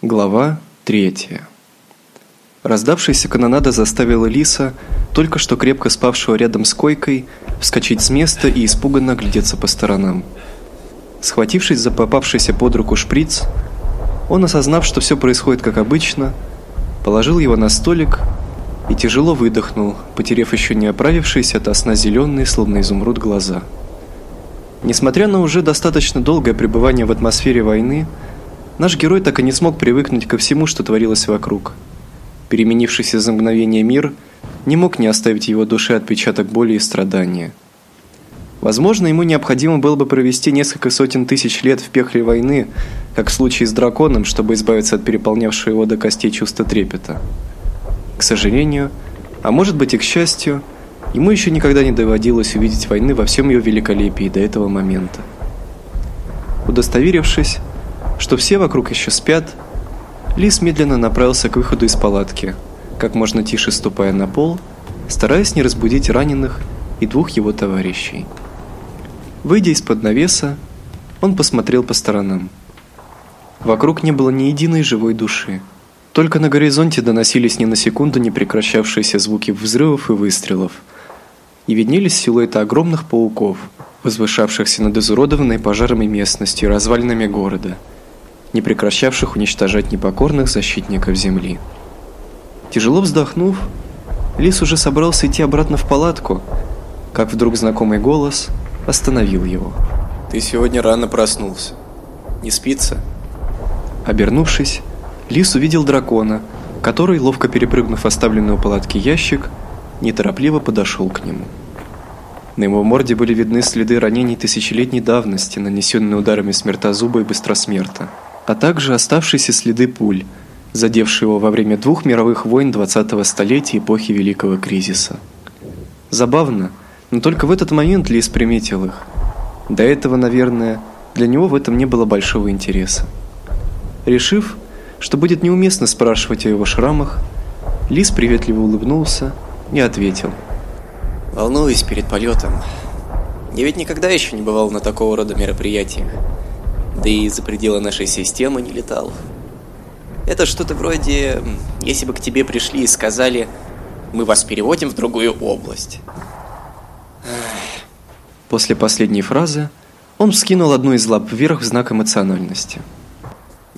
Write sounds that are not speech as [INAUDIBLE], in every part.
Глава третья. Раздавшаяся канонада заставила Лиса, только что крепко спавшего рядом с койкой, вскочить с места и испуганно глядеться по сторонам. Схватившись за попавшийся под руку шприц, он, осознав, что все происходит как обычно, положил его на столик и тяжело выдохнул, потеряв еще не оправившиеся от сна зеленые, словно изумруд, глаза. Несмотря на уже достаточно долгое пребывание в атмосфере войны, наш герой так и не смог привыкнуть ко всему, что творилось вокруг. Переменившийся за мгновение мир не мог не оставить его душе отпечаток боли и страдания. Возможно, ему необходимо было бы провести несколько сотен тысяч лет в пекле войны, как в случае с драконом, чтобы избавиться от переполнявшего его до костей чувства трепета. К сожалению, а может быть и к счастью, ему еще никогда не доводилось увидеть войны во всем ее великолепии до этого момента. Удостоверившись, что все вокруг еще спят, Лис медленно направился к выходу из палатки, как можно тише ступая на пол, стараясь не разбудить раненых и двух его товарищей. Выйдя из-под навеса, он посмотрел по сторонам. Вокруг не было ни единой живой души. Только на горизонте доносились ни на секунду не прекращавшиеся звуки взрывов и выстрелов. И виднелись силуэты огромных пауков, возвышавшихся над изуродованной пожарами местностью и развалинами города, не прекращавших уничтожать непокорных защитников земли. Тяжело вздохнув, Лис уже собрался идти обратно в палатку, как вдруг знакомый голос остановил его. «Ты сегодня рано проснулся. Не спится?» Обернувшись, Лис увидел дракона, который, ловко перепрыгнув оставленный у палатки ящик, неторопливо подошел к нему. На его морде были видны следы ранений тысячелетней давности, нанесенные ударами смертозуба и быстросмерта, а также оставшиеся следы пуль, задевшие его во время двух мировых войн 20-го столетия эпохи Великого кризиса. Забавно, но только в этот момент Лис приметил их. До этого, наверное, для него в этом не было большого интереса. Решив, что будет неуместно спрашивать о его шрамах, Лис приветливо улыбнулся и ответил. «Волнуюсь перед полетом. Я ведь никогда еще не бывал на такого рода мероприятиях. Да и за пределы нашей системы не летал. Это что-то вроде, если бы к тебе пришли и сказали, мы вас переводим в другую область. После последней фразы он вскинул одну из лап вверх в знак эмоциональности.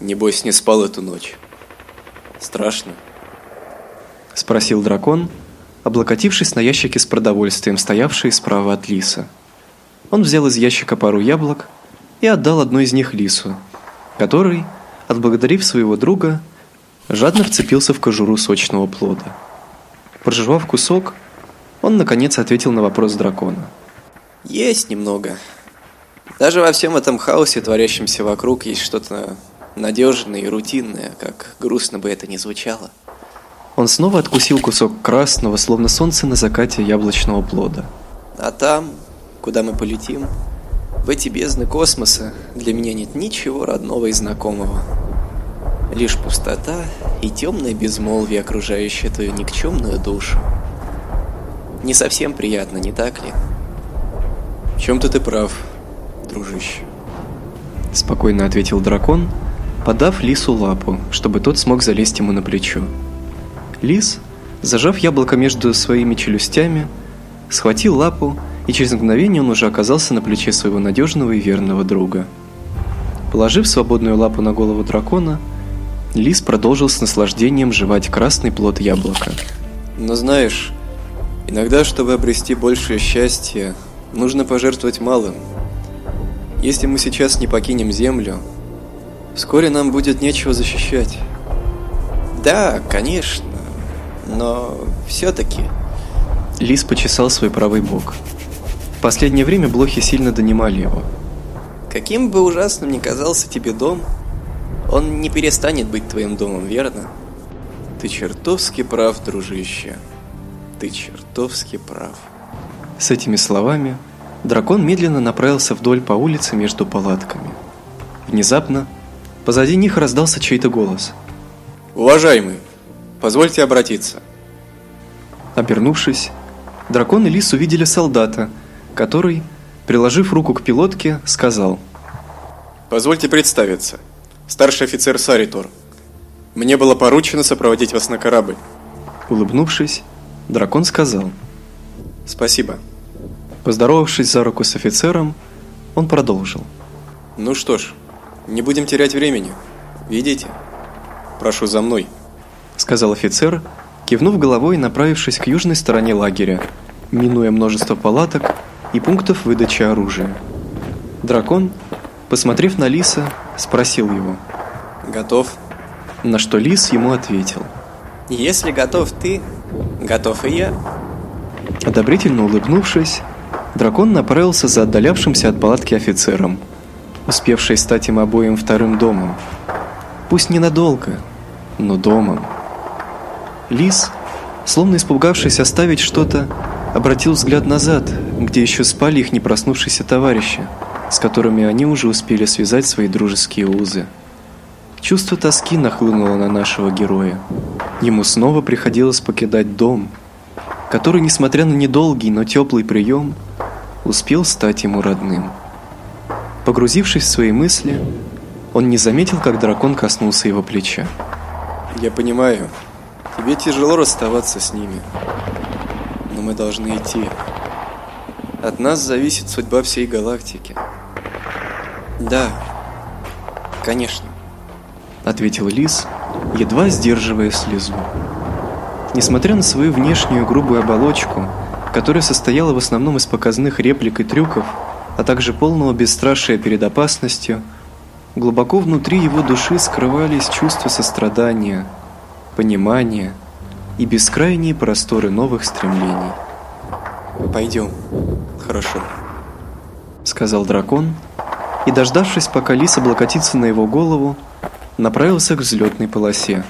Небось, не спал эту ночь. Страшно? Спросил дракон, облокотившись на ящике с продовольствием, стоявший справа от лиса. Он взял из ящика пару яблок и отдал одно из них лису, который, отблагодарив своего друга, жадно вцепился в кожуру сочного плода. Прожевав кусок, он наконец ответил на вопрос дракона. Есть немного. Даже во всем этом хаосе, творящемся вокруг, есть что-то надежное и рутинное, как грустно бы это ни звучало. Он снова откусил кусок красного, словно солнце на закате яблочного плода. А там, куда мы полетим, в эти бездны космоса, для меня нет ничего родного и знакомого. Лишь пустота и темное безмолвие, окружающее твою никчемную душу. Не совсем приятно, не так ли? В чем-то ты прав, дружище. Спокойно ответил дракон, подав лису лапу, чтобы тот смог залезть ему на плечо. Лис, зажав яблоко между своими челюстями, схватил лапу, и через мгновение он уже оказался на плече своего надежного и верного друга. Положив свободную лапу на голову дракона, Лис продолжил с наслаждением жевать красный плод яблока. Но знаешь, иногда, чтобы обрести большее счастье, нужно пожертвовать малым. Если мы сейчас не покинем землю, вскоре нам будет нечего защищать. Да, конечно, но все-таки... Лис почесал свой правый бок. В последнее время блохи сильно донимали его. Каким бы ужасным ни казался тебе дом, он не перестанет быть твоим домом, верно? Ты чертовски прав, дружище. Ты чертовски прав. С этими словами дракон медленно направился вдоль по улице между палатками. Внезапно позади них раздался чей-то голос. «Уважаемый, позвольте обратиться». Обернувшись, дракон и лис увидели солдата, который, приложив руку к пилотке, сказал «Позвольте представиться. Старший офицер Саритор. Мне было поручено сопроводить вас на корабль. Улыбнувшись, дракон сказал. Спасибо. Поздоровавшись за руку с офицером, он продолжил. Ну что ж, не будем терять времени. Видите? Прошу за мной, сказал офицер, кивнув головой и направившись к южной стороне лагеря, минуя множество палаток и пунктов выдачи оружия. Дракон, посмотрев на Лиса, спросил его. «Готов?» На что Лис ему ответил. «Если готов ты, готов и я». Одобрительно улыбнувшись, дракон направился за отдалявшимся от палатки офицером, успевший стать им обоим вторым домом. Пусть ненадолго, но домом. Лис, словно испугавшись оставить что-то, обратил взгляд назад, где еще спали их не проснувшиеся товарищи, с которыми они уже успели связать свои дружеские узы. Чувство тоски нахлынуло на нашего героя. Ему снова приходилось покидать дом, который, несмотря на недолгий, но теплый прием, успел стать ему родным. Погрузившись в свои мысли, он не заметил, как дракон коснулся его плеча. «Я понимаю, тебе тяжело расставаться с ними, но мы должны идти. От нас зависит судьба всей галактики». «Да, конечно», — ответил Лис, едва сдерживая слезу. Несмотря на свою внешнюю грубую оболочку, которая состояла в основном из показных реплик и трюков, а также полного бесстрашия перед опасностью, глубоко внутри его души скрывались чувства сострадания, понимания и бескрайние просторы новых стремлений. «Пойдем, хорошо», — сказал дракон, и, дождавшись, пока лис облокотится на его голову, направился к взлетной полосе,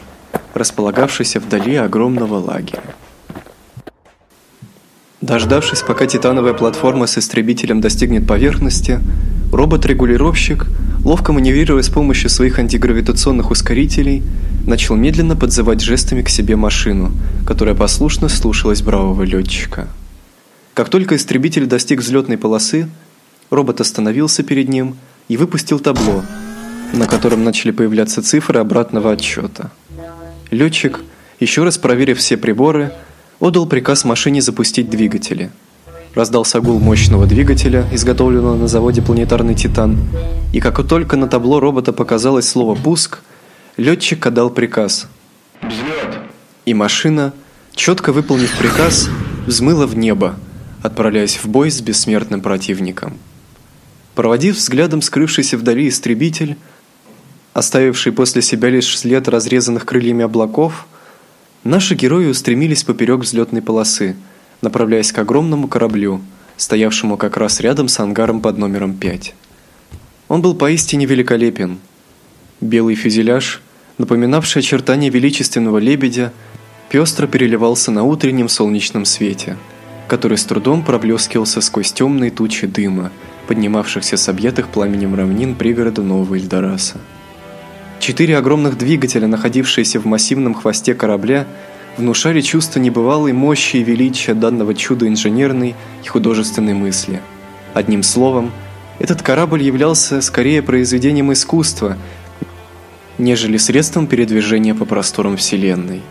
располагавшейся вдали огромного лагеря. Дождавшись, пока титановая платформа с истребителем достигнет поверхности, робот-регулировщик, ловко маневрируя с помощью своих антигравитационных ускорителей, начал медленно подзывать жестами к себе машину, которая послушно слушалась бравого летчика. Как только истребитель достиг взлетной полосы, робот остановился перед ним и выпустил табло, на котором начали появляться цифры обратного отсчета. Летчик, еще раз проверив все приборы, отдал приказ машине запустить двигатели. Раздался гул мощного двигателя, изготовленного на заводе «Планетарный Титан», и как только на табло робота показалось слово «пуск», летчик отдал приказ «Взлет!» И машина, четко выполнив приказ, взмыла в небо, отправляясь в бой с бессмертным противником. Проводив взглядом скрывшийся вдали истребитель, оставивший после себя лишь след разрезанных крыльями облаков – Наши герои устремились поперек взлетной полосы, направляясь к огромному кораблю, стоявшему как раз рядом с ангаром под номером 5. Он был поистине великолепен. Белый фюзеляж, напоминавший очертания величественного лебедя, пестро переливался на утреннем солнечном свете, который с трудом проблескивался сквозь темные тучи дыма, поднимавшихся с объятых пламенем равнин пригорода Нового Эльдораса. Четыре огромных двигателя, находившиеся в массивном хвосте корабля, внушали чувство небывалой мощи и величия данного чуда инженерной и художественной мысли. Одним словом, этот корабль являлся скорее произведением искусства, нежели средством передвижения по просторам Вселенной.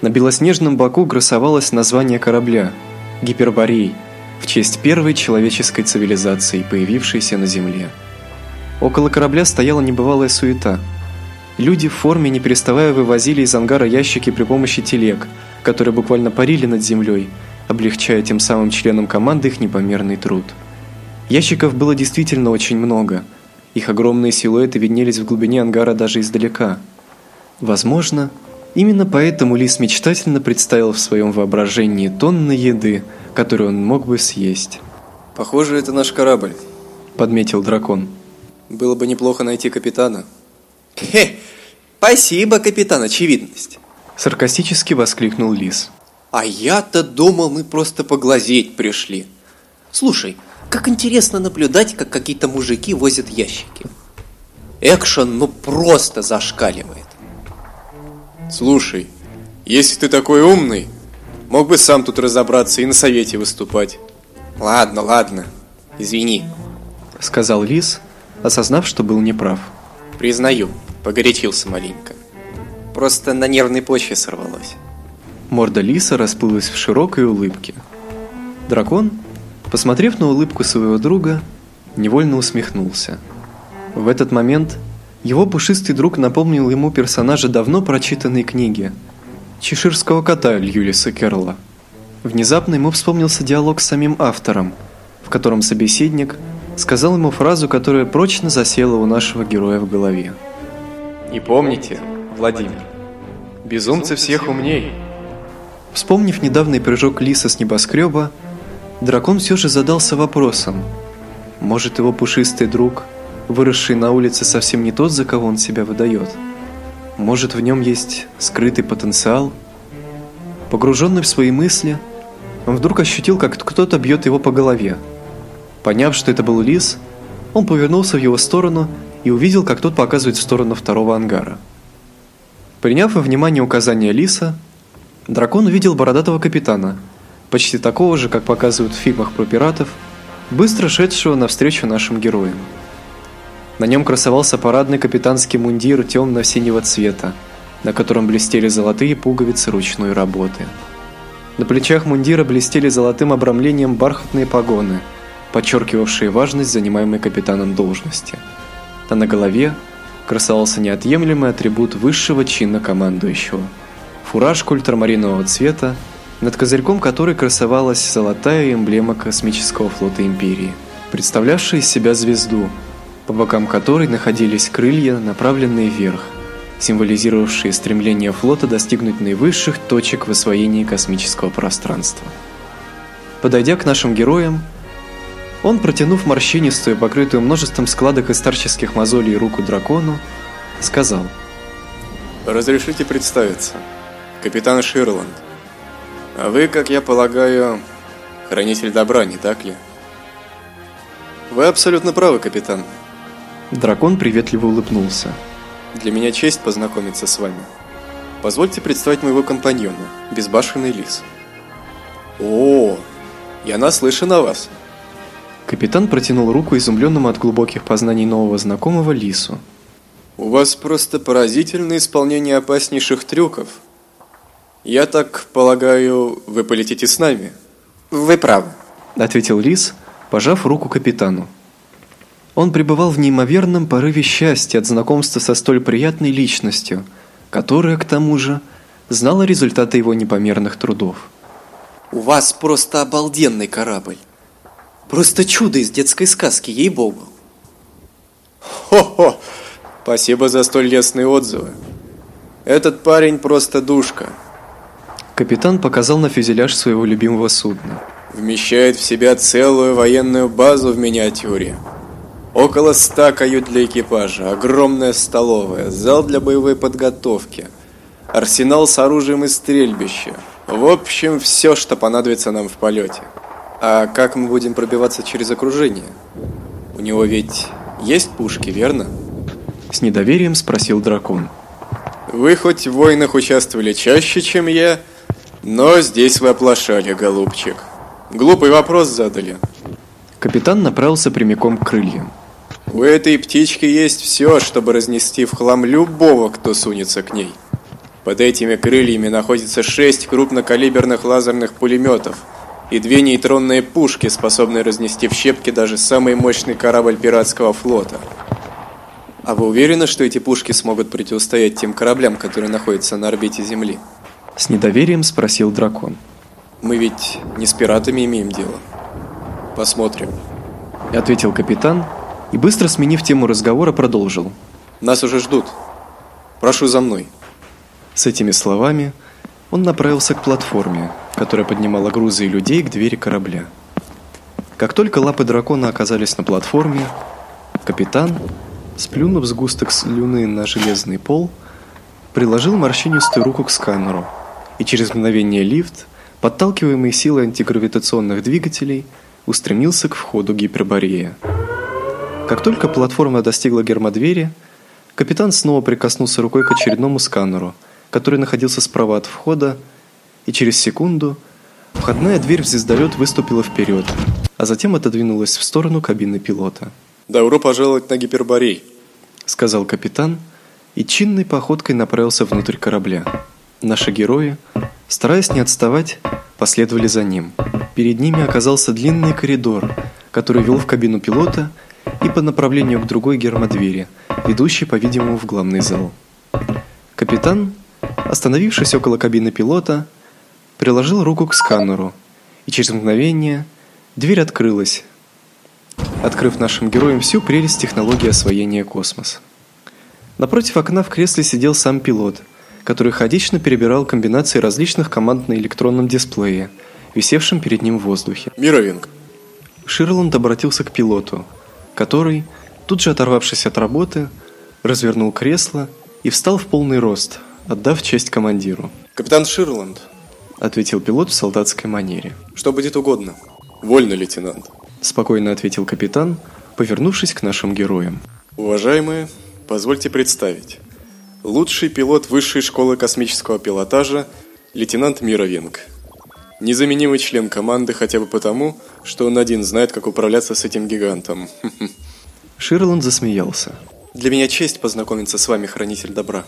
На белоснежном боку красовалось название корабля – Гиперборей, в честь первой человеческой цивилизации, появившейся на Земле. Около корабля стояла небывалая суета – Люди в форме, не переставая, вывозили из ангара ящики при помощи телег, которые буквально парили над землей, облегчая тем самым членам команды их непомерный труд. Ящиков было действительно очень много. Их огромные силуэты виднелись в глубине ангара даже издалека. Возможно, именно поэтому Лис мечтательно представил в своем воображении тонны еды, которую он мог бы съесть. «Похоже, это наш корабль», — подметил дракон. «Было бы неплохо найти капитана». «Хе, спасибо, капитан, очевидность!» Саркастически воскликнул Лис. «А я-то думал, мы просто поглазеть пришли. Слушай, как интересно наблюдать, как какие-то мужики возят ящики. Экшен ну просто зашкаливает. Слушай, если ты такой умный, мог бы сам тут разобраться и на совете выступать. Ладно, ладно, извини. Сказал Лис, осознав, что был неправ. Признаю, Погорячился маленько. просто на нервной почве сорвалось. Морда лиса расплылась в широкой улыбке. Дракон, посмотрев на улыбку своего друга, невольно усмехнулся. В этот момент его пушистый друг напомнил ему персонажа давно прочитанной книги Чеширского кота Льюиса Керла. Внезапно ему вспомнился диалог с самим автором, в котором собеседник сказал ему фразу, которая прочно засела у нашего героя в голове. И помните, Владимир, безумцы всех умней. Вспомнив недавний прыжок лиса с небоскреба, дракон все же задался вопросом, может его пушистый друг, выросший на улице, совсем не тот, за кого он себя выдает? Может в нем есть скрытый потенциал? Погруженный в свои мысли, он вдруг ощутил, как кто-то бьет его по голове. Поняв, что это был лис, он повернулся в его сторону и увидел, как тот показывает в сторону второго ангара. Приняв во внимание указания Лиса, дракон увидел бородатого капитана, почти такого же, как показывают в фильмах про пиратов, быстро шедшего навстречу нашим героям. На нем красовался парадный капитанский мундир темно-синего цвета, на котором блестели золотые пуговицы ручной работы. На плечах мундира блестели золотым обрамлением бархатные погоны, подчеркивавшие важность занимаемой капитаном должности – а на голове красовался неотъемлемый атрибут высшего чина командующего – фуражка ультрамаринового цвета, над козырьком которой красовалась золотая эмблема космического флота Империи, представлявшая из себя звезду, по бокам которой находились крылья, направленные вверх, символизировавшие стремление флота достигнуть наивысших точек в освоении космического пространства. Подойдя к нашим героям, он, протянув морщинистую, покрытую множеством складок и старческих мозолей руку дракону, сказал: "Разрешите представиться. Капитан Ширланд. А вы, как я полагаю, хранитель добра, не так ли?" Вы абсолютно правы, капитан. Дракон приветливо улыбнулся. Для меня честь познакомиться с вами. Позвольте представить моего компаньона, безбашенный лис. О, я наслышан о вас. Капитан протянул руку изумленному от глубоких познаний нового знакомого Лису. «У вас просто поразительное исполнение опаснейших трюков. Я так полагаю, вы полетите с нами?» «Вы правы», — ответил Лис, пожав руку капитану. Он пребывал в неимоверном порыве счастья от знакомства со столь приятной личностью, которая, к тому же, знала результаты его непомерных трудов. «У вас просто обалденный корабль. Просто чудо из детской сказки, ей-богу. Хо-хо! Спасибо за столь лестные отзывы. Этот парень просто душка. Капитан показал на фюзеляж своего любимого судна. Вмещает в себя целую военную базу в миниатюре. Около ста кают для экипажа, огромная столовая, зал для боевой подготовки, арсенал с оружием и стрельбище. В общем, все, что понадобится нам в полете. А как мы будем пробиваться через окружение? У него ведь есть пушки, верно? С недоверием спросил дракон. Вы хоть в войнах участвовали чаще, чем я, но здесь вы оплошали, голубчик. Глупый вопрос задали. Капитан направился прямиком к крыльям. У этой птички есть все, чтобы разнести в хлам любого, кто сунется к ней. Под этими крыльями находится шесть крупнокалиберных лазерных пулеметов – и две нейтронные пушки, способные разнести в щепки даже самый мощный корабль пиратского флота. А вы уверены, что эти пушки смогут противостоять тем кораблям, которые находятся на орбите Земли? С недоверием спросил дракон. Мы ведь не с пиратами имеем дело. Посмотрим. Ответил капитан и быстро сменив тему разговора, продолжил. Нас уже ждут. Прошу за мной. С этими словами он направился к платформе, которая поднимала грузы и людей к двери корабля. Как только лапы дракона оказались на платформе, капитан, сплюнув сгусток слюны на железный пол, приложил морщинистую руку к сканеру, и через мгновение лифт, подталкиваемый силой антигравитационных двигателей, устремился к входу гиперборея. Как только платформа достигла гермодвери, капитан снова прикоснулся рукой к очередному сканеру, который находился справа от входа, и через секунду входная дверь в звездолет выступила вперед, а затем отодвинулась в сторону кабины пилота. «Добро пожаловать на Гиперборей», — сказал капитан, и чинной походкой направился внутрь корабля. Наши герои, стараясь не отставать, последовали за ним. Перед ними оказался длинный коридор, который вел в кабину пилота и по направлению к другой гермодвери, ведущей, по-видимому, в главный зал. Капитан, остановившись около кабины пилота, приложил руку к сканеру, и через мгновение дверь открылась, открыв нашим героям всю прелесть технологии освоения космоса. Напротив окна в кресле сидел сам пилот, который ходично перебирал комбинации различных команд на электронном дисплее, висевшем перед ним в воздухе. Мировинг. Ширланд обратился к пилоту, который, тут же оторвавшись от работы, развернул кресло и встал в полный рост, отдав честь командиру. Капитан Ширланд, ответил пилот в солдатской манере. Что будет угодно. Вольно, лейтенант. Спокойно ответил капитан, повернувшись к нашим героям. Уважаемые, позвольте представить. Лучший пилот высшей школы космического пилотажа, лейтенант Мировинг. Незаменимый член команды хотя бы потому, что он один знает, как управляться с этим гигантом. [LAUGHS] Ширланд засмеялся. Для меня честь познакомиться с вами, хранитель добра,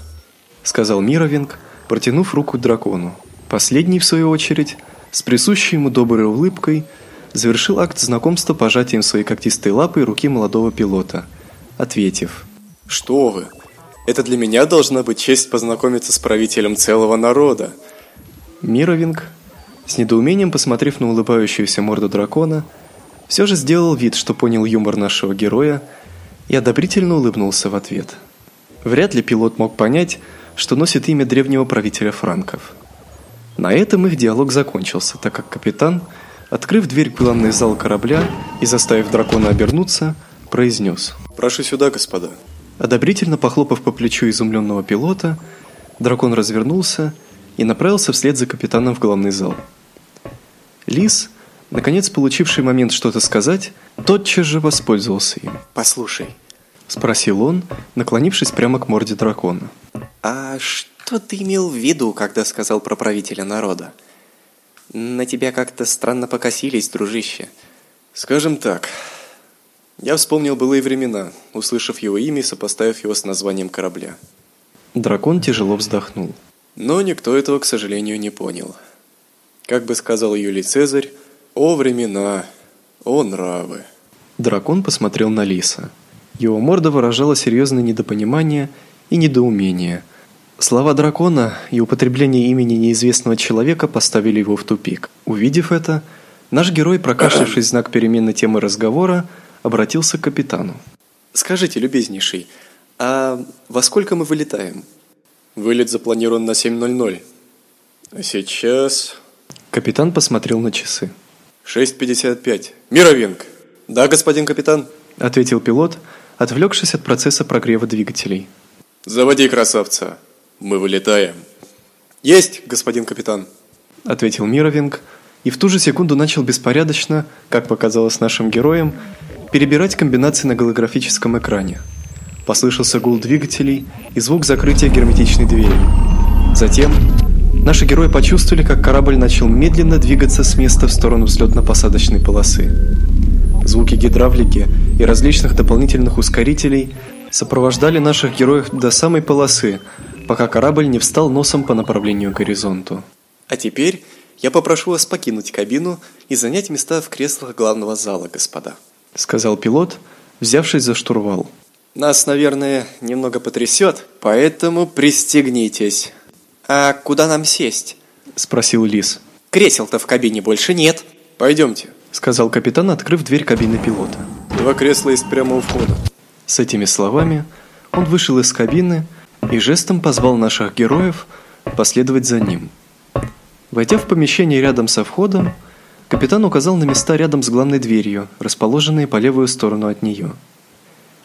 сказал Мировинг, протянув руку дракону. Последний, в свою очередь, с присущей ему доброй улыбкой, завершил акт знакомства пожатием своей когтистой лапы руки молодого пилота, ответив: "Что вы? Это для меня должна быть честь познакомиться с правителем целого народа". Мировинг, с недоумением посмотрев на улыбающуюся морду дракона, все же сделал вид, что понял юмор нашего героя и одобрительно улыбнулся в ответ. Вряд ли пилот мог понять, что носит имя древнего правителя франков. На этом их диалог закончился, так как капитан Открыв дверь в главный зал корабля и заставив дракона обернуться, произнес «Прошу сюда, господа». Одобрительно похлопав по плечу изумленного пилота, дракон развернулся и направился вслед за капитаном в главный зал. Лис, наконец получивший момент что-то сказать, тотчас же воспользовался им. «Послушай», — спросил он, наклонившись прямо к морде дракона. «А что ты имел в виду, когда сказал про правителя народа?» На тебя как-то странно покосились, дружище. Скажем так, я вспомнил былые времена, услышав его имя и сопоставив его с названием корабля. Дракон тяжело вздохнул. Но никто этого, к сожалению, не понял. Как бы сказал Юлий Цезарь, «О времена, о нравы». Дракон посмотрел на Лиса. Его морда выражала серьезное недопонимание и недоумение – Слова дракона и употребление имени неизвестного человека поставили его в тупик. Увидев это, наш герой, прокашлявшись знак перемены темы разговора, обратился к капитану. «Скажите, любезнейший, а во сколько мы вылетаем?» «Вылет запланирован на 7.00. А сейчас...» Капитан посмотрел на часы. 6.55. Мировинг!» «Да, господин капитан?» Ответил пилот, отвлекшись от процесса прогрева двигателей. «Заводи, красавца!» Мы вылетаем. Есть, господин капитан, ответил Мировинг и в ту же секунду начал беспорядочно, как показалось нашим героям, перебирать комбинации на голографическом экране. Послышался гул двигателей и звук закрытия герметичной двери. Затем наши герои почувствовали, как корабль начал медленно двигаться с места в сторону взлетно-посадочной полосы. Звуки гидравлики и различных дополнительных ускорителей сопровождали наших героев до самой полосы, пока корабль не встал носом по направлению к горизонту. А теперь я попрошу вас покинуть кабину и занять места в креслах главного зала, господа, сказал пилот, взявшись за штурвал. Нас, наверное, немного потрясет, поэтому пристегнитесь. А куда нам сесть? спросил Лис. Кресел-то в кабине больше нет. Пойдемте, сказал капитан, открыв дверь кабины пилота. Два кресла есть прямо у входа. С этими словами он вышел из кабины и жестом позвал наших героев последовать за ним. Войдя в помещение рядом со входом, капитан указал на места рядом с главной дверью, расположенные по левую сторону от нее.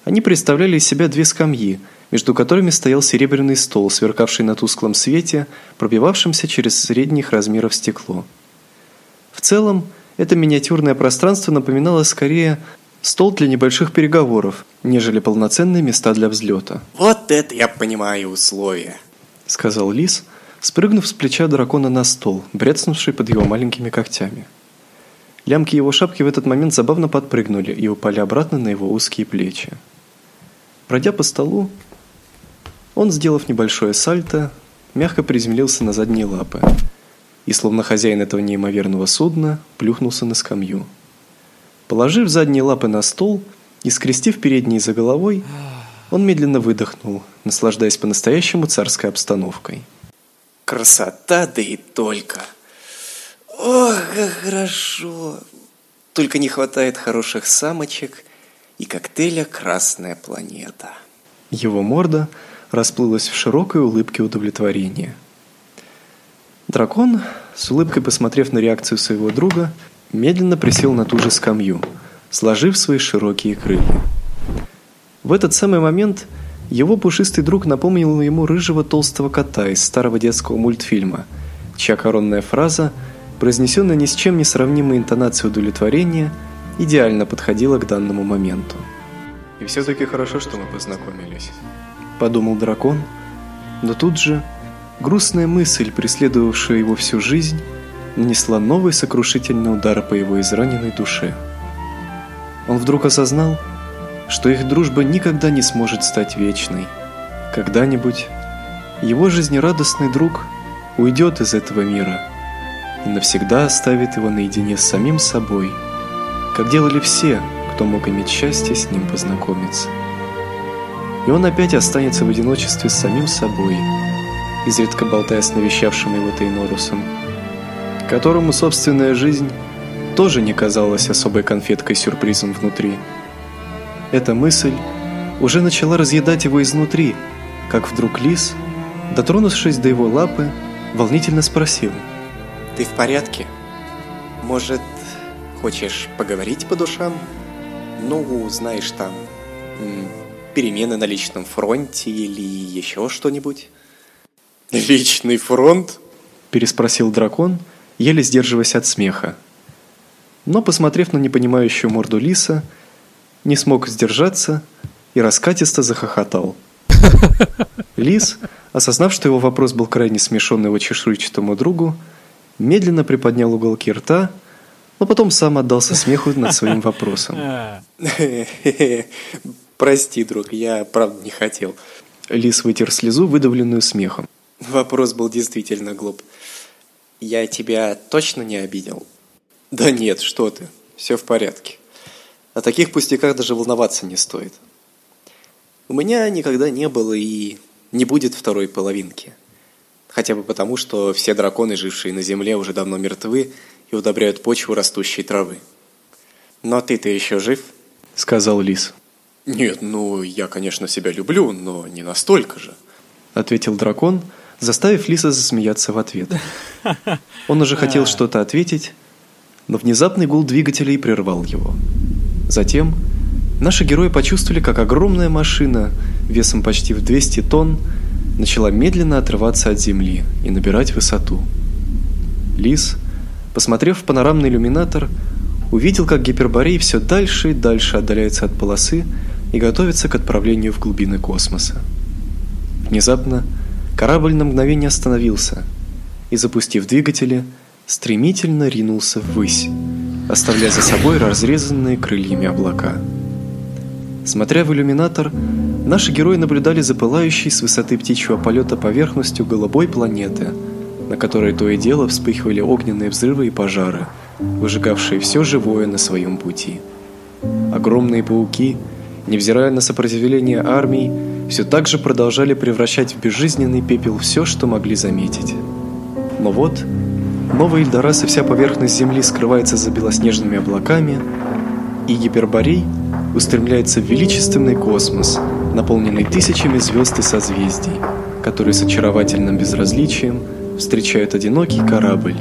Они представляли из себя две скамьи, между которыми стоял серебряный стол, сверкавший на тусклом свете, пробивавшемся через средних размеров стекло. В целом, это миниатюрное пространство напоминало скорее Стол для небольших переговоров, нежели полноценные места для взлета. «Вот это я понимаю условия», — сказал Лис, спрыгнув с плеча дракона на стол, брецнувший под его маленькими когтями. Лямки его шапки в этот момент забавно подпрыгнули и упали обратно на его узкие плечи. Пройдя по столу, Он, сделав небольшое сальто, мягко приземлился на задние лапы и, словно хозяин этого неимоверного судна, плюхнулся на скамью. Положив задние лапы на стол и скрестив передние за головой, он медленно выдохнул, наслаждаясь по-настоящему царской обстановкой. Красота, да и только. Ох, как хорошо. Только не хватает хороших самочек и коктейля «Красная планета». Его морда расплылась в широкой улыбке удовлетворения. Дракон, с улыбкой посмотрев на реакцию своего друга, медленно присел на ту же скамью, сложив свои широкие крылья. В этот самый момент его пушистый друг напомнил ему рыжего толстого кота из старого детского мультфильма, чья коронная фраза, произнесенная ни с чем не сравнимой интонацией удовлетворения, идеально подходила к данному моменту. И все-таки хорошо, что мы познакомились. Подумал дракон, но тут же грустная мысль, преследовавшая его всю жизнь, нанесла новый сокрушительный удар по его израненной душе. Он вдруг осознал, что их дружба никогда не сможет стать вечной. Когда-нибудь его жизнерадостный друг уйдет из этого мира и навсегда оставит его наедине с самим собой, как делали все, кто мог иметь счастье с ним познакомиться. И он опять останется в одиночестве с самим собой, изредка болтая с навещавшим его Тейнорусом, которому собственная жизнь тоже не казалась особой конфеткой-сюрпризом внутри. Эта мысль уже начала разъедать его изнутри, как вдруг лис, дотронувшись до его лапы, волнительно спросил. «Ты в порядке? Может, хочешь поговорить по душам?» ну, знаешь, там, перемены на личном фронте или еще что-нибудь. Личный фронт? Переспросил дракон, еле сдерживаясь от смеха. Но, посмотрев на непонимающую морду лиса, не смог сдержаться и раскатисто захохотал. Лис, осознав, что его вопрос был крайне смешон его чешуйчатому другу, медленно приподнял уголки рта но потом сам отдался смеху над своим вопросом. [LAUGHS] Прости, друг, я правда не хотел. Лис вытер слезу, выдавленную смехом. Вопрос был действительно глуп. Я тебя точно не обидел? Да нет, что ты, все в порядке. О таких пустяках даже волноваться не стоит. У меня никогда не было и не будет второй половинки. Хотя бы потому, что все драконы, жившие на Земле, уже давно мертвы, и удобряют почву растущей травы. Но ты-то еще жив? Сказал лис. Нет, ну, я, конечно, себя люблю, но не настолько же. Ответил дракон, заставив лиса засмеяться в ответ. [LAUGHS] Он уже хотел что-то ответить, но внезапный гул двигателей прервал его. Затем наши герои почувствовали, как огромная машина весом почти в 200 тонн начала медленно отрываться от земли и набирать высоту. Лис Посмотрев в панорамный иллюминатор, увидел, как гиперборей все дальше и дальше отдаляется от полосы и готовится к отправлению в глубины космоса. Внезапно корабль на мгновение остановился и, запустив двигатели, стремительно ринулся ввысь, оставляя за собой разрезанные крыльями облака. Смотря в иллюминатор, наши герои наблюдали за пылающей с высоты птичьего полета поверхностью голубой планеты – на которой то и дело вспыхивали огненные взрывы и пожары, выжигавшие все живое на своем пути. Огромные пауки, невзирая на сопротивление армий, все так же продолжали превращать в безжизненный пепел все, что могли заметить. Но вот, новый Эльдорас и вся поверхность Земли скрывается за белоснежными облаками, и Гиперборей устремляется в величественный космос, наполненный тысячами звезд и созвездий, которые с очаровательным безразличием встречают одинокий корабль,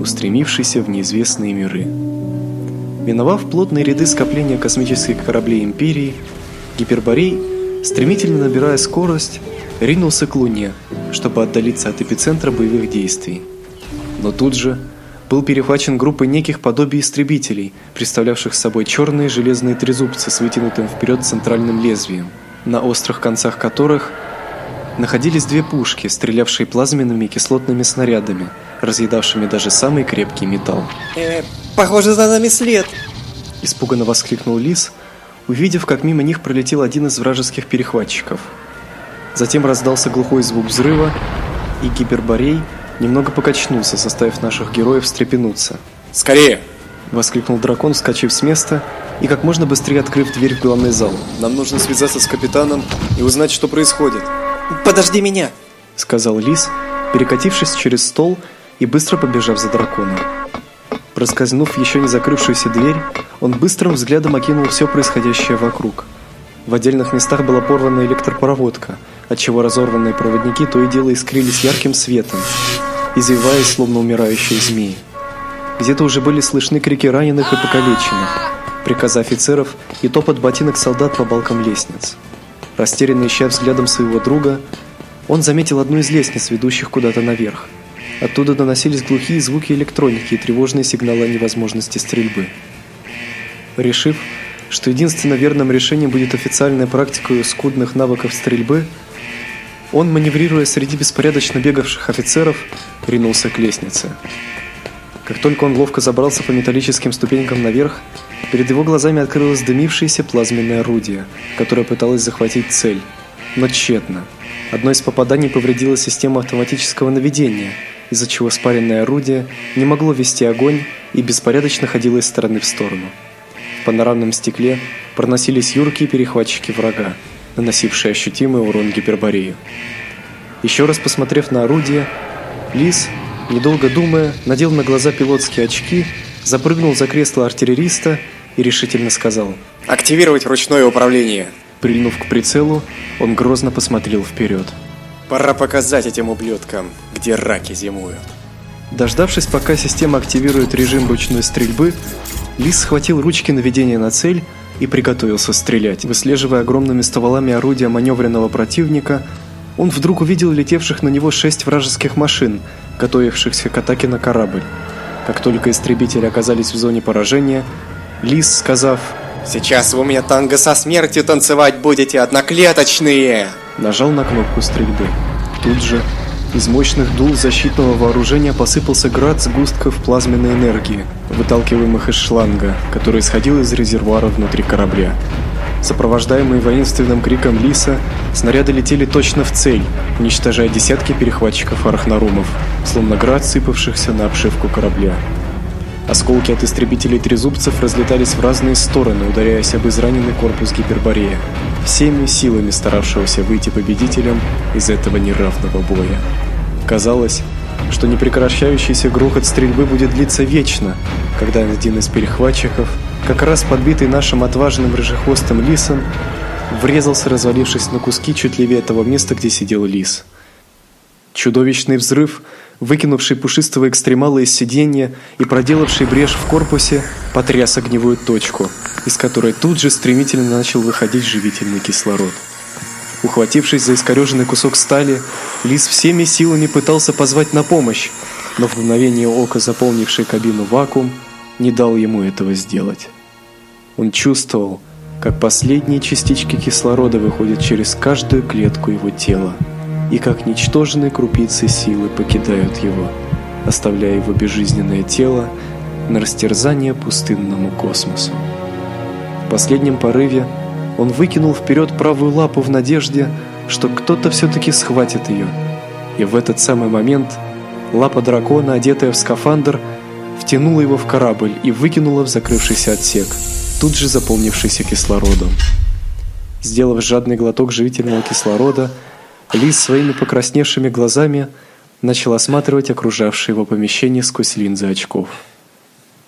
устремившийся в неизвестные миры. Миновав плотные ряды скопления космических кораблей Империи, Гиперборей, стремительно набирая скорость, ринулся к Луне, чтобы отдалиться от эпицентра боевых действий. Но тут же был перехвачен группой неких подобий истребителей, представлявших собой черные железные трезубцы с вытянутым вперед центральным лезвием, на острых концах которых – находились две пушки, стрелявшие плазменными и кислотными снарядами, разъедавшими даже самый крепкий металл. Э, похоже, за нами след. Испуганно воскликнул Лис, увидев, как мимо них пролетел один из вражеских перехватчиков. Затем раздался глухой звук взрыва, и гиперборей немного покачнулся, заставив наших героев встрепенуться. «Скорее!» – воскликнул дракон, вскочив с места и как можно быстрее открыв дверь в главный зал. «Нам нужно связаться с капитаном и узнать, что происходит». «Подожди меня!» – сказал Лис, перекатившись через стол и быстро побежав за драконом. Проскользнув еще не закрывшуюся дверь, он быстрым взглядом окинул все происходящее вокруг. В отдельных местах была порвана электропроводка, отчего разорванные проводники то и дело искрились ярким светом, извиваясь, словно умирающие змеи. Где-то уже были слышны крики раненых и покалеченных, приказы офицеров и топот ботинок солдат по балкам лестниц. Растерянно ища взглядом своего друга, он заметил одну из лестниц, ведущих куда-то наверх. Оттуда доносились глухие звуки электроники и тревожные сигналы о невозможности стрельбы. Решив, что единственно верным решением будет официальная практика скудных навыков стрельбы, он, маневрируя среди беспорядочно бегавших офицеров, ринулся к лестнице. Как только он ловко забрался по металлическим ступенькам наверх, перед его глазами открылось дымившееся плазменное орудие, которое пыталось захватить цель, но тщетно. Одно из попаданий повредило систему автоматического наведения, из-за чего спаренное орудие не могло вести огонь и беспорядочно ходило из стороны в сторону. В панорамном стекле проносились юркие перехватчики врага, наносившие ощутимый урон гиперборею. Еще раз посмотрев на орудие, Лис, недолго думая, надел на глаза пилотские очки, запрыгнул за кресло артиллериста и решительно сказал «Активировать ручное управление!» Прильнув к прицелу, он грозно посмотрел вперед. «Пора показать этим ублюдкам, где раки зимуют!» Дождавшись, пока система активирует режим ручной стрельбы, Лис схватил ручки наведения на цель и приготовился стрелять. Выслеживая огромными стволами орудия маневренного противника, он вдруг увидел летевших на него шесть вражеских машин, готовившихся к атаке на корабль. Как только истребители оказались в зоне поражения, Лис, сказав «Сейчас вы у меня танго со смертью танцевать будете, одноклеточные!» нажал на кнопку стрельбы. Тут же из мощных дул защитного вооружения посыпался град сгустков плазменной энергии, выталкиваемых из шланга, который исходил из резервуара внутри корабля. Сопровождаемые воинственным криком Лиса, снаряды летели точно в цель, уничтожая десятки перехватчиков арахнарумов, словно град сыпавшихся на обшивку корабля. Осколки от истребителей трезубцев разлетались в разные стороны, ударяясь об израненный корпус Гиперборея, всеми силами старавшегося выйти победителем из этого неравного боя. Казалось, что непрекращающийся грохот стрельбы будет длиться вечно, когда один из перехватчиков, как раз подбитый нашим отважным рыжехвостым лисом, врезался, развалившись на куски чуть левее того места, где сидел лис. Чудовищный взрыв – выкинувший пушистого экстремала из сиденья и проделавший брешь в корпусе, потряс огневую точку, из которой тут же стремительно начал выходить живительный кислород. Ухватившись за искореженный кусок стали, Лис всеми силами пытался позвать на помощь, но в мгновение ока заполнивший кабину вакуум не дал ему этого сделать. Он чувствовал, как последние частички кислорода выходят через каждую клетку его тела и как ничтожные крупицы силы покидают его, оставляя его безжизненное тело на растерзание пустынному космосу. В последнем порыве он выкинул вперед правую лапу в надежде, что кто-то все-таки схватит ее. И в этот самый момент лапа дракона, одетая в скафандр, втянула его в корабль и выкинула в закрывшийся отсек, тут же заполнившийся кислородом. Сделав жадный глоток живительного кислорода, Лис своими покрасневшими глазами начал осматривать окружавшее его помещение сквозь линзы очков.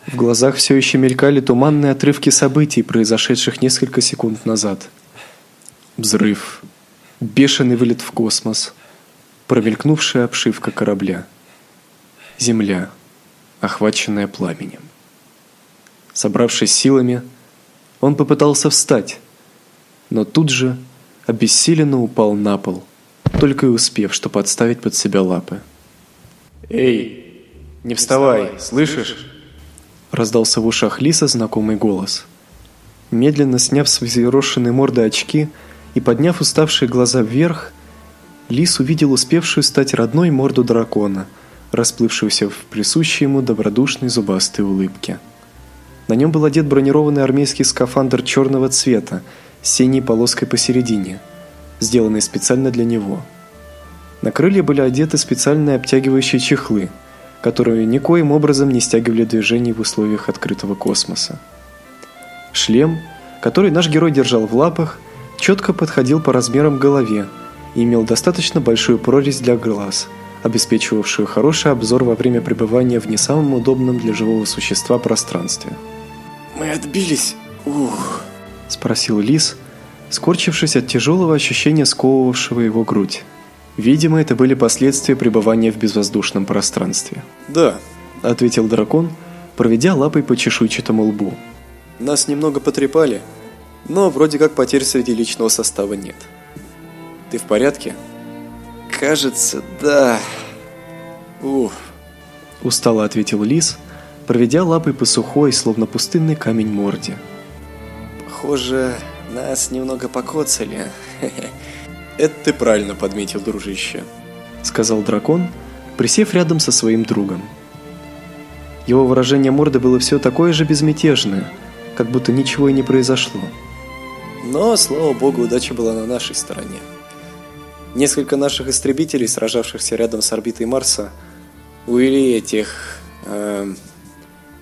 В глазах все еще мелькали туманные отрывки событий, произошедших несколько секунд назад. Взрыв, бешеный вылет в космос, промелькнувшая обшивка корабля, земля, охваченная пламенем. Собравшись силами, он попытался встать, но тут же обессиленно упал на пол – только и успев, что подставить под себя лапы. «Эй, не вставай, слышишь?» Раздался в ушах Лиса знакомый голос. Медленно сняв с взъерошенной морды очки и подняв уставшие глаза вверх, Лис увидел успевшую стать родной морду дракона, расплывшуюся в присущей ему добродушной зубастой улыбке. На нем был одет бронированный армейский скафандр черного цвета с синей полоской посередине – сделанные специально для него. На крылья были одеты специальные обтягивающие чехлы, которые никоим образом не стягивали движений в условиях открытого космоса. Шлем, который наш герой держал в лапах, четко подходил по размерам к голове и имел достаточно большую прорезь для глаз, обеспечивавшую хороший обзор во время пребывания в не самом удобном для живого существа пространстве. «Мы отбились? Ух!» – спросил Лис, скорчившись от тяжелого ощущения сковывавшего его грудь. Видимо, это были последствия пребывания в безвоздушном пространстве. «Да», – ответил дракон, проведя лапой по чешуйчатому лбу. «Нас немного потрепали, но вроде как потерь среди личного состава нет. Ты в порядке?» «Кажется, да. Ух!» – устало ответил Лис, проведя лапой по сухой, словно пустынный камень морде. «Похоже, нас немного покоцали. [LAUGHS] Это ты правильно подметил, дружище, сказал дракон, присев рядом со своим другом. Его выражение морды было все такое же безмятежное, как будто ничего и не произошло. Но, слава богу, удача была на нашей стороне. Несколько наших истребителей, сражавшихся рядом с орбитой Марса, увели этих э,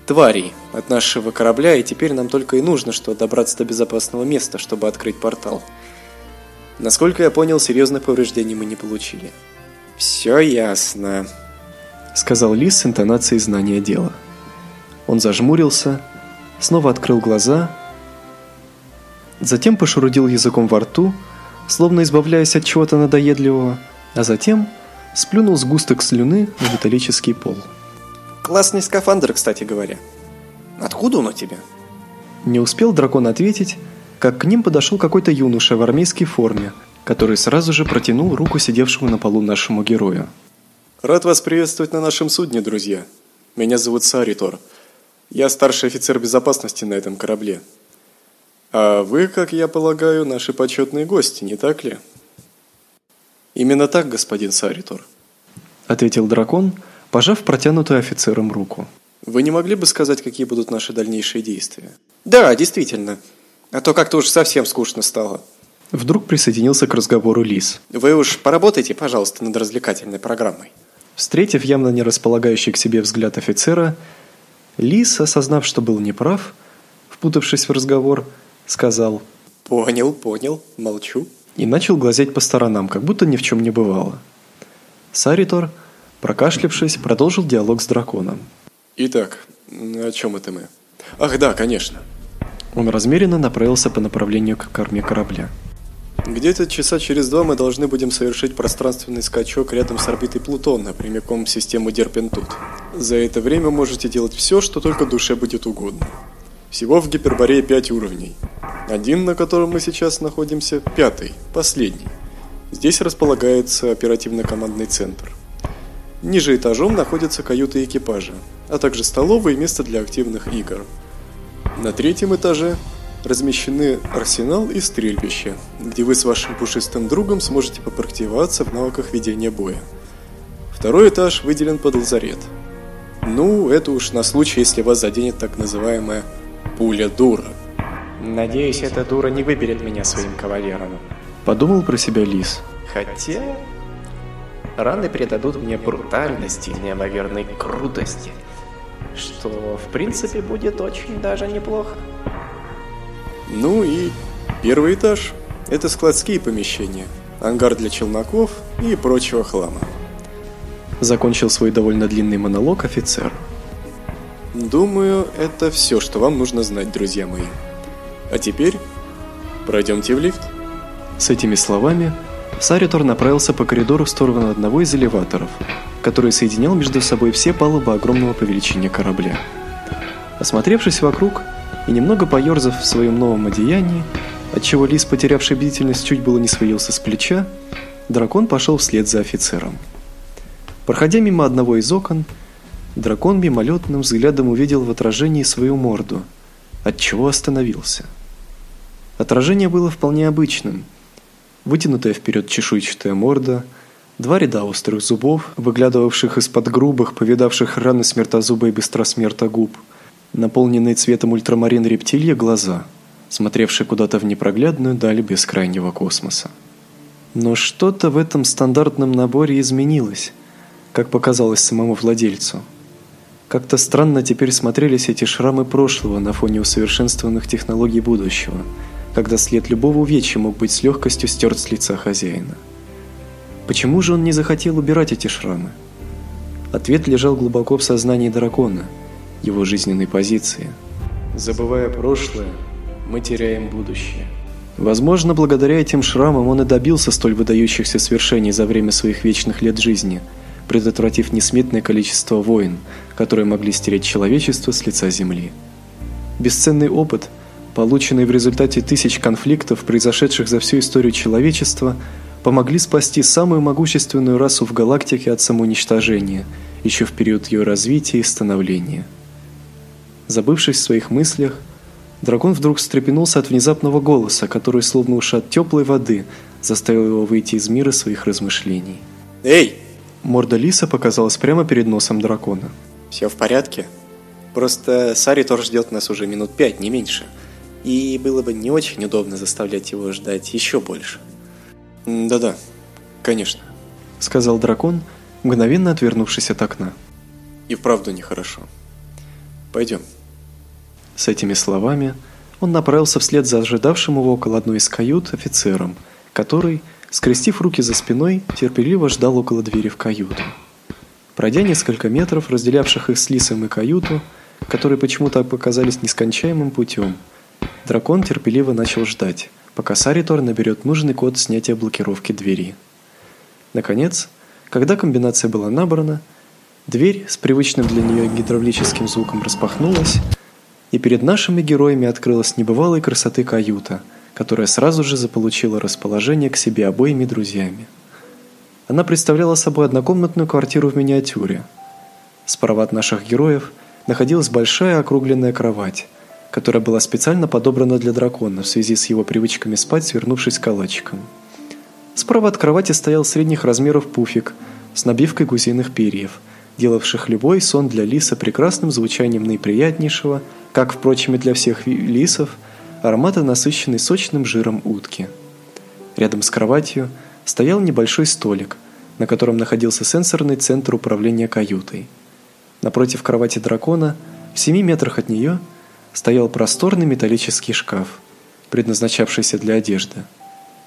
тварей от нашего корабля, и теперь нам только и нужно, что добраться до безопасного места, чтобы открыть портал. Насколько я понял, серьезных повреждений мы не получили. «Все ясно», — сказал Лис с интонацией знания дела. Он зажмурился, снова открыл глаза, затем пошурудил языком во рту, словно избавляясь от чего-то надоедливого, а затем сплюнул сгусток слюны на металлический пол. «Классный скафандр, кстати говоря. Откуда он у тебя?» Не успел дракон ответить, как к ним подошел какой-то юноша в армейской форме, который сразу же протянул руку сидевшему на полу нашему герою. «Рад вас приветствовать на нашем судне, друзья. Меня зовут Саритор. Я старший офицер безопасности на этом корабле. А вы, как я полагаю, наши почетные гости, не так ли?» «Именно так, господин Саритор», — ответил дракон, пожав протянутую офицером руку. «Вы не могли бы сказать, какие будут наши дальнейшие действия?» «Да, действительно. А то как-то уж совсем скучно стало. Вдруг присоединился к разговору Лис. Вы уж поработайте, пожалуйста, над развлекательной программой. Встретив явно не располагающий к себе взгляд офицера, Лис, осознав, что был неправ, впутавшись в разговор, сказал «Понял, понял, молчу» и начал глазеть по сторонам, как будто ни в чем не бывало. Саритор, прокашлявшись, продолжил диалог с драконом. «Итак, о чем это мы? Ах да, конечно. Он размеренно направился по направлению к корме корабля. Где-то часа через два мы должны будем совершить пространственный скачок рядом с орбитой Плутона, прямиком в систему Дерпентут. За это время можете делать все, что только душе будет угодно. Всего в Гиперборее пять уровней. Один, на котором мы сейчас находимся, пятый, последний. Здесь располагается оперативно-командный центр. Ниже этажом находятся каюты экипажа, а также столовые и место для активных игр – на третьем этаже размещены арсенал и стрельбище, где вы с вашим пушистым другом сможете попрактиковаться в навыках ведения боя. Второй этаж выделен под лазарет. Ну, это уж на случай, если вас заденет так называемая пуля дура. Надеюсь, эта дура не выберет меня своим кавалером. Подумал про себя Лис. Хотя... Раны придадут мне брутальности и неимоверной крутости – что в принципе будет очень даже неплохо. Ну и первый этаж – это складские помещения, ангар для челноков и прочего хлама. Закончил свой довольно длинный монолог офицер. Думаю, это все, что вам нужно знать, друзья мои. А теперь пройдемте в лифт. С этими словами Саритор направился по коридору в сторону одного из элеваторов, который соединял между собой все палубы огромного по величине корабля. Осмотревшись вокруг и немного поерзав в своем новом одеянии, отчего лис, потерявший бдительность, чуть было не свалился с плеча, дракон пошел вслед за офицером. Проходя мимо одного из окон, дракон мимолетным взглядом увидел в отражении свою морду, отчего остановился. Отражение было вполне обычным – вытянутая вперед чешуйчатая морда, два ряда острых зубов, выглядывавших из-под грубых, повидавших раны смертозуба и быстросмерта губ, наполненные цветом ультрамарин рептилья глаза, смотревшие куда-то в непроглядную даль бескрайнего космоса. Но что-то в этом стандартном наборе изменилось, как показалось самому владельцу. Как-то странно теперь смотрелись эти шрамы прошлого на фоне усовершенствованных технологий будущего, когда след любого увечья мог быть с легкостью стерт с лица хозяина. Почему же он не захотел убирать эти шрамы? Ответ лежал глубоко в сознании дракона, его жизненной позиции. Забывая прошлое, мы теряем будущее. Возможно, благодаря этим шрамам он и добился столь выдающихся свершений за время своих вечных лет жизни, предотвратив несметное количество войн, которые могли стереть человечество с лица земли. Бесценный опыт, полученный в результате тысяч конфликтов, произошедших за всю историю человечества, помогли спасти самую могущественную расу в галактике от самоуничтожения еще в период ее развития и становления. Забывшись в своих мыслях, дракон вдруг встрепенулся от внезапного голоса, который словно ушат теплой воды заставил его выйти из мира своих размышлений. «Эй!» Морда лиса показалась прямо перед носом дракона. «Все в порядке? Просто Саритор ждет нас уже минут пять, не меньше. И было бы не очень удобно заставлять его ждать еще больше». «Да-да, конечно», — сказал дракон, мгновенно отвернувшись от окна. «И вправду нехорошо. Пойдем». С этими словами он направился вслед за ожидавшим его около одной из кают офицером, который, скрестив руки за спиной, терпеливо ждал около двери в каюту. Пройдя несколько метров, разделявших их с Лисом и каюту, которые почему-то показались нескончаемым путем, дракон терпеливо начал ждать, пока Саритор наберет нужный код снятия блокировки двери. Наконец, когда комбинация была набрана, дверь с привычным для нее гидравлическим звуком распахнулась, и перед нашими героями открылась небывалой красоты каюта, которая сразу же заполучила расположение к себе обоими друзьями. Она представляла собой однокомнатную квартиру в миниатюре. Справа от наших героев находилась большая округленная кровать, которая была специально подобрана для дракона в связи с его привычками спать, свернувшись калачиком. Справа от кровати стоял средних размеров пуфик с набивкой гусиных перьев, делавших любой сон для лиса прекрасным звучанием наиприятнейшего, как, впрочем, и для всех лисов, аромата насыщенной сочным жиром утки. Рядом с кроватью стоял небольшой столик, на котором находился сенсорный центр управления каютой. Напротив кровати дракона, в семи метрах от нее – стоял просторный металлический шкаф, предназначавшийся для одежды.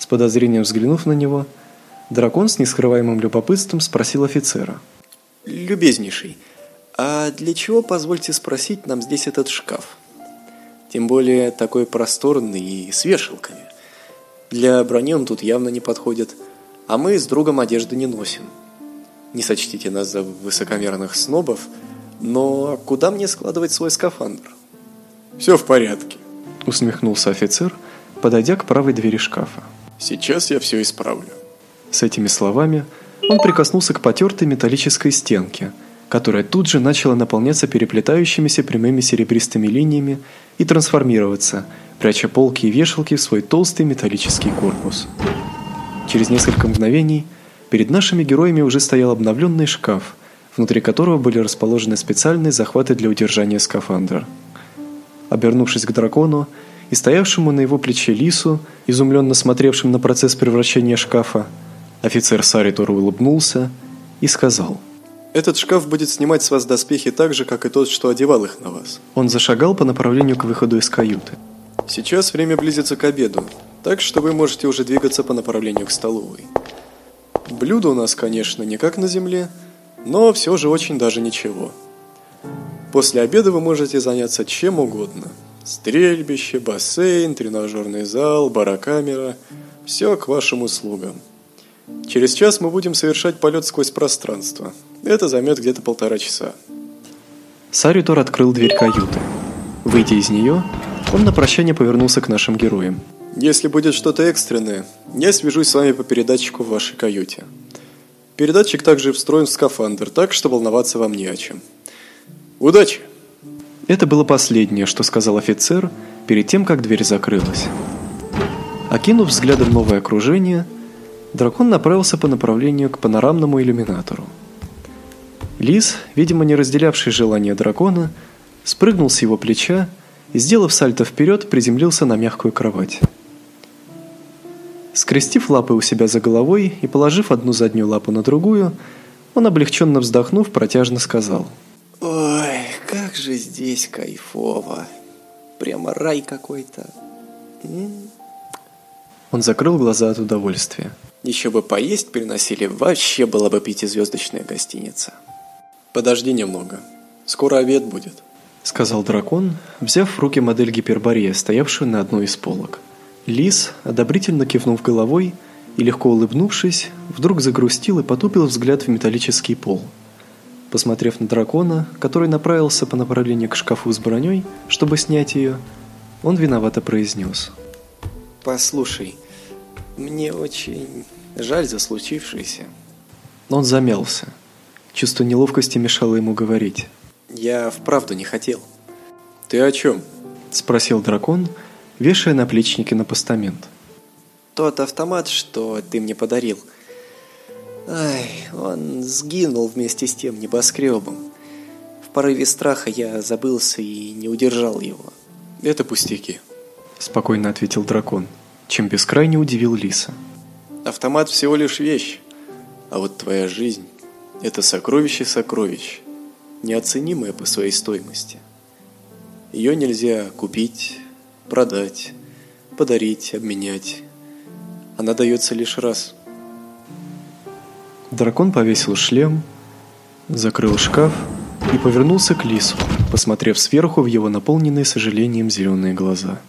С подозрением взглянув на него, дракон с нескрываемым любопытством спросил офицера. «Любезнейший, а для чего, позвольте спросить, нам здесь этот шкаф? Тем более такой просторный и с вешалками. Для брони он тут явно не подходит, а мы с другом одежды не носим. Не сочтите нас за высокомерных снобов, но куда мне складывать свой скафандр?» Все в порядке», — усмехнулся офицер, подойдя к правой двери шкафа. «Сейчас я все исправлю». С этими словами он прикоснулся к потертой металлической стенке, которая тут же начала наполняться переплетающимися прямыми серебристыми линиями и трансформироваться, пряча полки и вешалки в свой толстый металлический корпус. Через несколько мгновений перед нашими героями уже стоял обновленный шкаф, внутри которого были расположены специальные захваты для удержания скафандра. Обернувшись к дракону и стоявшему на его плече лису, изумленно смотревшим на процесс превращения шкафа, офицер Саритор улыбнулся и сказал – этот шкаф будет снимать с вас доспехи так же, как и тот, что одевал их на вас. Он зашагал по направлению к выходу из каюты. Сейчас время близится к обеду, так что вы можете уже двигаться по направлению к столовой. Блюдо у нас, конечно, не как на земле, но все же очень даже ничего. После обеда вы можете заняться чем угодно. Стрельбище, бассейн, тренажерный зал, барокамера – все к вашим услугам. Через час мы будем совершать полет сквозь пространство. Это займет где-то полтора часа. Саритор открыл дверь каюты. Выйдя из нее, он на прощание повернулся к нашим героям. Если будет что-то экстренное, я свяжусь с вами по передатчику в вашей каюте. Передатчик также встроен в скафандр, так что волноваться вам не о чем. Удачи!» Это было последнее, что сказал офицер перед тем, как дверь закрылась. Окинув взглядом новое окружение, дракон направился по направлению к панорамному иллюминатору. Лис, видимо, не разделявший желание дракона, спрыгнул с его плеча и, сделав сальто вперед, приземлился на мягкую кровать. Скрестив лапы у себя за головой и положив одну заднюю лапу на другую, он, облегченно вздохнув, протяжно сказал. «Ой, как же здесь кайфово! Прямо рай какой-то!» Он закрыл глаза от удовольствия. Еще бы поесть приносили, вообще была бы пятизвездочная гостиница. Подожди немного. Скоро обед будет. Сказал дракон, взяв в руки модель гиперборея, стоявшую на одной из полок. Лис, одобрительно кивнув головой и легко улыбнувшись, вдруг загрустил и потупил взгляд в металлический пол. Посмотрев на дракона, который направился по направлению к шкафу с броней, чтобы снять ее, он виновато произнес. «Послушай, мне очень жаль за случившееся». Он замялся. Чувство неловкости мешало ему говорить. «Я вправду не хотел». «Ты о чем?» – спросил дракон, вешая наплечники на постамент. «Тот автомат, что ты мне подарил, ай, он сгинул вместе с тем небоскребом. В порыве страха я забылся и не удержал его». «Это пустяки», – спокойно ответил дракон чем бескрайне удивил Лиса. «Автомат всего лишь вещь, а вот твоя жизнь – это сокровище сокровищ, неоценимое по своей стоимости. Ее нельзя купить, продать, подарить, обменять. Она дается лишь раз». Дракон повесил шлем, закрыл шкаф и повернулся к Лису, посмотрев сверху в его наполненные сожалением зеленые глаза.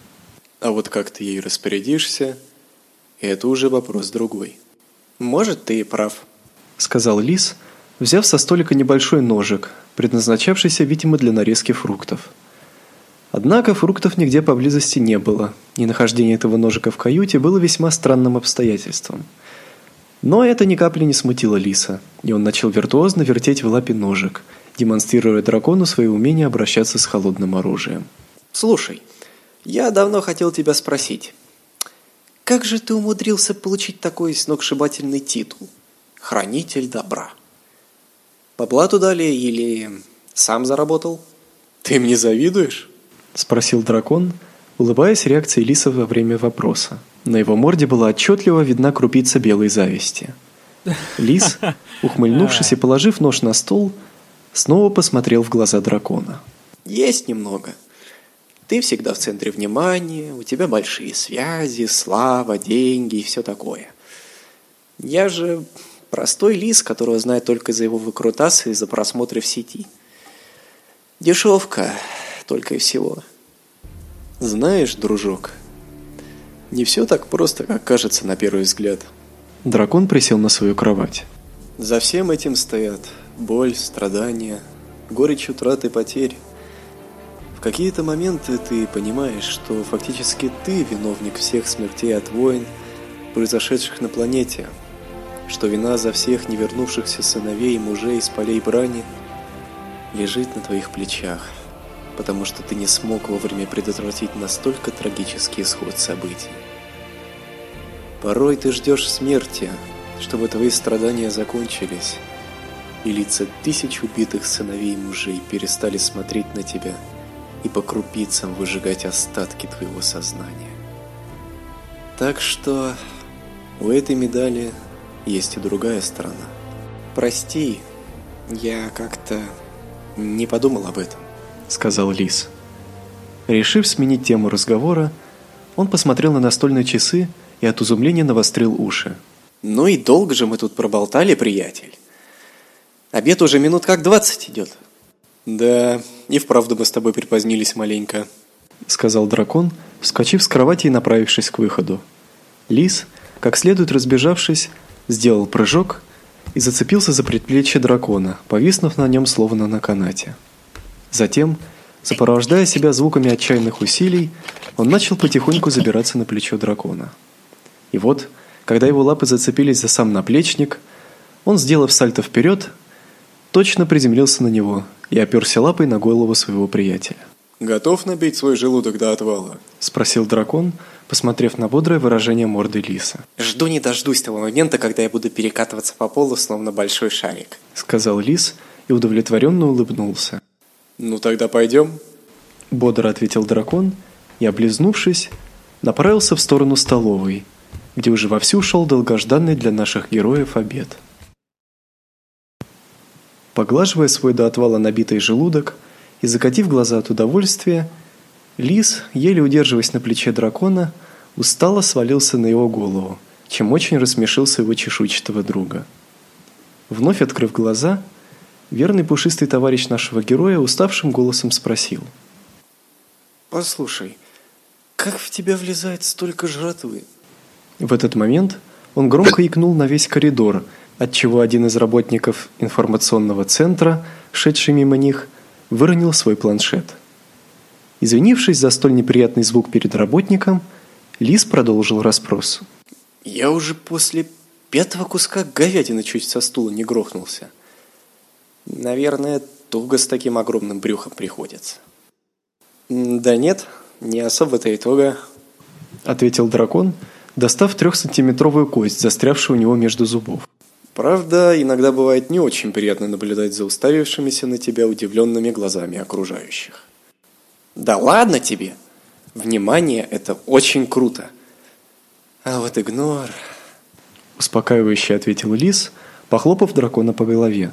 А вот как ты ей распорядишься, это уже вопрос другой. Может, ты и прав, сказал Лис, взяв со столика небольшой ножик, предназначавшийся, видимо, для нарезки фруктов. Однако фруктов нигде поблизости не было, и нахождение этого ножика в каюте было весьма странным обстоятельством. Но это ни капли не смутило Лиса, и он начал виртуозно вертеть в лапе ножик, демонстрируя дракону свое умение обращаться с холодным оружием. «Слушай, я давно хотел тебя спросить. Как же ты умудрился получить такой сногсшибательный титул? Хранитель добра. По блату дали или сам заработал? Ты мне завидуешь? Спросил дракон, улыбаясь реакции Лиса во время вопроса. На его морде была отчетливо видна крупица белой зависти. Лис, [LAUGHS] ухмыльнувшись и положив нож на стол, снова посмотрел в глаза дракона. «Есть немного. Ты всегда в центре внимания, у тебя большие связи, слава, деньги и все такое. Я же простой лис, которого знают только за его выкрутасы и за просмотры в сети. Дешевка, только и всего. Знаешь, дружок, не все так просто, как кажется на первый взгляд. Дракон присел на свою кровать. За всем этим стоят боль, страдания, горечь утраты потерь. В какие-то моменты ты понимаешь, что фактически ты виновник всех смертей от войн, произошедших на планете, что вина за всех невернувшихся сыновей и мужей из полей брани лежит на твоих плечах, потому что ты не смог вовремя предотвратить настолько трагический исход событий. Порой ты ждешь смерти, чтобы твои страдания закончились, и лица тысяч убитых сыновей и мужей перестали смотреть на тебя – и по крупицам выжигать остатки твоего сознания. Так что у этой медали есть и другая сторона. Прости, я как-то не подумал об этом, сказал Лис. Решив сменить тему разговора, он посмотрел на настольные часы и от изумления навострил уши. Ну и долго же мы тут проболтали, приятель. Обед уже минут как двадцать идет. Да, и вправду мы с тобой припозднились маленько, сказал дракон, вскочив с кровати и направившись к выходу. Лис, как следует разбежавшись, сделал прыжок и зацепился за предплечье дракона, повиснув на нем словно на канате. Затем, сопровождая себя звуками отчаянных усилий, он начал потихоньку забираться на плечо дракона. И вот, когда его лапы зацепились за сам наплечник, он, сделав сальто вперед, точно приземлился на него и оперся лапой на голову своего приятеля. «Готов набить свой желудок до отвала?» – спросил дракон, посмотрев на бодрое выражение морды лиса. «Жду не дождусь того момента, когда я буду перекатываться по полу, словно большой шарик», – сказал лис и удовлетворенно улыбнулся. «Ну тогда пойдем?» Бодро ответил дракон и, облизнувшись, направился в сторону столовой, где уже вовсю шел долгожданный для наших героев обед. Поглаживая свой до отвала набитый желудок и закатив глаза от удовольствия, лис, еле удерживаясь на плече дракона, устало свалился на его голову, чем очень рассмешил своего чешуйчатого друга. Вновь открыв глаза, верный пушистый товарищ нашего героя уставшим голосом спросил. «Послушай, как в тебя влезает столько жратвы?» В этот момент он громко икнул на весь коридор, отчего один из работников информационного центра, шедший мимо них, выронил свой планшет. Извинившись за столь неприятный звук перед работником, Лис продолжил расспрос. «Я уже после пятого куска говядины чуть со стула не грохнулся. Наверное, туго с таким огромным брюхом приходится». «Да нет, не особо-то и туго», — ответил дракон, — достав трехсантиметровую кость, застрявшую у него между зубов. Правда, иногда бывает не очень приятно наблюдать за уставившимися на тебя удивленными глазами окружающих. Да ладно тебе! Внимание – это очень круто. А вот игнор... Успокаивающе ответил Лис, похлопав дракона по голове,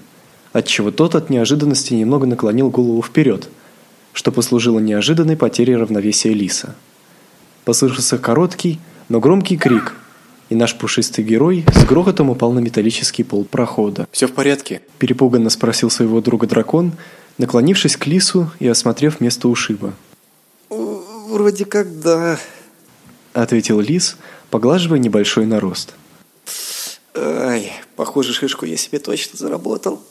отчего тот от неожиданности немного наклонил голову вперед, что послужило неожиданной потерей равновесия Лиса. Послышался короткий, но громкий крик, и наш пушистый герой с грохотом упал на металлический пол прохода. «Все в порядке?» – перепуганно спросил своего друга дракон, наклонившись к лису и осмотрев место ушиба. «Вроде как да», – ответил лис, поглаживая небольшой нарост. «Ай, похоже, шишку я себе точно заработал.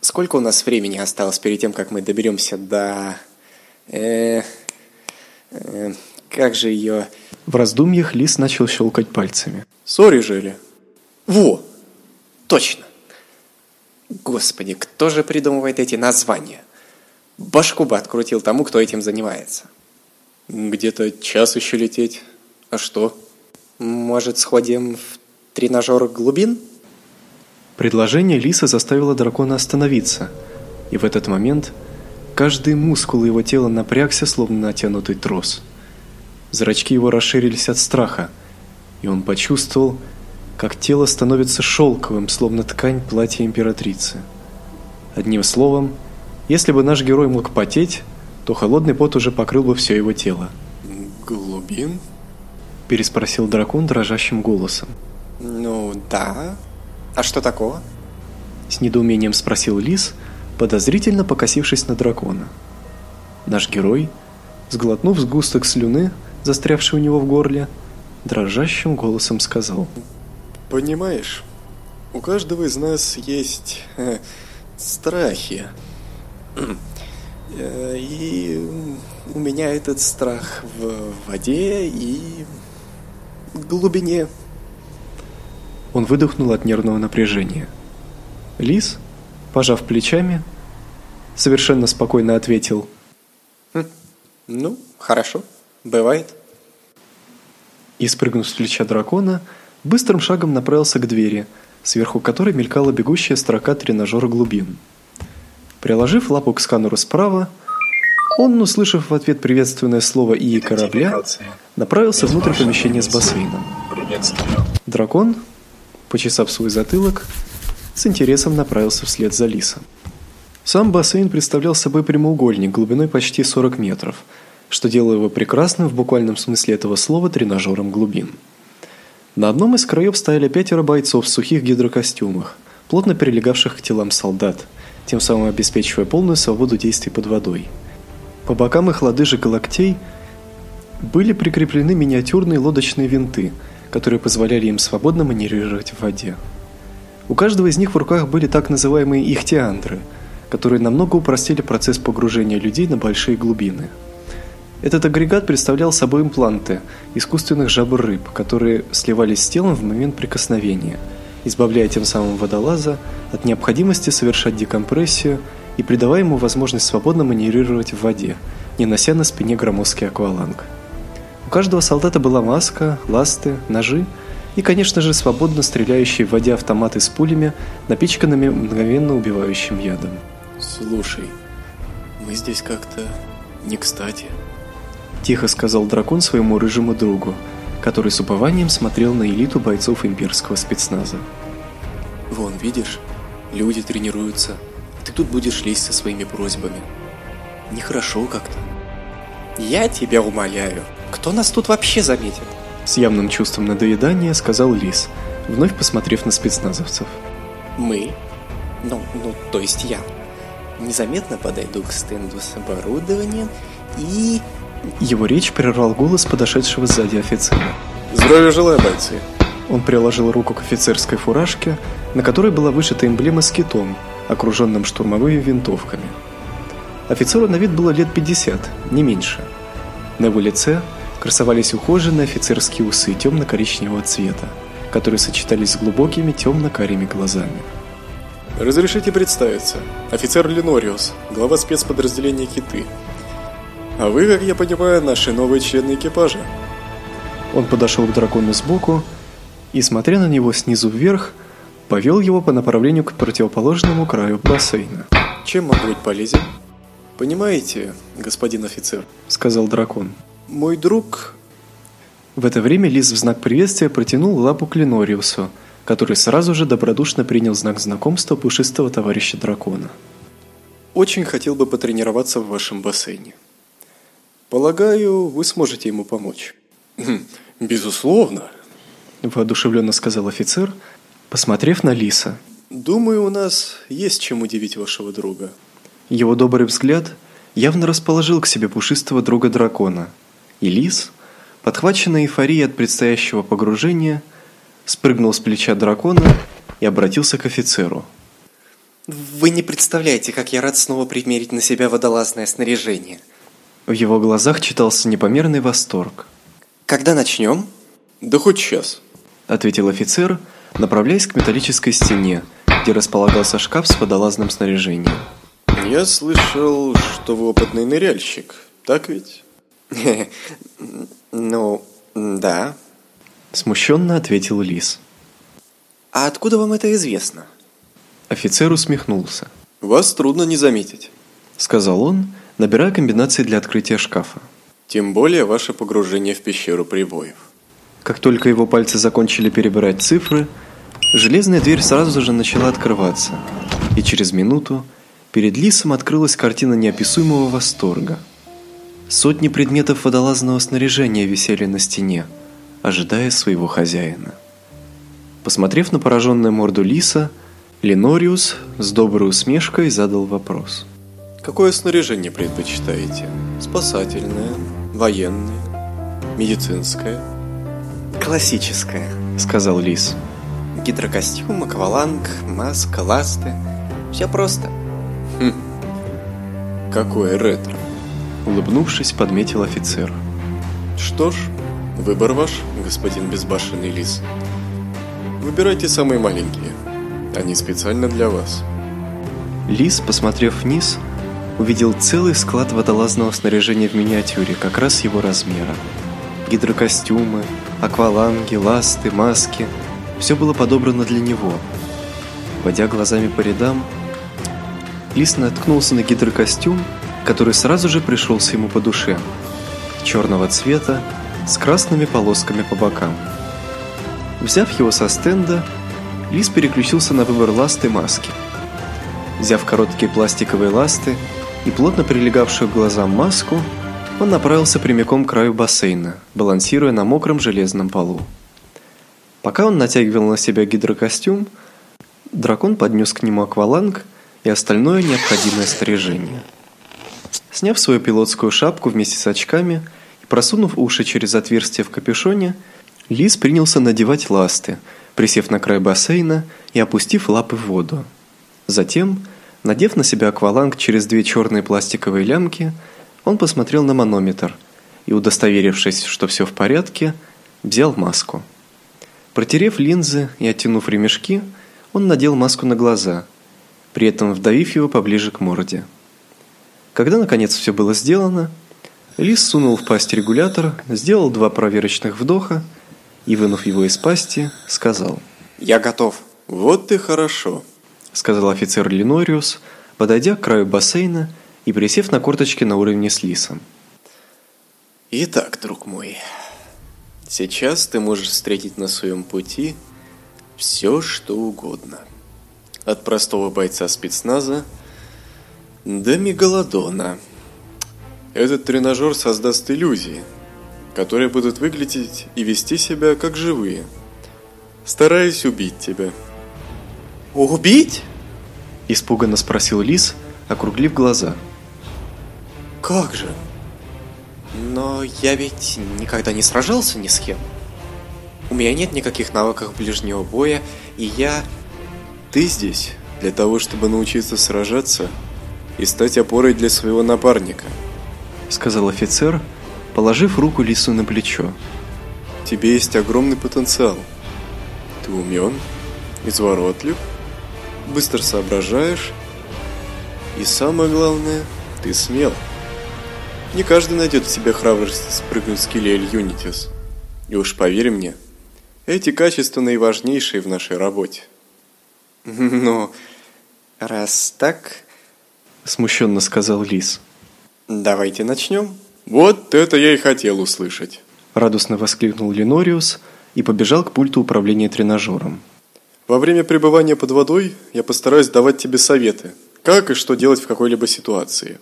Сколько у нас времени осталось перед тем, как мы доберемся до... Э, э, как же ее... В раздумьях Лис начал щелкать пальцами. Сори жили. Во! Точно! Господи, кто же придумывает эти названия? Башку бы открутил тому, кто этим занимается. Где-то час еще лететь. А что? Может, сходим в тренажер глубин? Предложение Лиса заставило дракона остановиться, и в этот момент каждый мускул его тела напрягся, словно натянутый трос – Зрачки его расширились от страха, и он почувствовал, как тело становится шелковым, словно ткань платья императрицы. Одним словом, если бы наш герой мог потеть, то холодный пот уже покрыл бы все его тело. «Глубин?» – переспросил дракон дрожащим голосом. «Ну да. А что такого?» С недоумением спросил лис, подозрительно покосившись на дракона. Наш герой, сглотнув сгусток слюны, застрявший у него в горле, дрожащим голосом сказал. «Понимаешь, у каждого из нас есть э, страхи. Э, и у меня этот страх в воде и глубине». Он выдохнул от нервного напряжения. Лис, пожав плечами, совершенно спокойно ответил. «Хм, «Ну, хорошо». Бывает. И спрыгнув с плеча дракона, быстрым шагом направился к двери, сверху которой мелькала бегущая строка тренажера глубин. Приложив лапу к сканеру справа, он, услышав в ответ приветственное слово и корабля, направился внутрь помещения с бассейном. Дракон, почесав свой затылок, с интересом направился вслед за лисом. Сам бассейн представлял собой прямоугольник глубиной почти 40 метров – что делало его прекрасным в буквальном смысле этого слова тренажером глубин. На одном из краев стояли пятеро бойцов в сухих гидрокостюмах, плотно прилегавших к телам солдат, тем самым обеспечивая полную свободу действий под водой. По бокам их лодыжек и локтей были прикреплены миниатюрные лодочные винты, которые позволяли им свободно маневрировать в воде. У каждого из них в руках были так называемые ихтиандры, которые намного упростили процесс погружения людей на большие глубины – этот агрегат представлял собой импланты искусственных жабр рыб, которые сливались с телом в момент прикосновения, избавляя тем самым водолаза от необходимости совершать декомпрессию и придавая ему возможность свободно маневрировать в воде, не нося на спине громоздкий акваланг. У каждого солдата была маска, ласты, ножи и, конечно же, свободно стреляющие в воде автоматы с пулями, напичканными мгновенно убивающим ядом. «Слушай, мы здесь как-то не кстати», Тихо сказал дракон своему рыжему другу, который с упованием смотрел на элиту бойцов имперского спецназа. «Вон, видишь, люди тренируются, ты тут будешь лезть со своими просьбами. Нехорошо как-то». «Я тебя умоляю, кто нас тут вообще заметит?» С явным чувством надоедания сказал Лис, вновь посмотрев на спецназовцев. «Мы? Ну, ну, то есть я. Незаметно подойду к стенду с оборудованием и...» Его речь прервал голос подошедшего сзади офицера. «Здравия желаю, бойцы!» Он приложил руку к офицерской фуражке, на которой была вышита эмблема с китом, окруженным штурмовыми винтовками. Офицеру на вид было лет 50, не меньше. На его лице красовались ухоженные офицерские усы темно-коричневого цвета, которые сочетались с глубокими темно-карими глазами. Разрешите представиться. Офицер Ленориус, глава спецподразделения Киты. А вы, как я понимаю, наши новые члены экипажа. Он подошел к дракону сбоку и, смотря на него снизу вверх, повел его по направлению к противоположному краю бассейна. Чем могу быть полезен? Понимаете, господин офицер, сказал дракон. Мой друг... В это время Лис в знак приветствия протянул лапу к Ленориусу, который сразу же добродушно принял знак знакомства пушистого товарища дракона. Очень хотел бы потренироваться в вашем бассейне. Полагаю, вы сможете ему помочь. Хм, безусловно, воодушевленно сказал офицер, посмотрев на Лиса. Думаю, у нас есть чем удивить вашего друга. Его добрый взгляд явно расположил к себе пушистого друга дракона. И Лис, подхваченный эйфорией от предстоящего погружения, спрыгнул с плеча дракона и обратился к офицеру. Вы не представляете, как я рад снова примерить на себя водолазное снаряжение. В его глазах читался непомерный восторг. Когда начнем? Да хоть сейчас, ответил офицер, направляясь к металлической стене, где располагался шкаф с водолазным снаряжением. Я слышал, что вы опытный ныряльщик, так ведь? [LAUGHS] Ну, да. Смущенно ответил Лис. А откуда вам это известно? Офицер усмехнулся. Вас трудно не заметить, сказал он, набирая комбинации для открытия шкафа. Тем более ваше погружение в пещеру прибоев. Как только его пальцы закончили перебирать цифры, железная дверь сразу же начала открываться, и через минуту перед Лисом открылась картина неописуемого восторга. Сотни предметов водолазного снаряжения висели на стене, ожидая своего хозяина. Посмотрев на пораженную морду Лиса, Ленориус с доброй усмешкой задал вопрос. «Какое снаряжение предпочитаете? Спасательное, военное, медицинское?» Классическая, сказал Лис. Гидрокостюм, акваланг, маска, ласты. Все просто. Хм. Какое ретро. Улыбнувшись, подметил офицер. Что ж, выбор ваш, господин безбашенный лис. Выбирайте самые маленькие. Они специально для вас. Лис, посмотрев вниз, увидел целый склад водолазного снаряжения в миниатюре, как раз его размера. Гидрокостюмы, акваланги, ласты, маски – все было подобрано для него. Водя глазами по рядам, Лис наткнулся на гидрокостюм, который сразу же пришелся ему по душе. Черного цвета, с красными полосками по бокам. Взяв его со стенда, Лис переключился на выбор ласты маски. Взяв короткие пластиковые ласты и плотно прилегавшую к глазам маску, он направился прямиком к краю бассейна, балансируя на мокром железном полу. Пока он натягивал на себя гидрокостюм, дракон поднес к нему акваланг и остальное необходимое снаряжение. Сняв свою пилотскую шапку вместе с очками и просунув уши через отверстие в капюшоне, Лис принялся надевать ласты, присев на край бассейна и опустив лапы в воду. Затем, надев на себя акваланг через две черные пластиковые лямки, он посмотрел на манометр и, удостоверившись, что все в порядке, взял маску. Протерев линзы и оттянув ремешки, он надел маску на глаза, при этом вдавив его поближе к морде. Когда наконец все было сделано, Лис сунул в пасть регулятор, сделал два проверочных вдоха и, вынув его из пасти, сказал: "Я готов". "Вот ты хорошо", сказал офицер Ленориус, подойдя к краю бассейна и присев на корточки на уровне с лисом. Итак, друг мой, Сейчас ты можешь встретить на своем пути все, что угодно. От простого бойца спецназа до мегалодона. Этот тренажер создаст иллюзии, которые будут выглядеть и вести себя как живые, стараясь убить тебя. Убить? Испуганно спросил Лис, округлив глаза. Как же? Но я ведь никогда не сражался ни с кем. У меня нет никаких навыков ближнего боя, и я... Ты здесь для того, чтобы научиться сражаться и стать опорой для своего напарника, сказал офицер, положив руку Лису на плечо. Тебе есть огромный потенциал. Ты умен, изворотлив, быстро соображаешь, и самое главное, ты смел. Не каждый найдет в себе храбрость спрыгнуть с Килиэль Юнитис. И уж поверь мне, эти качества наиважнейшие в нашей работе. [LAUGHS] Ну, раз так, смущенно сказал Лис. Давайте начнем. Вот это я и хотел услышать. Радостно воскликнул Ленориус и побежал к пульту управления тренажером. Во время пребывания под водой я постараюсь давать тебе советы, как и что делать в какой-либо ситуации.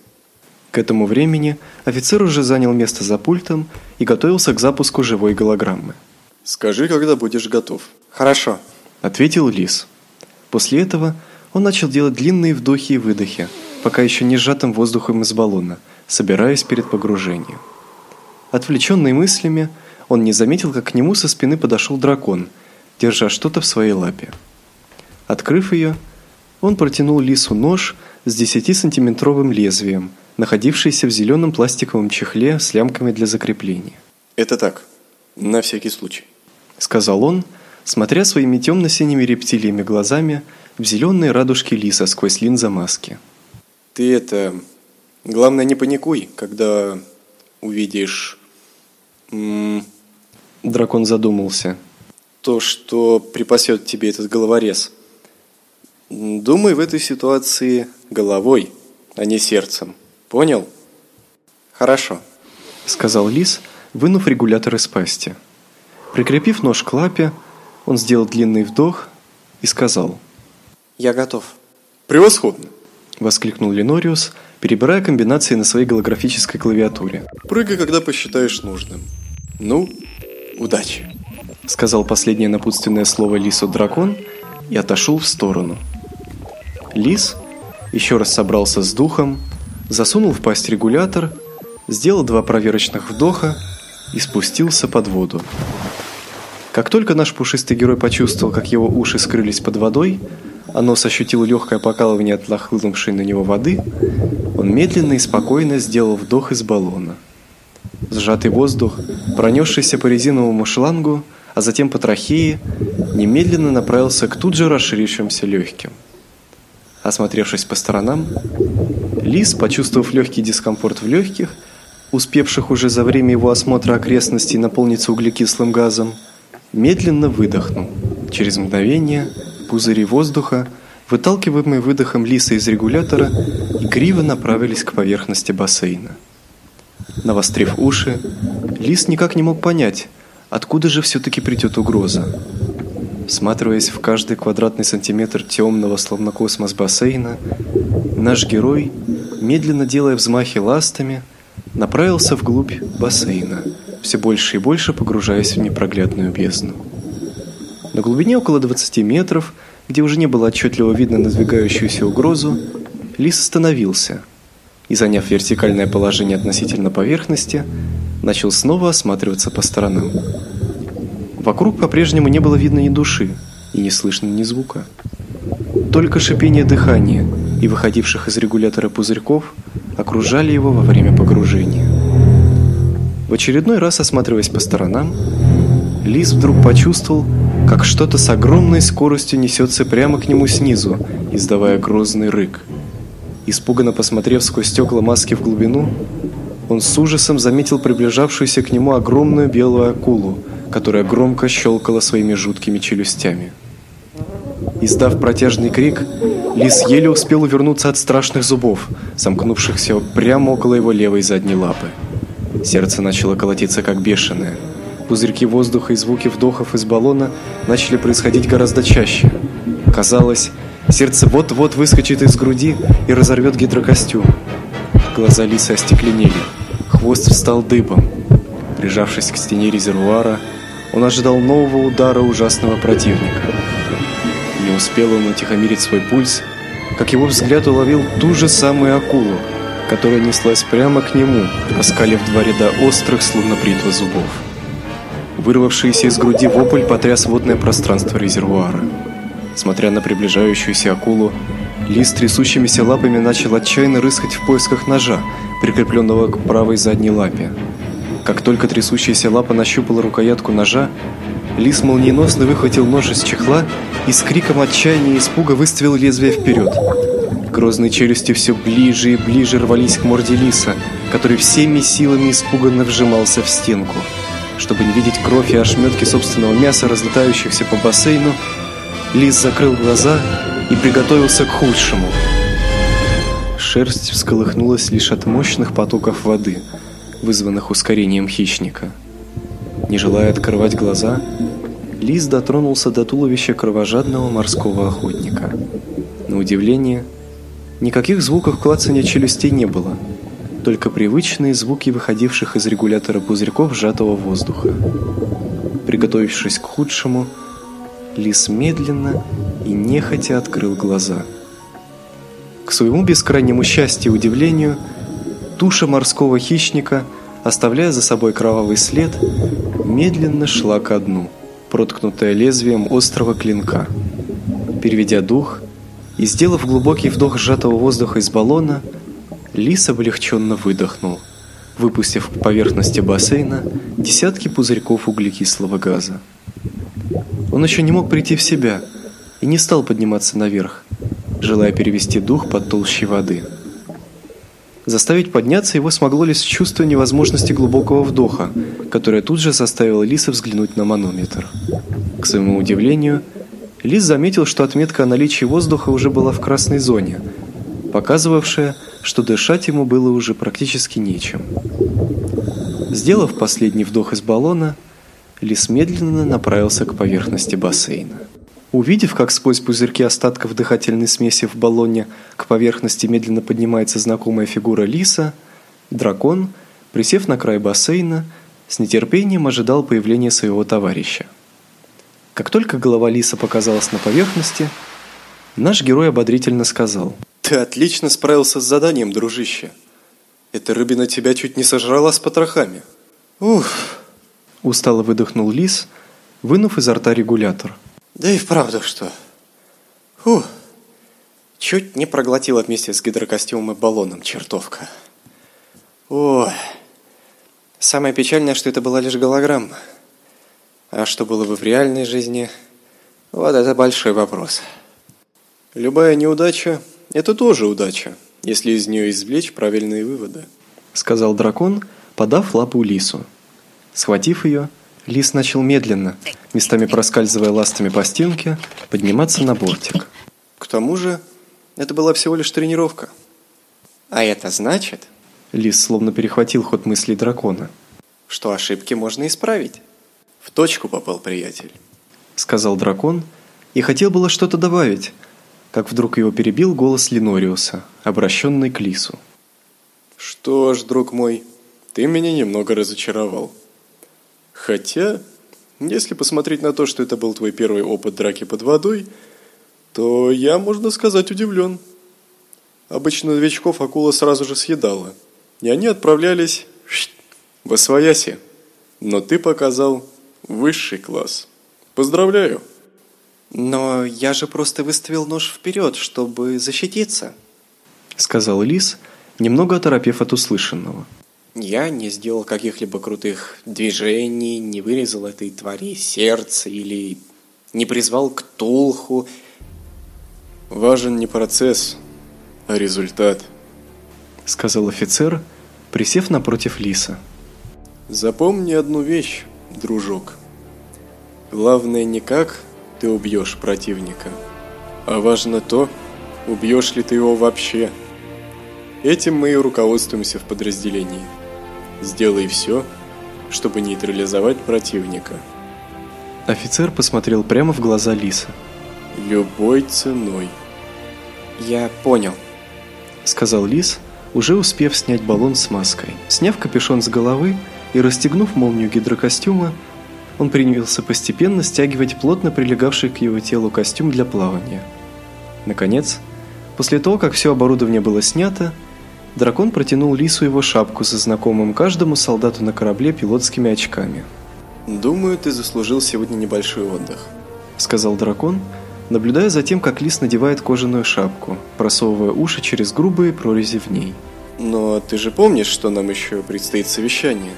К этому времени офицер уже занял место за пультом и готовился к запуску живой голограммы. «Скажи, когда будешь готов». «Хорошо», – ответил Лис. После этого он начал делать длинные вдохи и выдохи, пока еще не сжатым воздухом из баллона, собираясь перед погружением. Отвлеченный мыслями, он не заметил, как к нему со спины подошел дракон, держа что-то в своей лапе. Открыв ее, он протянул лису нож с 10-сантиметровым лезвием – находившийся в зеленом пластиковом чехле с лямками для закрепления. «Это так, на всякий случай», — сказал он, смотря своими темно-синими рептилиями глазами в зеленые радужки лиса сквозь линза маски. «Ты это... Главное, не паникуй, когда увидишь...» Дракон задумался. «То, что припасет тебе этот головорез. Думай в этой ситуации головой, а не сердцем». Понял? Хорошо, сказал лис, вынув регулятор из пасти. Прикрепив нож к лапе, он сделал длинный вдох и сказал: "Я готов". Превосходно, воскликнул Ленориус, перебирая комбинации на своей голографической клавиатуре. Прыгай, когда посчитаешь нужным. Ну, удачи, сказал последнее напутственное слово лису дракон и отошел в сторону. Лис еще раз собрался с духом засунул в пасть регулятор, сделал два проверочных вдоха и спустился под воду. Как только наш пушистый герой почувствовал, как его уши скрылись под водой, а нос ощутил легкое покалывание от нахлынувшей на него воды, он медленно и спокойно сделал вдох из баллона. Сжатый воздух, пронесшийся по резиновому шлангу, а затем по трахее, немедленно направился к тут же расширившимся легким. Осмотревшись по сторонам, Лис, почувствовав легкий дискомфорт в легких, успевших уже за время его осмотра окрестностей наполниться углекислым газом, медленно выдохнул. Через мгновение пузыри воздуха, выталкиваемые выдохом Лиса из регулятора, криво направились к поверхности бассейна. Навострив уши, Лис никак не мог понять, откуда же все-таки придет угроза. Всматриваясь в каждый квадратный сантиметр темного, словно космос бассейна, наш герой, медленно делая взмахи ластами, направился вглубь бассейна, все больше и больше погружаясь в непроглядную бездну. На глубине около 20 метров, где уже не было отчетливо видно надвигающуюся угрозу, лис остановился и, заняв вертикальное положение относительно поверхности, начал снова осматриваться по сторонам. Вокруг по-прежнему не было видно ни души и не слышно ни звука. Только шипение дыхания и выходивших из регулятора пузырьков окружали его во время погружения. В очередной раз осматриваясь по сторонам, Лис вдруг почувствовал, как что-то с огромной скоростью несется прямо к нему снизу, издавая грозный рык. Испуганно посмотрев сквозь стекла маски в глубину, он с ужасом заметил приближавшуюся к нему огромную белую акулу – которая громко щелкала своими жуткими челюстями. Издав протяжный крик, лис еле успел увернуться от страшных зубов, сомкнувшихся прямо около его левой задней лапы. Сердце начало колотиться как бешеное. Пузырьки воздуха и звуки вдохов из баллона начали происходить гораздо чаще. Казалось, сердце вот-вот выскочит из груди и разорвет гидрокостюм. Глаза лисы остекленели, хвост встал дыбом. Прижавшись к стене резервуара, он ожидал нового удара ужасного противника. Не успел он утихомирить свой пульс, как его взгляд уловил ту же самую акулу, которая неслась прямо к нему, оскалив два ряда острых, словно бритва зубов. Вырвавшийся из груди вопль потряс водное пространство резервуара. Смотря на приближающуюся акулу, Лис трясущимися лапами начал отчаянно рыскать в поисках ножа, прикрепленного к правой задней лапе. Как только трясущаяся лапа нащупала рукоятку ножа, Лис молниеносно выхватил нож из чехла и с криком отчаяния и испуга выставил лезвие вперед. Грозные челюсти все ближе и ближе рвались к морде лиса, который всеми силами испуганно вжимался в стенку. Чтобы не видеть кровь и ошметки собственного мяса, разлетающихся по бассейну, лис закрыл глаза и приготовился к худшему. Шерсть всколыхнулась лишь от мощных потоков воды, вызванных ускорением хищника. Не желая открывать глаза, лис дотронулся до туловища кровожадного морского охотника. На удивление, никаких звуков клацания челюстей не было, только привычные звуки выходивших из регулятора пузырьков сжатого воздуха. Приготовившись к худшему, лис медленно и нехотя открыл глаза. К своему бескрайнему счастью и удивлению, туша морского хищника, оставляя за собой кровавый след, медленно шла ко дну, проткнутая лезвием острого клинка. Переведя дух и сделав глубокий вдох сжатого воздуха из баллона, лис облегченно выдохнул, выпустив к поверхности бассейна десятки пузырьков углекислого газа. Он еще не мог прийти в себя – и не стал подниматься наверх, желая перевести дух под толщей воды. Заставить подняться его смогло лишь чувство невозможности глубокого вдоха, которое тут же заставило Лиса взглянуть на манометр. К своему удивлению, Лис заметил, что отметка о наличии воздуха уже была в красной зоне, показывавшая, что дышать ему было уже практически нечем. Сделав последний вдох из баллона, Лис медленно направился к поверхности бассейна. Увидев, как сквозь пузырьки остатков дыхательной смеси в баллоне к поверхности медленно поднимается знакомая фигура лиса, дракон, присев на край бассейна, с нетерпением ожидал появления своего товарища. Как только голова лиса показалась на поверхности, наш герой ободрительно сказал: "Ты отлично справился с заданием, дружище. Эта рыбина тебя чуть не сожрала с потрохами". Ух, устало выдохнул лис, вынув изо рта регулятор. Да и вправду что. Фу. Чуть не проглотила вместе с гидрокостюмом и баллоном, чертовка. Ой. Самое печальное, что это была лишь голограмма. А что было бы в реальной жизни, вот это большой вопрос. Любая неудача – это тоже удача, если из нее извлечь правильные выводы. Сказал дракон, подав лапу лису. Схватив ее, Лис начал медленно, местами проскальзывая ластами по стенке, подниматься на бортик. К тому же, это была всего лишь тренировка. А это значит, Лис словно перехватил ход мыслей дракона, что ошибки можно исправить. В точку попал приятель, сказал дракон и хотел было что-то добавить, как вдруг его перебил голос Ленориуса, обращенный к Лису. Что ж, друг мой, ты меня немного разочаровал. Хотя, если посмотреть на то, что это был твой первый опыт драки под водой, то я, можно сказать, удивлен. Обычно новичков акула сразу же съедала, и они отправлялись в освояси. Но ты показал высший класс. Поздравляю. Но я же просто выставил нож вперед, чтобы защититься, сказал Лис, немного оторопев от услышанного. Я не сделал каких-либо крутых движений, не вырезал этой твари сердце или не призвал к Тулху. Важен не процесс, а результат, сказал офицер, присев напротив Лиса. Запомни одну вещь, дружок. Главное не как ты убьешь противника, а важно то, убьешь ли ты его вообще. Этим мы и руководствуемся в подразделении. Сделай все, чтобы нейтрализовать противника. Офицер посмотрел прямо в глаза Лиса. Любой ценой. Я понял, сказал Лис, уже успев снять баллон с маской. Сняв капюшон с головы и расстегнув молнию гидрокостюма, он принялся постепенно стягивать плотно прилегавший к его телу костюм для плавания. Наконец, после того, как все оборудование было снято, дракон протянул Лису его шапку со знакомым каждому солдату на корабле пилотскими очками. «Думаю, ты заслужил сегодня небольшой отдых», — сказал дракон, наблюдая за тем, как Лис надевает кожаную шапку, просовывая уши через грубые прорези в ней. «Но ты же помнишь, что нам еще предстоит совещание?»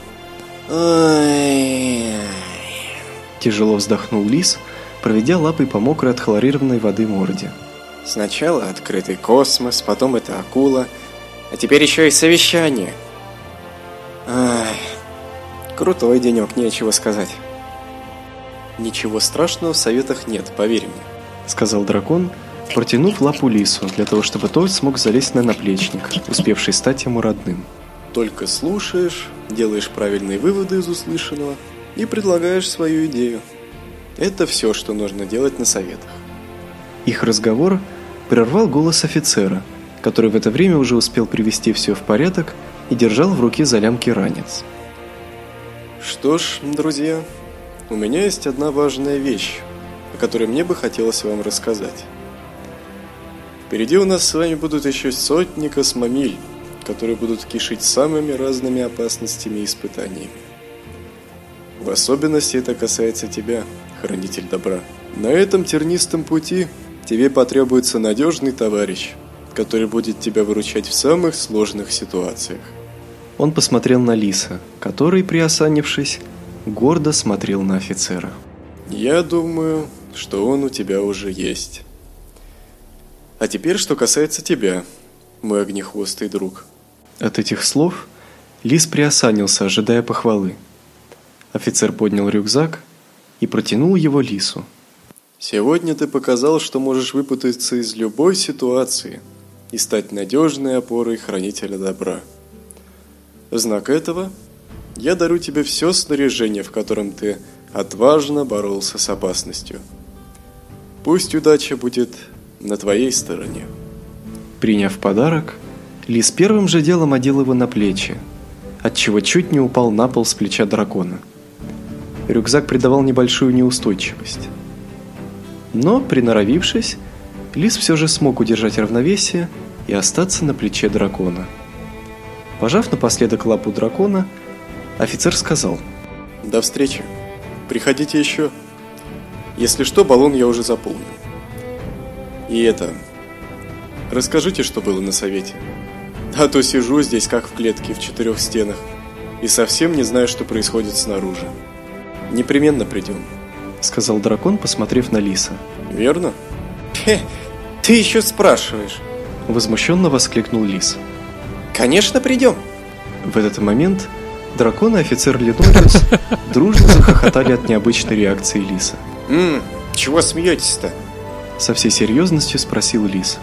Ой. Тяжело вздохнул Лис, проведя лапой по мокрой от хлорированной воды морде. Сначала открытый космос, потом это акула, а теперь еще и совещание. Ай, крутой денек, нечего сказать. Ничего страшного в советах нет, поверь мне, сказал дракон, протянув лапу лису для того, чтобы тот смог залезть на наплечник, успевший стать ему родным. Только слушаешь, делаешь правильные выводы из услышанного и предлагаешь свою идею. Это все, что нужно делать на советах. Их разговор прервал голос офицера, который в это время уже успел привести все в порядок и держал в руке за лямки ранец. Что ж, друзья, у меня есть одна важная вещь, о которой мне бы хотелось вам рассказать. Впереди у нас с вами будут еще сотни космомиль, которые будут кишить самыми разными опасностями и испытаниями. В особенности это касается тебя, хранитель добра. На этом тернистом пути тебе потребуется надежный товарищ, который будет тебя выручать в самых сложных ситуациях. Он посмотрел на Лиса, который, приосанившись, гордо смотрел на офицера. Я думаю, что он у тебя уже есть. А теперь, что касается тебя, мой огнехвостый друг. От этих слов Лис приосанился, ожидая похвалы. Офицер поднял рюкзак и протянул его Лису. Сегодня ты показал, что можешь выпутаться из любой ситуации и стать надежной опорой хранителя добра. В знак этого я дарю тебе все снаряжение, в котором ты отважно боролся с опасностью. Пусть удача будет на твоей стороне. Приняв подарок, Лис первым же делом одел его на плечи, отчего чуть не упал на пол с плеча дракона. Рюкзак придавал небольшую неустойчивость. Но, приноровившись, Лис все же смог удержать равновесие и остаться на плече дракона. Пожав напоследок лапу дракона, офицер сказал: "До встречи. Приходите еще. Если что, баллон я уже заполнил. И это Расскажите, что было на совете. А то сижу здесь как в клетке в четырех стенах и совсем не знаю, что происходит снаружи. Непременно придем», — сказал дракон, посмотрев на Лиса. «Верно?» Хе, ты еще спрашиваешь?» Возмущенно воскликнул Лис. «Конечно придем!» В этот момент дракон и офицер Ленориус [LAUGHS] дружно захохотали от необычной реакции Лиса. «Ммм, чего смеетесь-то?» Со всей серьезностью спросил Лис.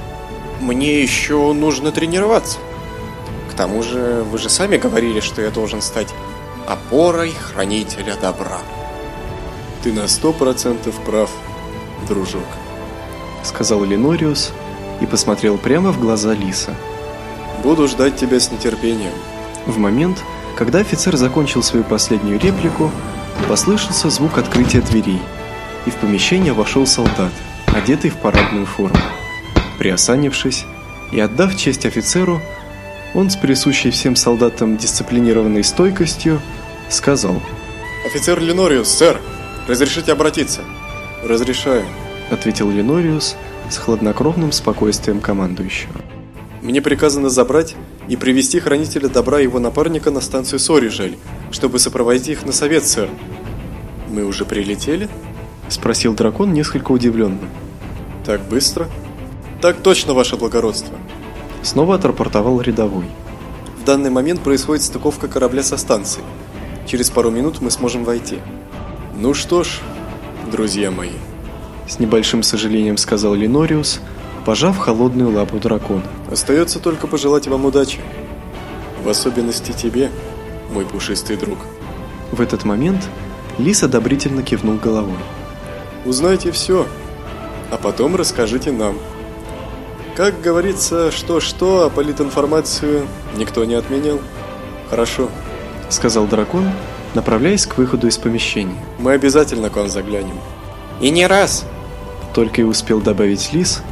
«Мне еще нужно тренироваться. К тому же вы же сами говорили, что я должен стать опорой хранителя добра». «Ты на сто процентов прав, дружок», — сказал Ленориус и посмотрел прямо в глаза Лиса. «Буду ждать тебя с нетерпением». В момент, когда офицер закончил свою последнюю реплику, послышался звук открытия дверей, и в помещение вошел солдат, одетый в парадную форму. Приосанившись и отдав честь офицеру, он с присущей всем солдатам дисциплинированной стойкостью сказал: "Офицер Ленориус, сэр, разрешите обратиться?" "Разрешаю", ответил Ленориус с хладнокровным спокойствием командующего. Мне приказано забрать и привести хранителя добра его напарника на станцию Сорижель, чтобы сопроводить их на совет, сэр. Мы уже прилетели? спросил дракон несколько удивленно. Так быстро? Так точно, ваше благородство. Снова отрапортовал рядовой. В данный момент происходит стыковка корабля со станцией. Через пару минут мы сможем войти. Ну что ж, друзья мои, с небольшим сожалением сказал Ленориус, пожав холодную лапу дракона. Остается только пожелать вам удачи. В особенности тебе, мой пушистый друг. В этот момент Лис одобрительно кивнул головой. Узнайте все, а потом расскажите нам. Как говорится, что-что, а политинформацию никто не отменял. Хорошо, сказал дракон, направляясь к выходу из помещения. Мы обязательно к вам заглянем. И не раз. Только и успел добавить Лис,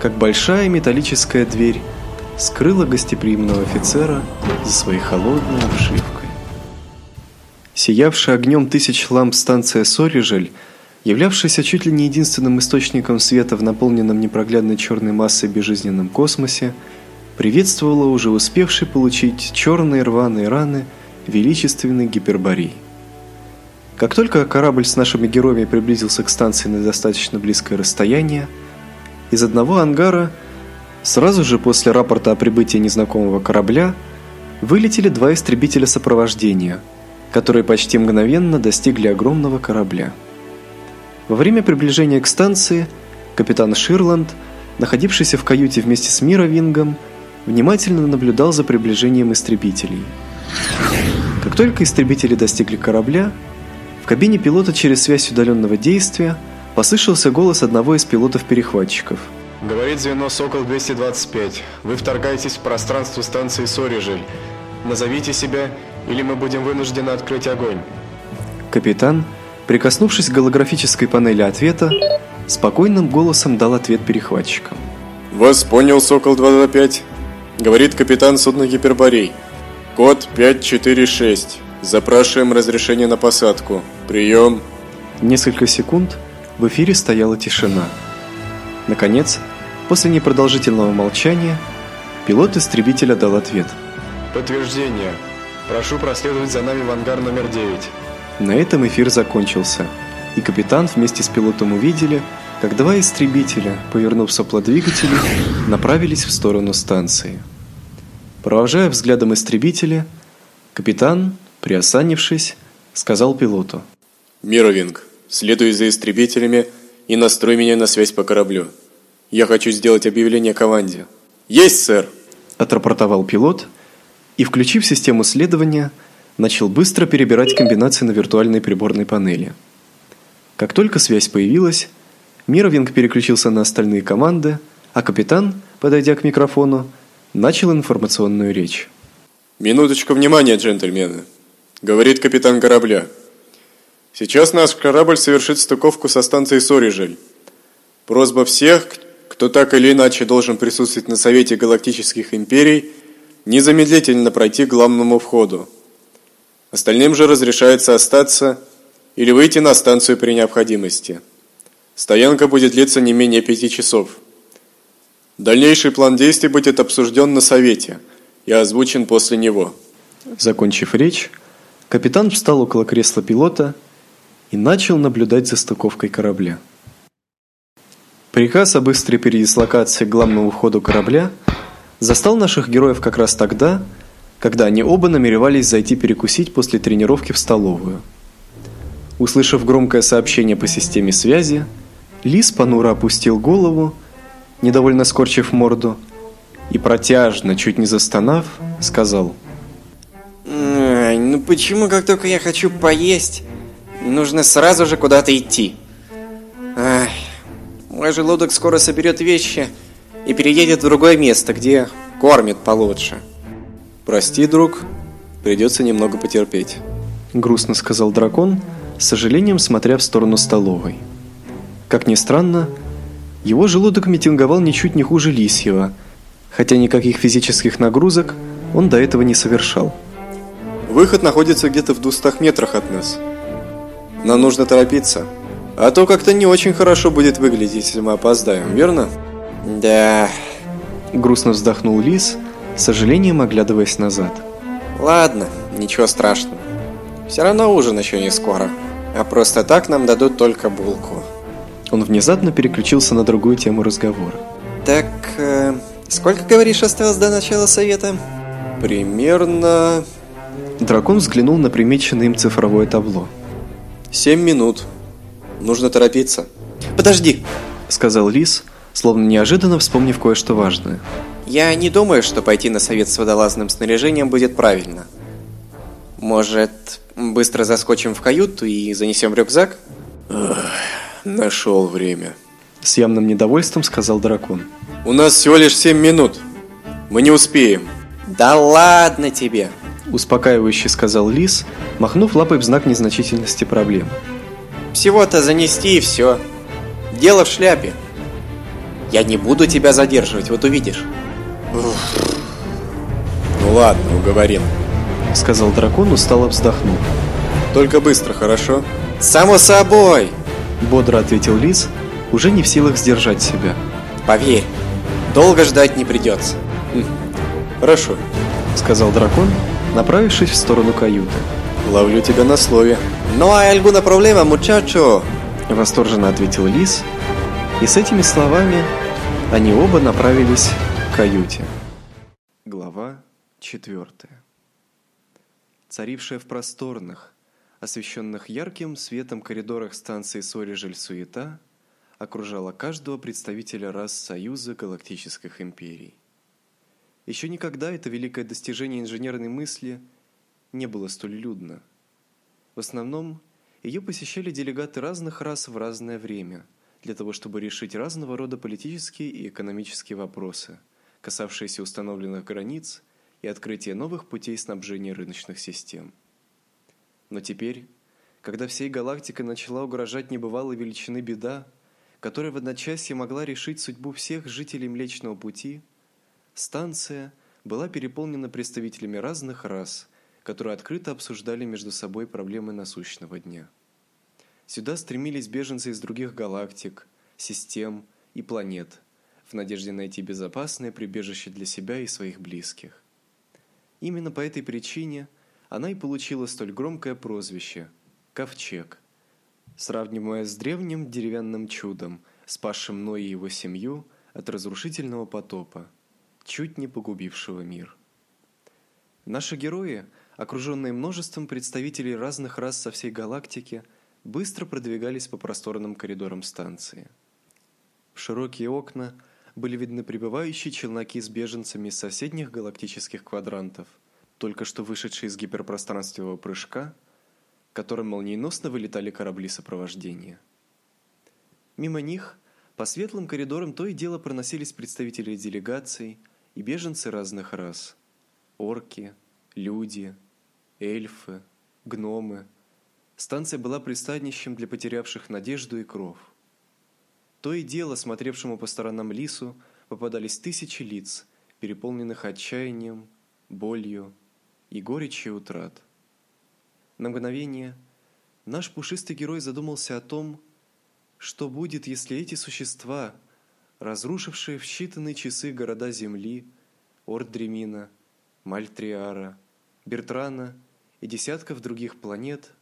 как большая металлическая дверь скрыла гостеприимного офицера за своей холодной обшивкой. Сиявшая огнем тысяч ламп станция Сорижель, являвшаяся чуть ли не единственным источником света в наполненном непроглядной черной массой безжизненном космосе, приветствовала уже успевший получить черные рваные раны величественный гиперборей. Как только корабль с нашими героями приблизился к станции на достаточно близкое расстояние, из одного ангара сразу же после рапорта о прибытии незнакомого корабля вылетели два истребителя сопровождения, которые почти мгновенно достигли огромного корабля. Во время приближения к станции капитан Ширланд, находившийся в каюте вместе с Мировингом, внимательно наблюдал за приближением истребителей. Как только истребители достигли корабля, в кабине пилота через связь удаленного действия послышался голос одного из пилотов-перехватчиков. Говорит звено Сокол-225. Вы вторгаетесь в пространство станции Сорижель. Назовите себя, или мы будем вынуждены открыть огонь. Капитан, прикоснувшись к голографической панели ответа, спокойным голосом дал ответ перехватчикам. Вас понял, Сокол-225. Говорит капитан судна Гиперборей. Код 546. Запрашиваем разрешение на посадку. Прием. Несколько секунд в эфире стояла тишина. Наконец, после непродолжительного молчания, пилот истребителя дал ответ. Подтверждение. Прошу проследовать за нами в ангар номер 9. На этом эфир закончился, и капитан вместе с пилотом увидели, как два истребителя, повернув соплодвигатели, направились в сторону станции. Провожая взглядом истребителя, капитан, приосанившись, сказал пилоту: "Мировинг, следуй за истребителями и настрой меня на связь по кораблю. Я хочу сделать объявление команде". "Есть, сэр", отрапортовал пилот и, включив систему следования, начал быстро перебирать комбинации на виртуальной приборной панели. Как только связь появилась, Мировинг переключился на остальные команды, а капитан, подойдя к микрофону, начал информационную речь. Минуточку внимания, джентльмены, говорит капитан корабля. Сейчас наш корабль совершит стыковку со станцией Сорижель. Просьба всех, кто так или иначе должен присутствовать на Совете Галактических Империй, незамедлительно пройти к главному входу. Остальным же разрешается остаться или выйти на станцию при необходимости. Стоянка будет длиться не менее пяти часов. Дальнейший план действий будет обсужден на совете и озвучен после него. Закончив речь, капитан встал около кресла пилота и начал наблюдать за стыковкой корабля. Приказ о быстрой передислокации к главному входу корабля застал наших героев как раз тогда, когда они оба намеревались зайти перекусить после тренировки в столовую. Услышав громкое сообщение по системе связи, Лис понуро опустил голову недовольно скорчив морду, и протяжно, чуть не застонав, сказал: "Ай, ну почему как только я хочу поесть, нужно сразу же куда-то идти? Ай, мой желудок скоро соберет вещи и переедет в другое место, где кормят получше". "Прости, друг, придется немного потерпеть", грустно сказал дракон, с сожалением смотря в сторону столовой. Как ни странно, его желудок митинговал ничуть не хуже лисьего, хотя никаких физических нагрузок он до этого не совершал. Выход находится где-то в 200 метрах от нас. Нам нужно торопиться, а то как-то не очень хорошо будет выглядеть, если мы опоздаем, верно? Да. Грустно вздохнул Лис, с сожалением оглядываясь назад. Ладно, ничего страшного. Все равно ужин еще не скоро, а просто так нам дадут только булку. Он внезапно переключился на другую тему разговора. Так, э, сколько, говоришь, осталось до начала совета? Примерно... Дракон взглянул на примеченное им цифровое табло. «Семь минут. Нужно торопиться». «Подожди!» — сказал Лис, словно неожиданно вспомнив кое-что важное. «Я не думаю, что пойти на совет с водолазным снаряжением будет правильно. Может, быстро заскочим в каюту и занесем рюкзак? Нашел время. С явным недовольством сказал дракон. У нас всего лишь семь минут. Мы не успеем. Да ладно тебе. Успокаивающе сказал Лис, махнув лапой в знак незначительности проблем. Всего-то занести и все. Дело в шляпе. Я не буду тебя задерживать, вот увидишь. Ну ладно, уговорим. Сказал дракон, устало вздохнув. Только быстро, хорошо? Само собой. Бодро ответил Лис, уже не в силах сдержать себя. Поверь, долго ждать не придется. Хорошо, Сказал дракон, направившись в сторону каюты. ловлю тебя на слове. Ну а alguna проблема, мучачо? Восторженно ответил Лис, и с этими словами они оба направились к каюте. Глава четвертая. Царившая в просторных, освещенных ярким светом коридорах станции Сорижель суета окружала каждого представителя рас Союза Галактических Империй. Еще никогда это великое достижение инженерной мысли не было столь людно. В основном ее посещали делегаты разных рас в разное время для того, чтобы решить разного рода политические и экономические вопросы, касавшиеся установленных границ и открытия новых путей снабжения рыночных систем. Но теперь, когда всей галактике начала угрожать небывалой величины беда, которая в одночасье могла решить судьбу всех жителей Млечного Пути, станция была переполнена представителями разных рас, которые открыто обсуждали между собой проблемы насущного дня. Сюда стремились беженцы из других галактик, систем и планет, в надежде найти безопасное прибежище для себя и своих близких. Именно по этой причине она и получила столь громкое прозвище Ковчег, сравниваемое с древним деревянным чудом, спасшим Ноя и его семью от разрушительного потопа, чуть не погубившего мир. Наши герои, окруженные множеством представителей разных рас со всей галактики, быстро продвигались по просторным коридорам станции. В широкие окна были видны прибывающие челноки с беженцами из соседних галактических квадрантов, только что вышедшие из гиперпространственного прыжка, которым молниеносно вылетали корабли сопровождения. Мимо них по светлым коридорам то и дело проносились представители делегаций и беженцы разных рас: орки, люди, эльфы, гномы. Станция была пристанищем для потерявших надежду и кров. То и дело смотревшему по сторонам лису попадались тысячи лиц, переполненных отчаянием, болью и горечью утрат. На мгновение наш пушистый герой задумался о том, что будет, если эти существа, разрушившие в считанные часы города Земли, Ордремина, Мальтриара, Бертрана и десятков других планет,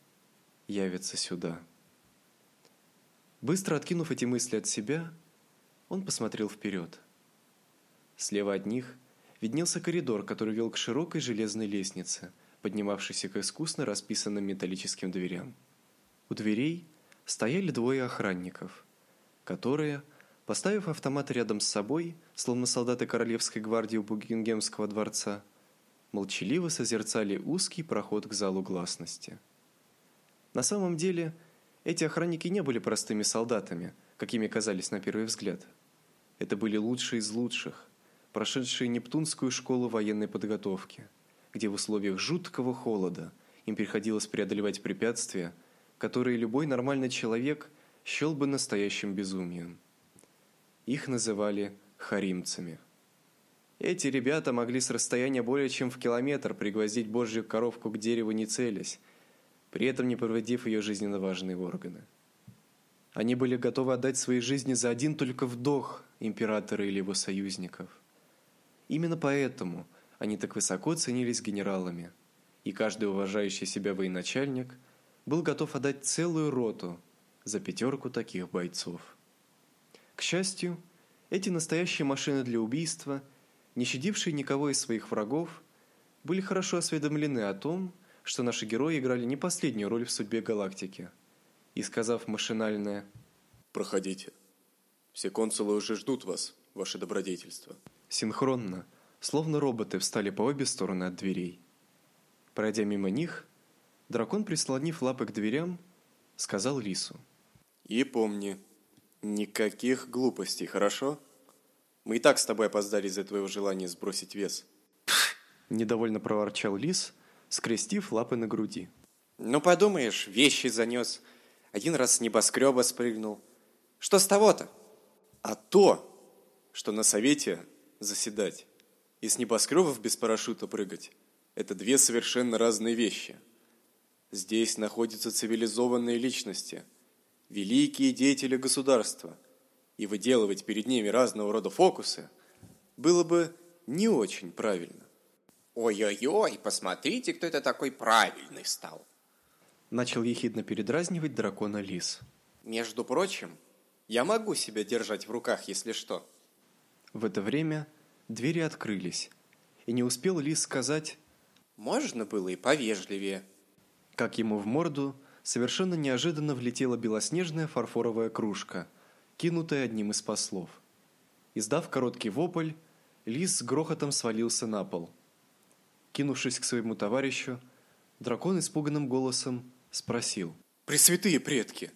явятся сюда. Быстро откинув эти мысли от себя, он посмотрел вперед. Слева от них виднелся коридор, который вел к широкой железной лестнице, поднимавшейся к искусно расписанным металлическим дверям. У дверей стояли двое охранников, которые, поставив автоматы рядом с собой, словно солдаты королевской гвардии у Букингемского дворца, молчаливо созерцали узкий проход к залу гласности. На самом деле, эти охранники не были простыми солдатами, какими казались на первый взгляд. Это были лучшие из лучших, прошедшие Нептунскую школу военной подготовки, где в условиях жуткого холода им приходилось преодолевать препятствия, которые любой нормальный человек счел бы настоящим безумием. Их называли харимцами. Эти ребята могли с расстояния более чем в километр пригвоздить божью коровку к дереву не целясь, при этом не повредив ее жизненно важные органы. Они были готовы отдать свои жизни за один только вдох императора или его союзников. Именно поэтому они так высоко ценились генералами, и каждый уважающий себя военачальник был готов отдать целую роту за пятерку таких бойцов. К счастью, эти настоящие машины для убийства, не щадившие никого из своих врагов, были хорошо осведомлены о том, что наши герои играли не последнюю роль в судьбе галактики. И сказав машинальное Проходите. Все консулы уже ждут вас, ваше добродетельство. синхронно, словно роботы встали по обе стороны от дверей. Пройдя мимо них, Дракон, прислонив лапы к дверям, сказал лису. «И помни, никаких глупостей, хорошо? Мы и так с тобой опоздали из-за твоего желания сбросить вес». Недовольно проворчал лис, скрестив лапы на груди. Ну, подумаешь, вещи занес. Один раз с небоскреба спрыгнул. Что с того-то? А то, что на совете заседать и с небоскребов без парашюта прыгать – это две совершенно разные вещи. Здесь находятся цивилизованные личности, великие деятели государства, и выделывать перед ними разного рода фокусы было бы не очень правильно. Ой-ой-ой, посмотрите, кто это такой правильный стал. Начал ехидно передразнивать дракона лис. Между прочим, я могу себя держать в руках, если что. В это время двери открылись, и не успел лис сказать «Можно было и повежливее», как ему в морду совершенно неожиданно влетела белоснежная фарфоровая кружка, кинутая одним из послов. Издав короткий вопль, лис с грохотом свалился на пол. Кинувшись к своему товарищу, дракон испуганным голосом спросил. «Пресвятые предки!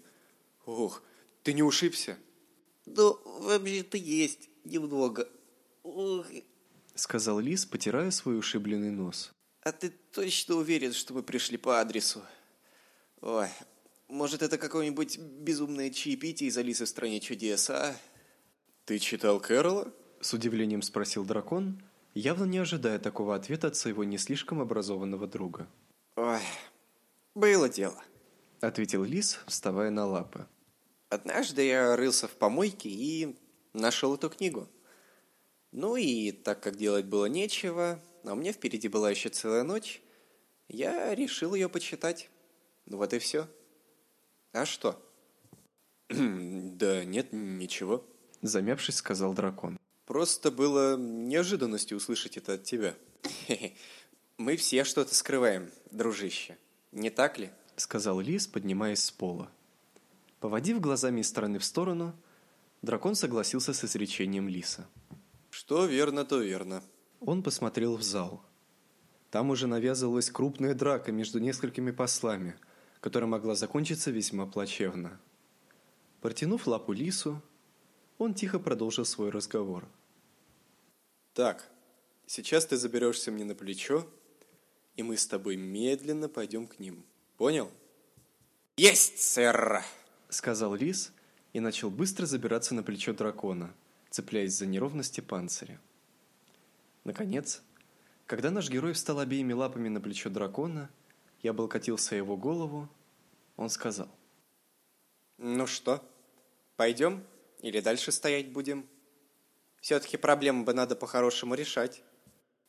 Ох, ты не ушибся?» «Да вообще-то есть немного. Ох. Сказал лис, потирая свой ушибленный нос. А ты точно уверен, что мы пришли по адресу? Ой, может, это какое-нибудь безумное чаепитие из Алисы в стране чудес, а? Ты читал Кэрола? С удивлением спросил дракон, явно не ожидая такого ответа от своего не слишком образованного друга. Ой, было дело. Ответил лис, вставая на лапы. Однажды я рылся в помойке и нашел эту книгу. Ну и так как делать было нечего, а у меня впереди была еще целая ночь, я решил ее почитать. Ну вот и все. А что? [CLEARS THROAT] да нет, ничего. Замявшись, сказал дракон. Просто было неожиданностью услышать это от тебя. [LAUGHS] Мы все что-то скрываем, дружище. Не так ли? Сказал лис, поднимаясь с пола. Поводив глазами из стороны в сторону, дракон согласился с изречением лиса. Что верно, то верно. Он посмотрел в зал. Там уже навязывалась крупная драка между несколькими послами, которая могла закончиться весьма плачевно. Протянув лапу лису, он тихо продолжил свой разговор. Так, сейчас ты заберешься мне на плечо, и мы с тобой медленно пойдем к ним. Понял? Есть, сэр! сказал лис и начал быстро забираться на плечо дракона, цепляясь за неровности панциря. Наконец, когда наш герой встал обеими лапами на плечо дракона и облокотился его голову, он сказал. «Ну что, пойдем или дальше стоять будем? Все-таки проблему бы надо по-хорошему решать».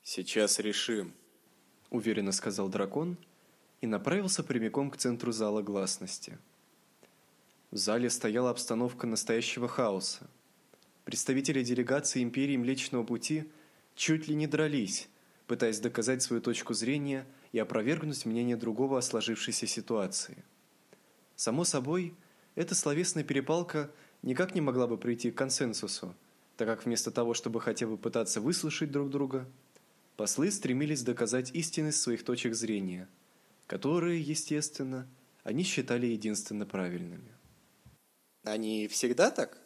«Сейчас решим», — уверенно сказал дракон и направился прямиком к центру зала гласности. В зале стояла обстановка настоящего хаоса. Представители делегации Империи Млечного Пути чуть ли не дрались, пытаясь доказать свою точку зрения и опровергнуть мнение другого о сложившейся ситуации. Само собой, эта словесная перепалка никак не могла бы прийти к консенсусу, так как вместо того, чтобы хотя бы пытаться выслушать друг друга, послы стремились доказать истинность своих точек зрения, которые, естественно, они считали единственно правильными. Они всегда так?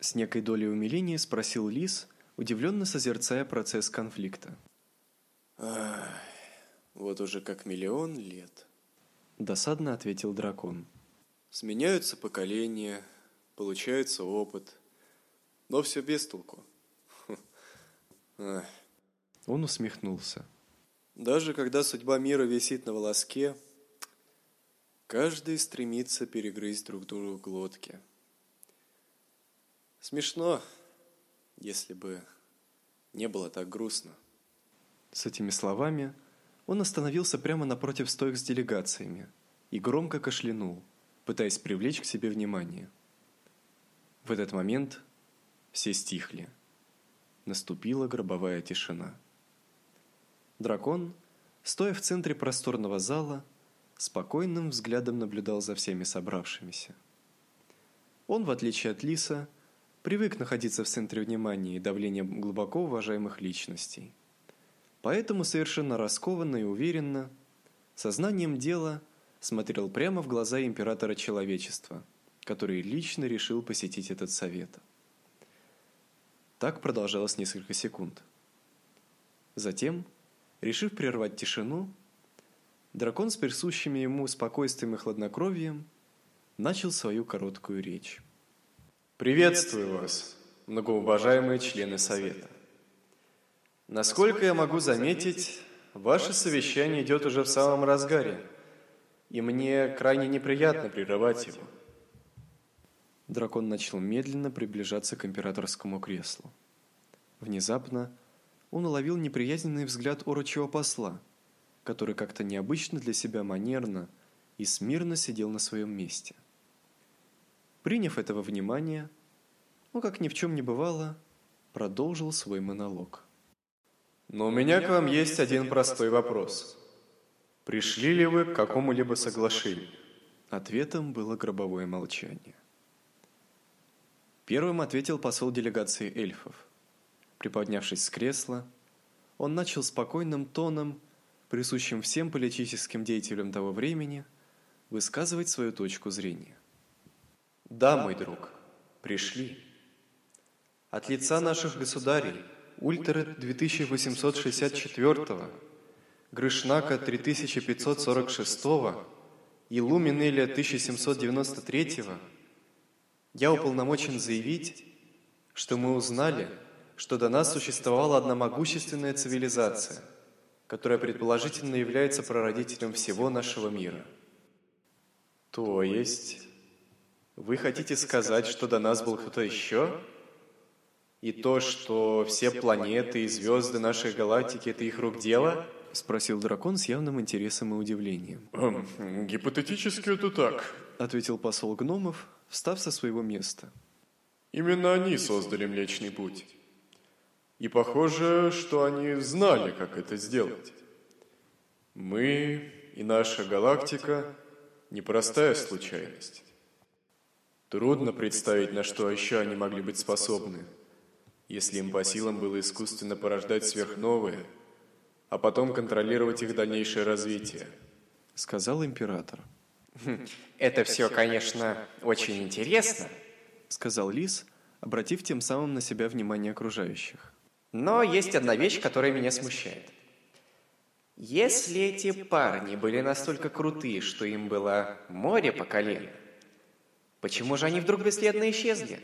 С некой долей умиления спросил Лис, удивленно созерцая процесс конфликта. Ах, вот уже как миллион лет. Досадно ответил дракон. Сменяются поколения, получается опыт, но все без толку. Он усмехнулся. Даже когда судьба мира висит на волоске, Каждый стремится перегрызть друг другу глотки. Смешно, если бы не было так грустно. С этими словами он остановился прямо напротив стоек с делегациями и громко кашлянул, пытаясь привлечь к себе внимание. В этот момент все стихли. Наступила гробовая тишина. Дракон, стоя в центре просторного зала, спокойным взглядом наблюдал за всеми собравшимися. Он, в отличие от Лиса, привык находиться в центре внимания и давления глубоко уважаемых личностей. Поэтому совершенно раскованно и уверенно, Сознанием дела смотрел прямо в глаза императора человечества, который лично решил посетить этот совет. Так продолжалось несколько секунд. Затем, решив прервать тишину, дракон с присущими ему спокойствием и хладнокровием начал свою короткую речь. Приветствую вас, многоуважаемые члены совета. Насколько я могу заметить, ваше совещание идет уже в самом разгаре, и мне крайне неприятно прерывать его. Дракон начал медленно приближаться к императорскому креслу. Внезапно он уловил неприязненный взгляд орочего посла, который как-то необычно для себя манерно и смирно сидел на своем месте. Приняв этого внимания, он, как ни в чем не бывало, продолжил свой монолог. Но у меня к вам есть один простой вопрос. Пришли ли вы к какому-либо соглашению? Ответом было гробовое молчание. Первым ответил посол делегации эльфов. Приподнявшись с кресла, он начал спокойным тоном, присущим всем политическим деятелям того времени, высказывать свою точку зрения. Да, мой друг, пришли. От лица наших государей – Ультра 2864, Грышнака 3546 и Луминеля 1793 я уполномочен заявить, что мы узнали, что до нас существовала одна могущественная цивилизация, которая предположительно является прародителем всего нашего мира. То есть, вы хотите сказать, что до нас был кто-то еще? И то, что все планеты и звезды нашей галактики – это их рук дело? Спросил дракон с явным интересом и удивлением. Эм, гипотетически это так. Ответил посол гномов, встав со своего места. Именно они создали Млечный Путь. И похоже, что они знали, как это сделать. Мы и наша галактика – непростая случайность. Трудно представить, на что еще они могли быть способны – если им по силам было искусственно порождать сверхновые, а потом контролировать их дальнейшее развитие. Сказал император. «Хм, это все, конечно, очень интересно, сказал Лис, обратив тем самым на себя внимание окружающих. Но есть одна вещь, которая меня смущает. Если эти парни были настолько крутые, что им было море по колено, почему же они вдруг бесследно исчезли?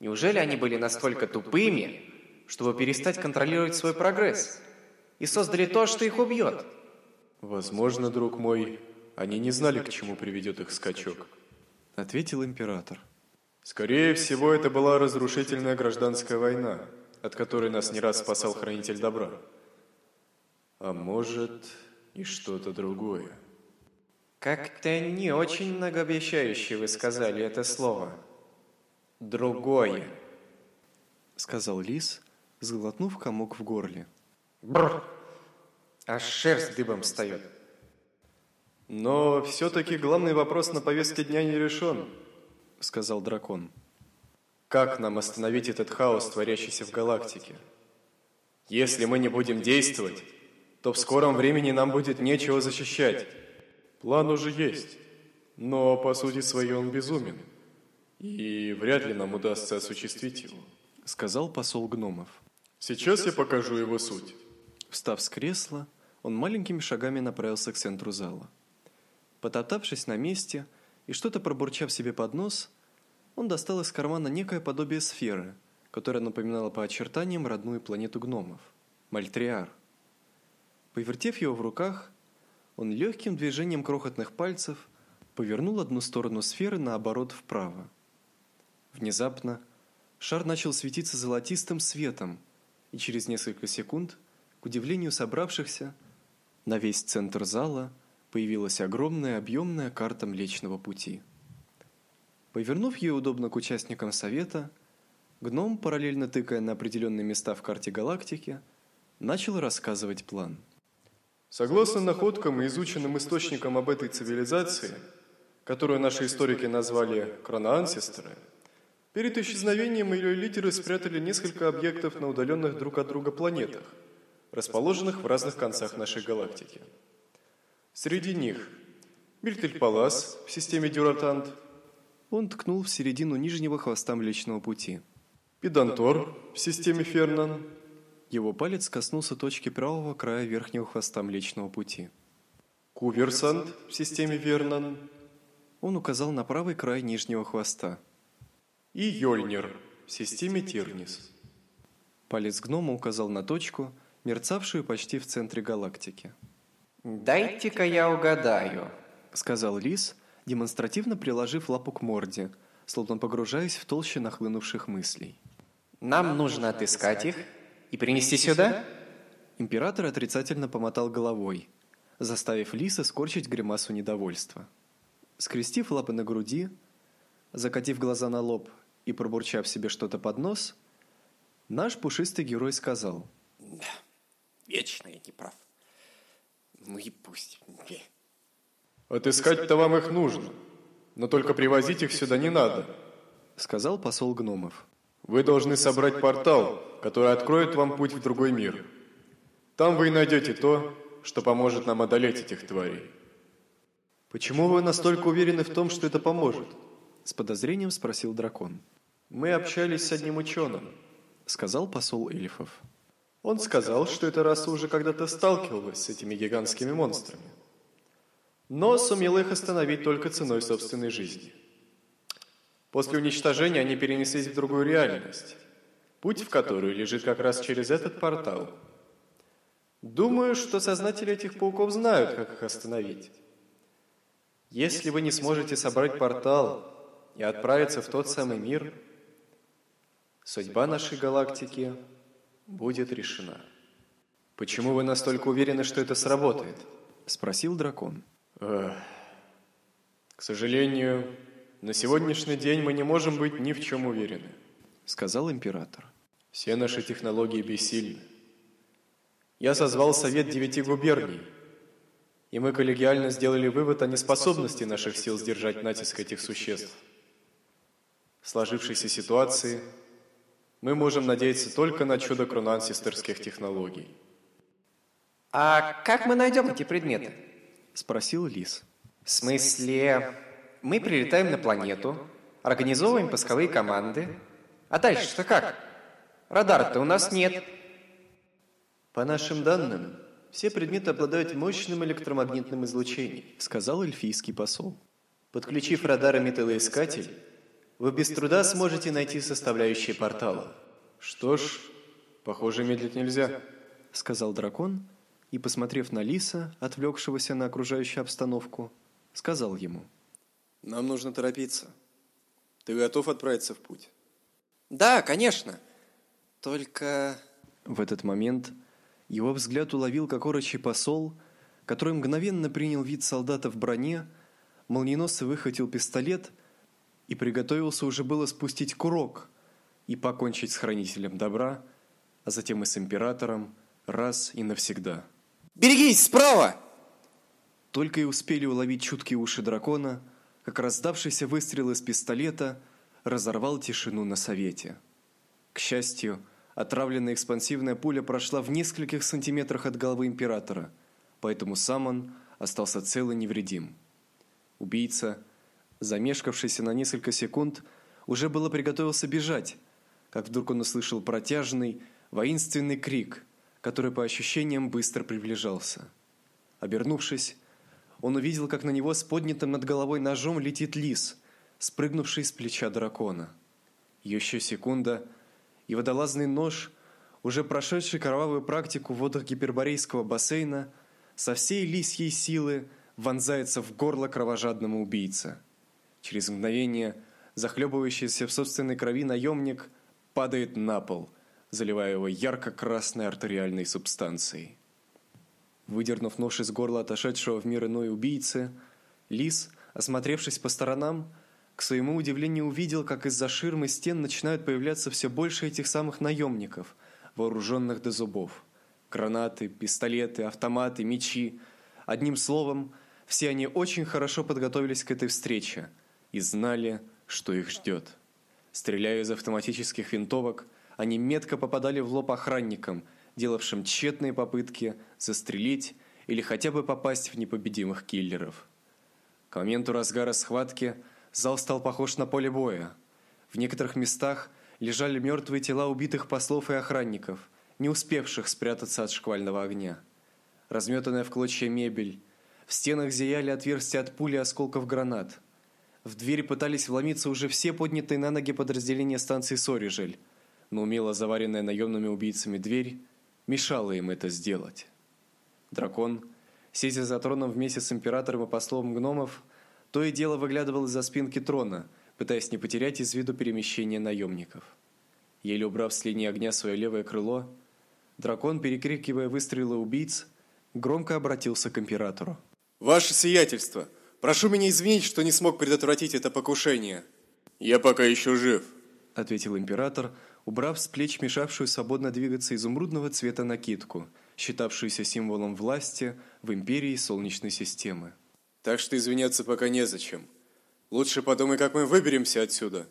Неужели они были настолько тупыми, чтобы перестать контролировать свой прогресс? И создали то, что их убьет? Возможно, друг мой, они не знали, к чему приведет их скачок. Ответил император. Скорее всего, это была разрушительная гражданская война, от которой нас не раз спасал Хранитель Добра. А может, и что-то другое. Как-то не очень многообещающе вы сказали это слово другое, сказал лис, сглотнув комок в горле. Бр! Аж шерсть дыбом встает. Но все-таки главный вопрос на повестке дня не решен, сказал дракон. Как нам остановить этот хаос, творящийся в галактике? Если мы не будем действовать, то в скором времени нам будет нечего защищать. План уже есть, но по сути своей он безумен. И вряд ли нам удастся осуществить его, сказал посол гномов. Сейчас я покажу его суть. Встав с кресла, он маленькими шагами направился к центру зала. Потоптавшись на месте и что-то пробурчав себе под нос, он достал из кармана некое подобие сферы, которая напоминала по очертаниям родную планету гномов – Мальтриар. Повертев его в руках, он легким движением крохотных пальцев повернул одну сторону сферы наоборот вправо. Внезапно шар начал светиться золотистым светом, и через несколько секунд, к удивлению собравшихся, на весь центр зала появилась огромная объемная карта Млечного Пути. Повернув ее удобно к участникам совета, гном, параллельно тыкая на определенные места в карте галактики, начал рассказывать план. Согласно находкам и изученным источникам об этой цивилизации, которую наши историки назвали кроноансестеры, Перед исчезновением ее лидеры спрятали несколько объектов на удаленных друг от друга планетах, расположенных в разных концах нашей галактики. Среди них Мильтель-Палас в системе Дюратант. Он ткнул в середину нижнего хвоста Млечного Пути. Педантор в системе Фернан. Его палец коснулся точки правого края верхнего хвоста Млечного Пути. Куверсант в системе Вернан. Он указал на правый край нижнего хвоста. И Йольнер в системе Тирнис. Палец гнома указал на точку, мерцавшую почти в центре галактики. «Дайте-ка я угадаю», — сказал лис, демонстративно приложив лапу к морде, словно погружаясь в толще нахлынувших мыслей. «Нам нужно отыскать их и принести сюда?» Император отрицательно помотал головой, заставив лиса скорчить гримасу недовольства. Скрестив лапы на груди, закатив глаза на лоб и пробурчав себе что-то под нос, наш пушистый герой сказал. «Да, вечно я не прав. Ну и пусть. Отыскать-то вам их нужно, но только привозить их сюда не надо», сказал посол гномов. «Вы должны собрать портал, который откроет вам путь в другой мир. Там вы и найдете то, что поможет нам одолеть этих тварей». «Почему вы настолько уверены в том, что это поможет?» С подозрением спросил дракон. «Мы общались с одним ученым», сказал посол эльфов. Он сказал, что эта раса уже когда-то сталкивалась с этими гигантскими монстрами. Но сумел их остановить только ценой собственной жизни. После уничтожения они перенеслись в другую реальность, путь в которую лежит как раз через этот портал. Думаю, что сознатели этих пауков знают, как их остановить. Если вы не сможете собрать портал и отправиться в тот самый мир, судьба нашей галактики будет решена. Почему вы настолько уверены, что это сработает? Спросил дракон. Эх. К сожалению, на сегодняшний день мы не можем быть ни в чем уверены, сказал император. Все наши технологии бессильны. Я созвал совет девяти губерний, и мы коллегиально сделали вывод о неспособности наших сил сдержать натиск этих существ. В сложившейся ситуации мы можем надеяться только на чудо кронансистерских технологий. А как мы найдем эти предметы? Спросил Лис. В смысле, мы прилетаем на планету, организовываем пусковые команды, а дальше-то как? Радара-то у нас нет. По нашим данным, все предметы обладают мощным электромагнитным излучением, сказал эльфийский посол. Подключив радар и металлоискатель, вы без труда сможете найти составляющие портала. Что ж, похоже, медлить нельзя, сказал дракон и, посмотрев на лиса, отвлекшегося на окружающую обстановку, сказал ему. Нам нужно торопиться. Ты готов отправиться в путь? Да, конечно. Только... В этот момент его взгляд уловил кокорочий посол, который мгновенно принял вид солдата в броне, молниеносно выхватил пистолет и приготовился уже было спустить курок и покончить с хранителем добра, а затем и с императором раз и навсегда. «Берегись, справа!» Только и успели уловить чуткие уши дракона, как раздавшийся выстрел из пистолета разорвал тишину на совете. К счастью, отравленная экспансивная пуля прошла в нескольких сантиметрах от головы императора, поэтому сам он остался цел и невредим. Убийца, замешкавшийся на несколько секунд, уже было приготовился бежать, как вдруг он услышал протяжный, воинственный крик, который по ощущениям быстро приближался. Обернувшись, он увидел, как на него с поднятым над головой ножом летит лис, спрыгнувший с плеча дракона. Еще секунда, и водолазный нож, уже прошедший кровавую практику в водах гиперборейского бассейна, со всей лисьей силы вонзается в горло кровожадному убийце. Через мгновение захлебывающийся в собственной крови наемник падает на пол, заливая его ярко-красной артериальной субстанцией. Выдернув нож из горла отошедшего в мир иной убийцы, Лис, осмотревшись по сторонам, к своему удивлению увидел, как из-за ширмы стен начинают появляться все больше этих самых наемников, вооруженных до зубов. Гранаты, пистолеты, автоматы, мечи. Одним словом, все они очень хорошо подготовились к этой встрече и знали, что их ждет. Стреляя из автоматических винтовок, они метко попадали в лоб охранникам, делавшим тщетные попытки застрелить или хотя бы попасть в непобедимых киллеров. К моменту разгара схватки зал стал похож на поле боя. В некоторых местах лежали мертвые тела убитых послов и охранников, не успевших спрятаться от шквального огня. Разметанная в клочья мебель, в стенах зияли отверстия от пули и осколков гранат. В двери пытались вломиться уже все поднятые на ноги подразделения станции Сорижель, но умело заваренная наемными убийцами дверь мешала им это сделать. Дракон, сидя за троном вместе с императором и послом гномов, то и дело выглядывал из-за спинки трона, пытаясь не потерять из виду перемещение наемников. Еле убрав с линии огня свое левое крыло, дракон, перекрикивая выстрелы убийц, громко обратился к императору. «Ваше сиятельство, прошу меня извинить, что не смог предотвратить это покушение. Я пока еще жив», — ответил император, убрав с плеч мешавшую свободно двигаться изумрудного цвета накидку, считавшуюся символом власти в империи Солнечной системы. Так что извиняться пока незачем. Лучше подумай, как мы выберемся отсюда.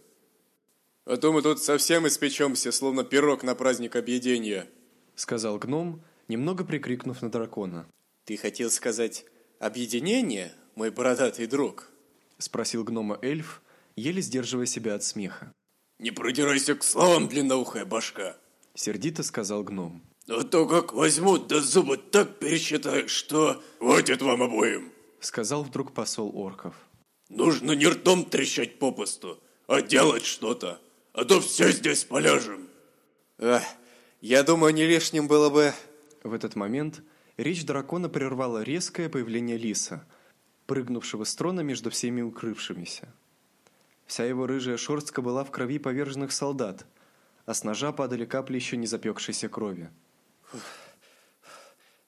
А то мы тут совсем испечемся, словно пирог на праздник объедения, сказал гном, немного прикрикнув на дракона. Ты хотел сказать объединение, мой бородатый друг? спросил гнома эльф, еле сдерживая себя от смеха. «Не продирайся к словам, длинноухая башка!» Сердито сказал гном. «А то как возьмут, да зубы так пересчитают, что... Хватит вам обоим!» Сказал вдруг посол орков. «Нужно не ртом трещать попусту, а делать что-то, а то все здесь поляжем!» Эх, я думаю, не лишним было бы... В этот момент речь дракона прервала резкое появление лиса, прыгнувшего с трона между всеми укрывшимися. Вся его рыжая шерстка была в крови поверженных солдат, а с ножа падали капли еще не запекшейся крови.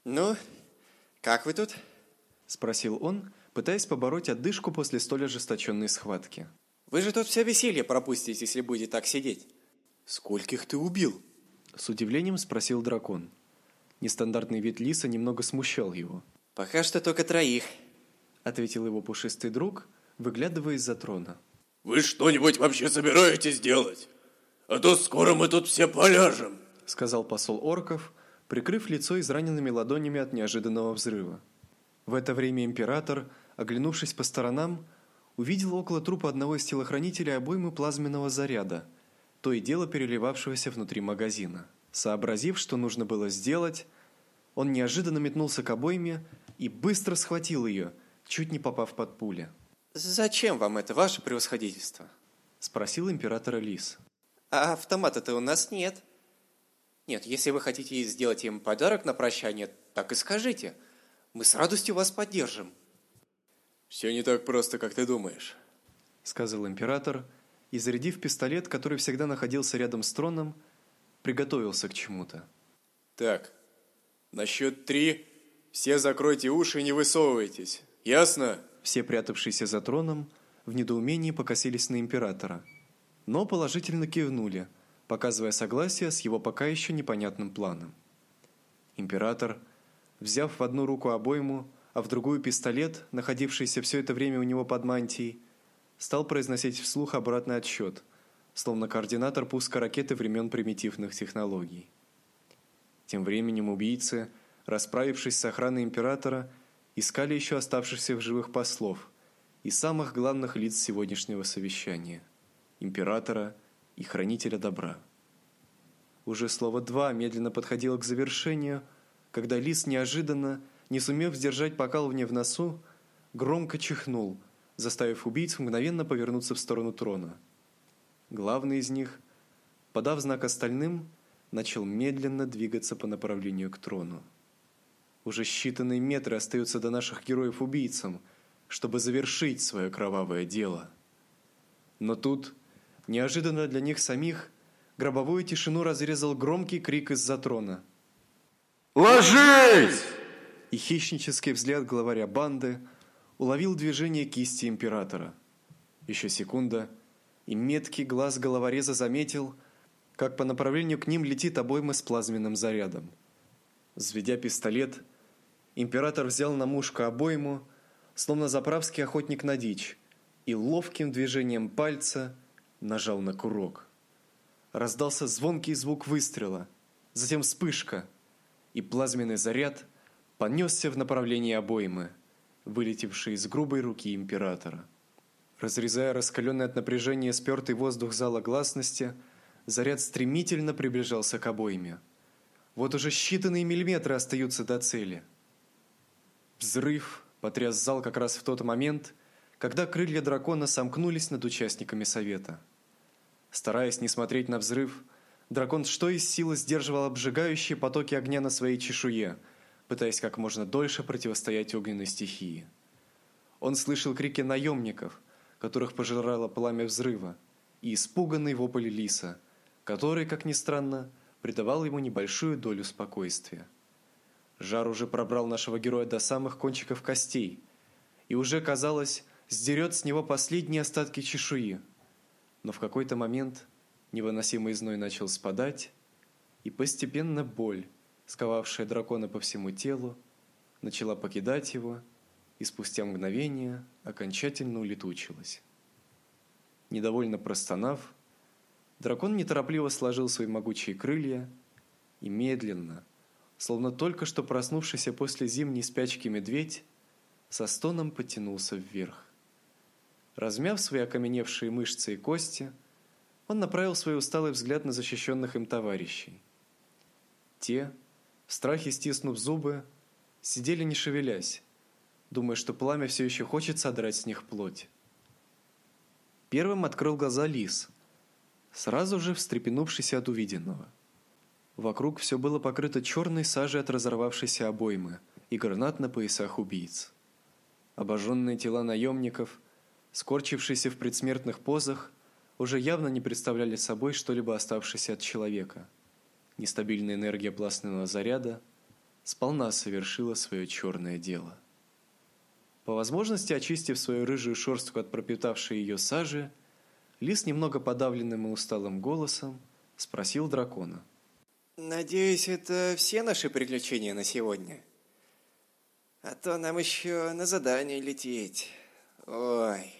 «Ну, как вы тут?» – спросил он, пытаясь побороть отдышку после столь ожесточенной схватки. «Вы же тут все веселье пропустите, если будете так сидеть». «Скольких ты убил?» – с удивлением спросил дракон. Нестандартный вид лиса немного смущал его. «Пока что только троих», – ответил его пушистый друг, выглядывая из-за трона. Вы что-нибудь вообще собираетесь делать? А то скоро мы тут все поляжем, сказал посол орков, прикрыв лицо израненными ладонями от неожиданного взрыва. В это время император, оглянувшись по сторонам, увидел около трупа одного из телохранителей обойму плазменного заряда, то и дело переливавшегося внутри магазина. Сообразив, что нужно было сделать, он неожиданно метнулся к обойме и быстро схватил ее, чуть не попав под пули. «Зачем вам это, ваше превосходительство?» – спросил император Лис. «А автомата-то у нас нет». «Нет, если вы хотите сделать им подарок на прощание, так и скажите. Мы с радостью вас поддержим». «Все не так просто, как ты думаешь», – сказал император, и, зарядив пистолет, который всегда находился рядом с троном, приготовился к чему-то. «Так, на счет три все закройте уши и не высовывайтесь. Ясно?» Все прятавшиеся за троном в недоумении покосились на императора, но положительно кивнули, показывая согласие с его пока еще непонятным планом. Император, взяв в одну руку обойму, а в другую пистолет, находившийся все это время у него под мантией, стал произносить вслух обратный отсчет, словно координатор пуска ракеты времен примитивных технологий. Тем временем убийцы, расправившись с охраной императора, искали еще оставшихся в живых послов и самых главных лиц сегодняшнего совещания – императора и хранителя добра. Уже слово «два» медленно подходило к завершению, когда лис неожиданно, не сумев сдержать покалывание в носу, громко чихнул, заставив убийц мгновенно повернуться в сторону трона. Главный из них, подав знак остальным, начал медленно двигаться по направлению к трону. Уже считанные метры остаются до наших героев-убийцам, чтобы завершить свое кровавое дело. Но тут, неожиданно для них самих, гробовую тишину разрезал громкий крик из-за трона. «Ложись!» И хищнический взгляд главаря банды уловил движение кисти императора. Еще секунда, и меткий глаз головореза заметил, как по направлению к ним летит обойма с плазменным зарядом. Взведя пистолет, император взял на мушку обойму, словно заправский охотник на дичь, и ловким движением пальца нажал на курок. Раздался звонкий звук выстрела, затем вспышка, и плазменный заряд понесся в направлении обоймы, вылетевшей из грубой руки императора. Разрезая раскаленный от напряжения спертый воздух зала гласности, заряд стремительно приближался к обойме. Вот уже считанные миллиметры остаются до цели. Взрыв потряс зал как раз в тот момент, когда крылья дракона сомкнулись над участниками совета. Стараясь не смотреть на взрыв, дракон что из силы сдерживал обжигающие потоки огня на своей чешуе, пытаясь как можно дольше противостоять огненной стихии. Он слышал крики наемников, которых пожирало пламя взрыва, и испуганный вопль лиса, который, как ни странно, придавал ему небольшую долю спокойствия. Жар уже пробрал нашего героя до самых кончиков костей, и уже, казалось, сдерет с него последние остатки чешуи. Но в какой-то момент невыносимый зной начал спадать, и постепенно боль, сковавшая дракона по всему телу, начала покидать его, и спустя мгновение окончательно улетучилась. Недовольно простонав, дракон неторопливо сложил свои могучие крылья и медленно, словно только что проснувшийся после зимней спячки медведь, со стоном потянулся вверх. Размяв свои окаменевшие мышцы и кости, он направил свой усталый взгляд на защищенных им товарищей. Те, в страхе стиснув зубы, сидели не шевелясь, думая, что пламя все еще хочет содрать с них плоть. Первым открыл глаза лис, сразу же встрепенувшийся от увиденного. Вокруг все было покрыто черной сажей от разорвавшейся обоймы и гранат на поясах убийц. Обожженные тела наемников – скорчившиеся в предсмертных позах, уже явно не представляли собой что-либо оставшееся от человека. Нестабильная энергия плазменного заряда сполна совершила свое черное дело. По возможности очистив свою рыжую шерстку от пропитавшей ее сажи, лис немного подавленным и усталым голосом спросил дракона. «Надеюсь, это все наши приключения на сегодня? А то нам еще на задание лететь. Ой...»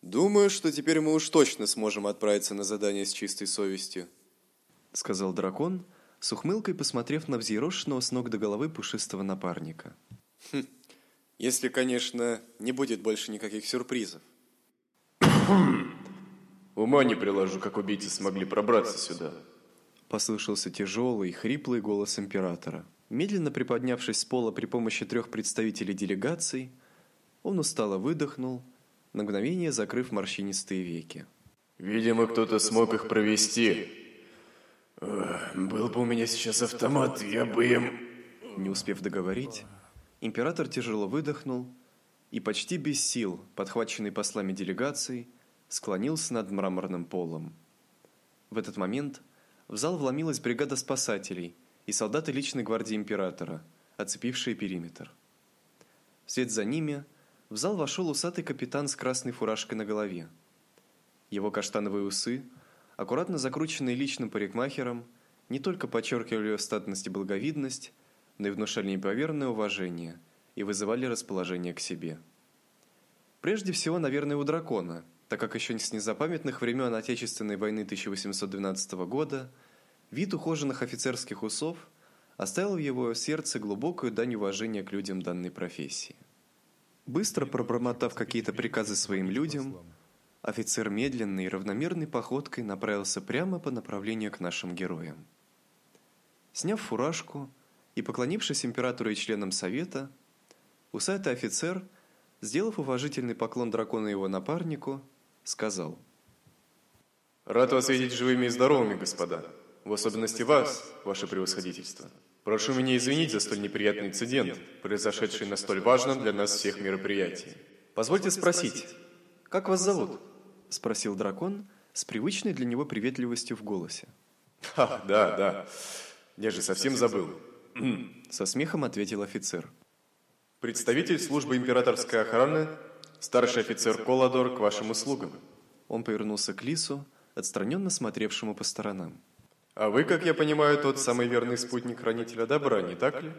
Думаю, что теперь мы уж точно сможем отправиться на задание с чистой совестью, сказал дракон, с ухмылкой посмотрев на взъерошенного с ног до головы пушистого напарника. Хм, если, конечно, не будет больше никаких сюрпризов. Ума не приложу, как убийцы смогли пробраться сюда. Послышался тяжелый, хриплый голос императора. Медленно приподнявшись с пола при помощи трех представителей делегаций, он устало выдохнул на мгновение закрыв морщинистые веки. Видимо, кто-то смог их провести. Был бы у меня сейчас автомат, я бы им... Не успев договорить, император тяжело выдохнул и почти без сил, подхваченный послами делегаций, склонился над мраморным полом. В этот момент в зал вломилась бригада спасателей и солдаты личной гвардии императора, оцепившие периметр. Вслед за ними – в зал вошел усатый капитан с красной фуражкой на голове. Его каштановые усы, аккуратно закрученные личным парикмахером, не только подчеркивали статность и благовидность, но и внушали неповерное уважение и вызывали расположение к себе. Прежде всего, наверное, у дракона, так как еще с незапамятных времен Отечественной войны 1812 года вид ухоженных офицерских усов оставил в его сердце глубокую дань уважения к людям данной профессии. Быстро пробормотав какие-то приказы своим людям, офицер медленной и равномерной походкой направился прямо по направлению к нашим героям. Сняв фуражку и поклонившись императору и членам совета, усатый офицер, сделав уважительный поклон дракону и его напарнику, сказал: "Рад вас видеть живыми и здоровыми, господа, в особенности вас, ваше превосходительство". Прошу меня извинить за столь неприятный инцидент, произошедший на столь важном для нас всех мероприятии. Позвольте спросить, как вас зовут? спросил дракон с привычной для него приветливостью в голосе. Ха, да, да. Я же совсем забыл. [CLEARS THROAT] Со смехом ответил офицер. Представитель службы императорской охраны, старший офицер Коладор к вашим услугам. Он повернулся к Лису, отстраненно смотревшему по сторонам. А вы, как я понимаю, тот самый верный спутник хранителя добра, не так ли?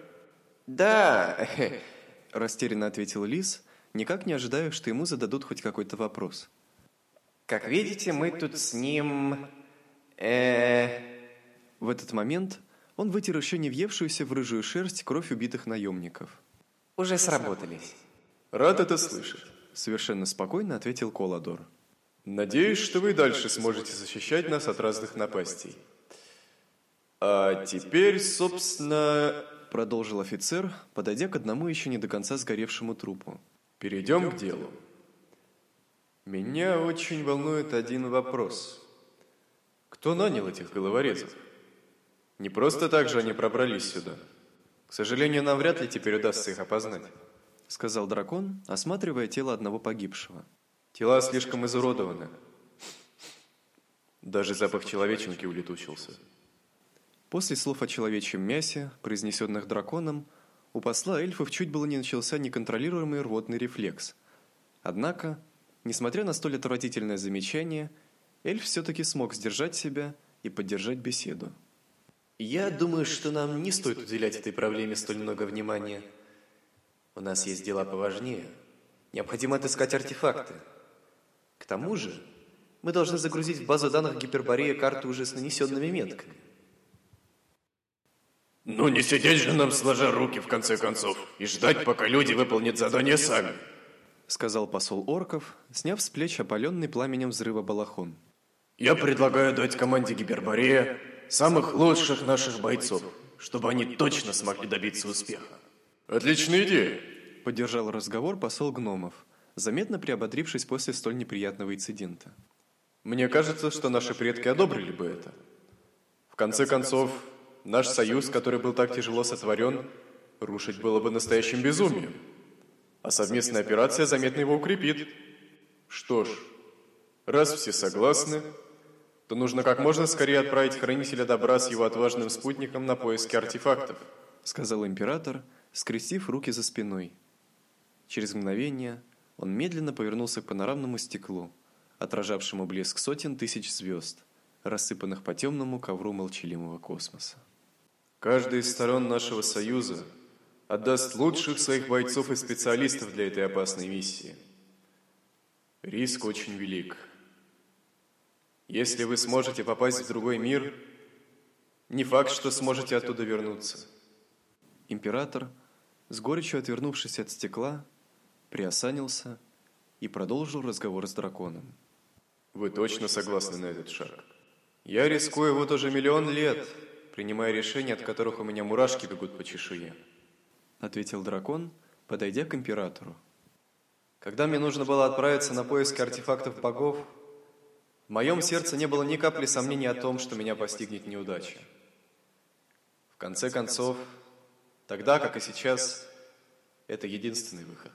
Да, [LAUGHS] растерянно ответил Лис, никак не ожидая, что ему зададут хоть какой-то вопрос. Как видите, мы тут с ним э В этот момент Он вытер еще не въевшуюся в рыжую шерсть кровь убитых наемников. Уже сработались. Рад это слышать. Совершенно спокойно ответил Коладор. Надеюсь, что вы дальше сможете защищать нас от разных напастей. А теперь, собственно, продолжил офицер, подойдя к одному еще не до конца сгоревшему трупу. Перейдем к делу. Меня очень волнует один вопрос. Кто нанял этих головорезов? Не просто так же они пробрались сюда. К сожалению, нам вряд ли теперь удастся их опознать. Сказал дракон, осматривая тело одного погибшего. Тела слишком изуродованы. Даже запах человеченки улетучился. После слов о человечьем мясе, произнесенных драконом, у посла эльфов чуть было не начался неконтролируемый рвотный рефлекс. Однако, несмотря на столь отвратительное замечание, эльф все-таки смог сдержать себя и поддержать беседу. «Я думаю, что нам не стоит уделять этой проблеме столь много внимания. У нас есть дела поважнее. Необходимо отыскать артефакты. К тому же, мы должны загрузить в базу данных Гиперборея карту уже с нанесенными метками. Ну не сидеть же нам сложа руки в конце концов и ждать, пока люди выполнят задание сами. Сказал посол орков, сняв с плеч опаленный пламенем взрыва балахон. Я предлагаю дать команде Гиперборея самых лучших наших бойцов, чтобы они точно смогли добиться успеха. Отличная идея. Поддержал разговор посол гномов, заметно приободрившись после столь неприятного инцидента. Мне кажется, что наши предки одобрили бы это. В конце концов, Наш союз, который был так тяжело сотворен, рушить было бы настоящим безумием. А совместная операция заметно его укрепит. Что ж, раз все согласны, то нужно как можно скорее отправить Хранителя Добра с его отважным спутником на поиски артефактов, сказал император, скрестив руки за спиной. Через мгновение он медленно повернулся к панорамному стеклу, отражавшему блеск сотен тысяч звезд, рассыпанных по темному ковру молчаливого космоса. Каждая из сторон нашего союза отдаст лучших своих бойцов и специалистов для этой опасной миссии. Риск очень велик. Если вы сможете попасть в другой мир, не факт, что сможете оттуда вернуться. Император, с горечью отвернувшись от стекла, приосанился и продолжил разговор с драконом. Вы точно согласны на этот шаг? Я рискую вот уже миллион лет, принимая решения, от которых у меня мурашки бегут по чешуе. Ответил дракон, подойдя к императору. Когда мне нужно было отправиться на поиски артефактов богов, в моем сердце не было ни капли сомнений о том, что меня постигнет неудача. В конце концов, тогда, как и сейчас, это единственный выход.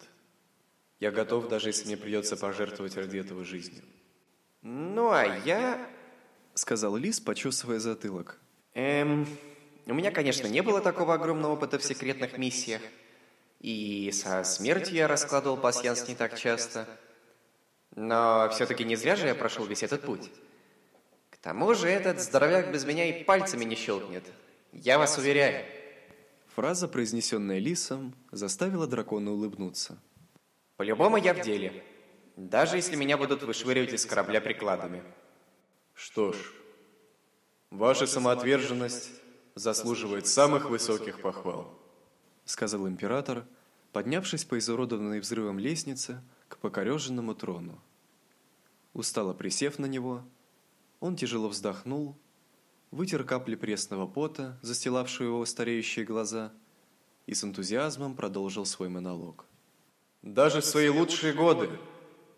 Я готов, даже если мне придется пожертвовать ради этого жизнью. Ну, а я... Сказал Лис, почесывая затылок. Эм, у меня, конечно, не было такого огромного опыта в секретных миссиях. И со смертью я раскладывал пасьянс не так часто. Но все-таки не зря же я прошел весь этот путь. К тому же этот здоровяк без меня и пальцами не щелкнет. Я вас уверяю. Фраза, произнесенная Лисом, заставила дракона улыбнуться. По-любому я в деле. Даже если меня будут вышвыривать из корабля прикладами. Что ж, Ваша самоотверженность заслуживает самых высоких похвал, сказал император, поднявшись по изуродованной взрывом лестнице к покореженному трону. Устало присев на него, он тяжело вздохнул, вытер капли пресного пота, застилавшие его стареющие глаза, и с энтузиазмом продолжил свой монолог. Даже в свои лучшие годы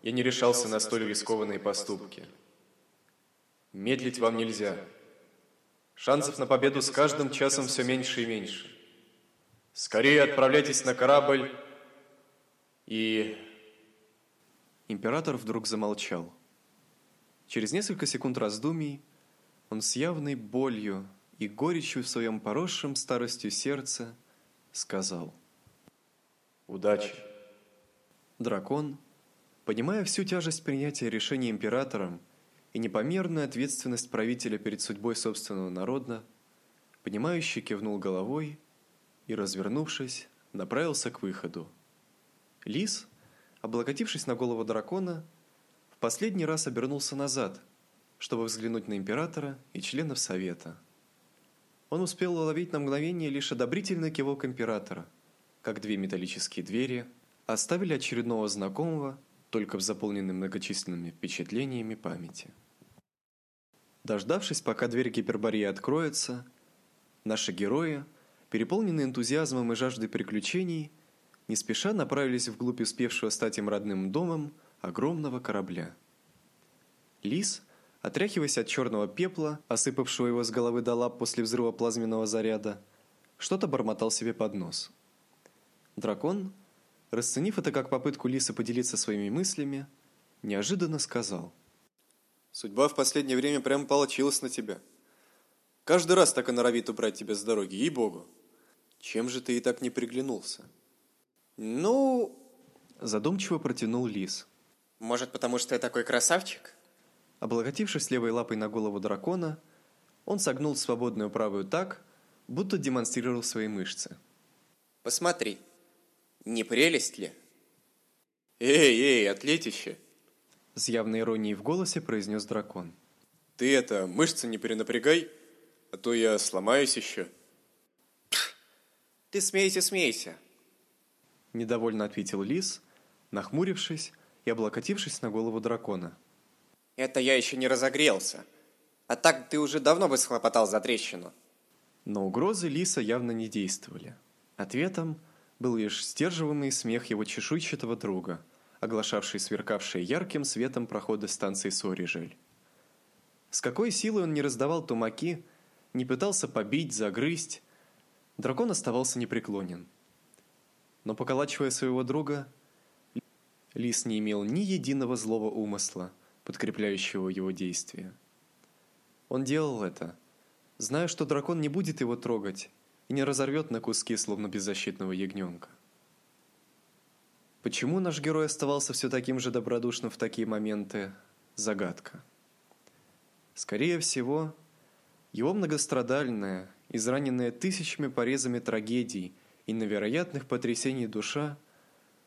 я не решался на столь рискованные поступки. Медлить вам нельзя. Шансов на победу с каждым часом все меньше и меньше. Скорее отправляйтесь на корабль и... Император вдруг замолчал. Через несколько секунд раздумий он с явной болью и горечью в своем поросшем старостью сердце сказал «Удачи!» Дракон, понимая всю тяжесть принятия решения императором и непомерную ответственность правителя перед судьбой собственного народа, понимающий кивнул головой и, развернувшись, направился к выходу. Лис, облокотившись на голову дракона, в последний раз обернулся назад, чтобы взглянуть на императора и членов совета. Он успел уловить на мгновение лишь одобрительный кивок императора, как две металлические двери оставили очередного знакомого только в заполненной многочисленными впечатлениями памяти. Дождавшись, пока дверь гипербории откроется, наши герои, переполненные энтузиазмом и жаждой приключений, не спеша направились вглубь успевшего стать им родным домом огромного корабля. Лис, отряхиваясь от черного пепла, осыпавшего его с головы до лап после взрыва плазменного заряда, что-то бормотал себе под нос. Дракон, расценив это как попытку Лиса поделиться своими мыслями, неожиданно сказал: "Судьба в последнее время прям получилась на тебя. Каждый раз так и норовит убрать тебя с дороги, ей-богу. Чем же ты и так не приглянулся?" Ну, задумчиво протянул Лис. Может, потому что я такой красавчик? Облокотившись левой лапой на голову дракона, он согнул свободную правую так, будто демонстрировал свои мышцы. Посмотри, не прелесть ли? Эй, эй, отлетище! С явной иронией в голосе произнес дракон. Ты это, мышцы не перенапрягай, а то я сломаюсь еще. Ты смейся, смейся недовольно ответил лис, нахмурившись и облокотившись на голову дракона. Это я еще не разогрелся. А так ты уже давно бы схлопотал за трещину. Но угрозы лиса явно не действовали. Ответом был лишь сдерживаемый смех его чешуйчатого друга, оглашавший сверкавшие ярким светом проходы станции Сорижель. С какой силой он не раздавал тумаки, не пытался побить, загрызть, дракон оставался непреклонен – но поколачивая своего друга, лис не имел ни единого злого умысла, подкрепляющего его действия. Он делал это, зная, что дракон не будет его трогать и не разорвет на куски, словно беззащитного ягненка. Почему наш герой оставался все таким же добродушным в такие моменты – загадка. Скорее всего, его многострадальная, израненная тысячами порезами трагедий – и на вероятных потрясений душа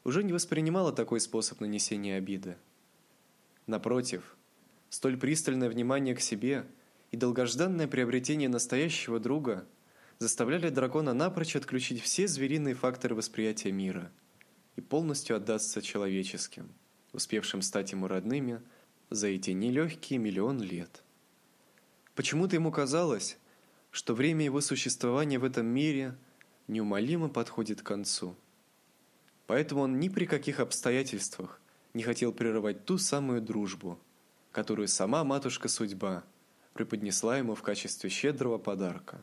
уже не воспринимала такой способ нанесения обиды. Напротив, столь пристальное внимание к себе и долгожданное приобретение настоящего друга заставляли дракона напрочь отключить все звериные факторы восприятия мира и полностью отдаться человеческим, успевшим стать ему родными за эти нелегкие миллион лет. Почему-то ему казалось, что время его существования в этом мире – неумолимо подходит к концу. Поэтому он ни при каких обстоятельствах не хотел прерывать ту самую дружбу, которую сама матушка судьба преподнесла ему в качестве щедрого подарка.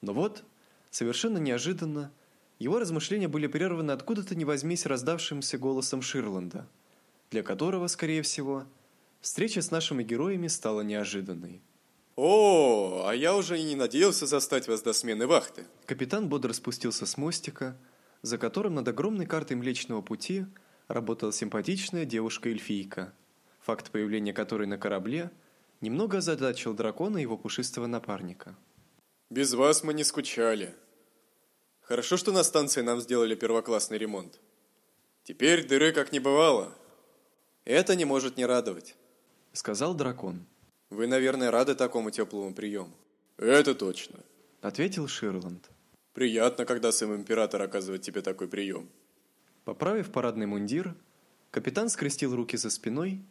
Но вот, совершенно неожиданно, его размышления были прерваны откуда-то не возьмись раздавшимся голосом Ширланда, для которого, скорее всего, встреча с нашими героями стала неожиданной. О, а я уже и не надеялся застать вас до смены вахты. Капитан бодро спустился с мостика, за которым над огромной картой Млечного пути работала симпатичная девушка-эльфийка, факт появления которой на корабле немного озадачил дракона и его пушистого напарника. Без вас мы не скучали. Хорошо, что на станции нам сделали первоклассный ремонт. Теперь дыры как не бывало. Это не может не радовать, сказал дракон. Вы, наверное, рады такому теплому приему. Это точно, ответил Ширланд. Приятно, когда сам император оказывает тебе такой прием. Поправив парадный мундир, капитан скрестил руки за спиной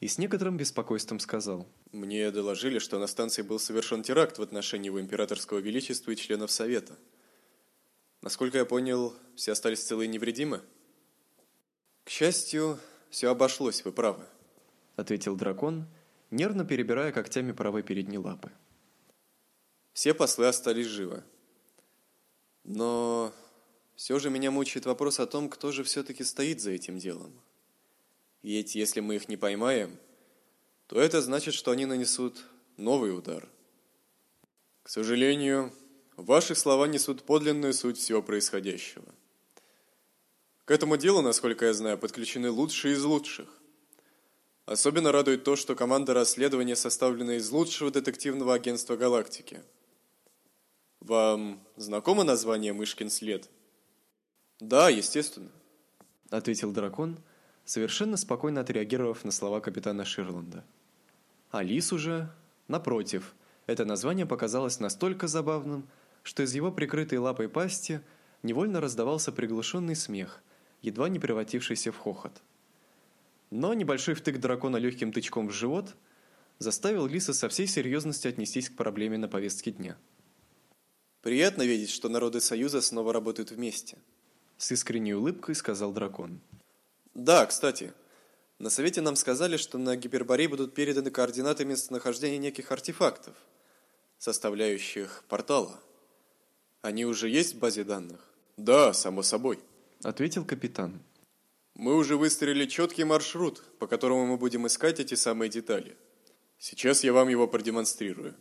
и с некоторым беспокойством сказал: "Мне доложили, что на станции был совершен теракт в отношении его императорского величества и членов совета. Насколько я понял, все остались целы и невредимы?" К счастью, все обошлось, вы правы, ответил дракон нервно перебирая когтями правой передней лапы. Все послы остались живы. Но все же меня мучает вопрос о том, кто же все-таки стоит за этим делом. Ведь если мы их не поймаем, то это значит, что они нанесут новый удар. К сожалению, ваши слова несут подлинную суть всего происходящего. К этому делу, насколько я знаю, подключены лучшие из лучших. Особенно радует то, что команда расследования составлена из лучшего детективного агентства галактики. Вам знакомо название Мышкин след? Да, естественно, ответил дракон, совершенно спокойно отреагировав на слова капитана Ширланда. Алис уже, напротив, Это название показалось настолько забавным, что из его прикрытой лапой пасти невольно раздавался приглушенный смех, едва не превратившийся в хохот. Но небольшой втык дракона легким тычком в живот заставил Лиса со всей серьезностью отнестись к проблеме на повестке дня. Приятно видеть, что народы Союза снова работают вместе. С искренней улыбкой сказал дракон. Да, кстати, на совете нам сказали, что на Гиперборей будут переданы координаты местонахождения неких артефактов, составляющих портала. Они уже есть в базе данных? Да, само собой, ответил капитан. Мы уже выстроили четкий маршрут, по которому мы будем искать эти самые детали. Сейчас я вам его продемонстрирую.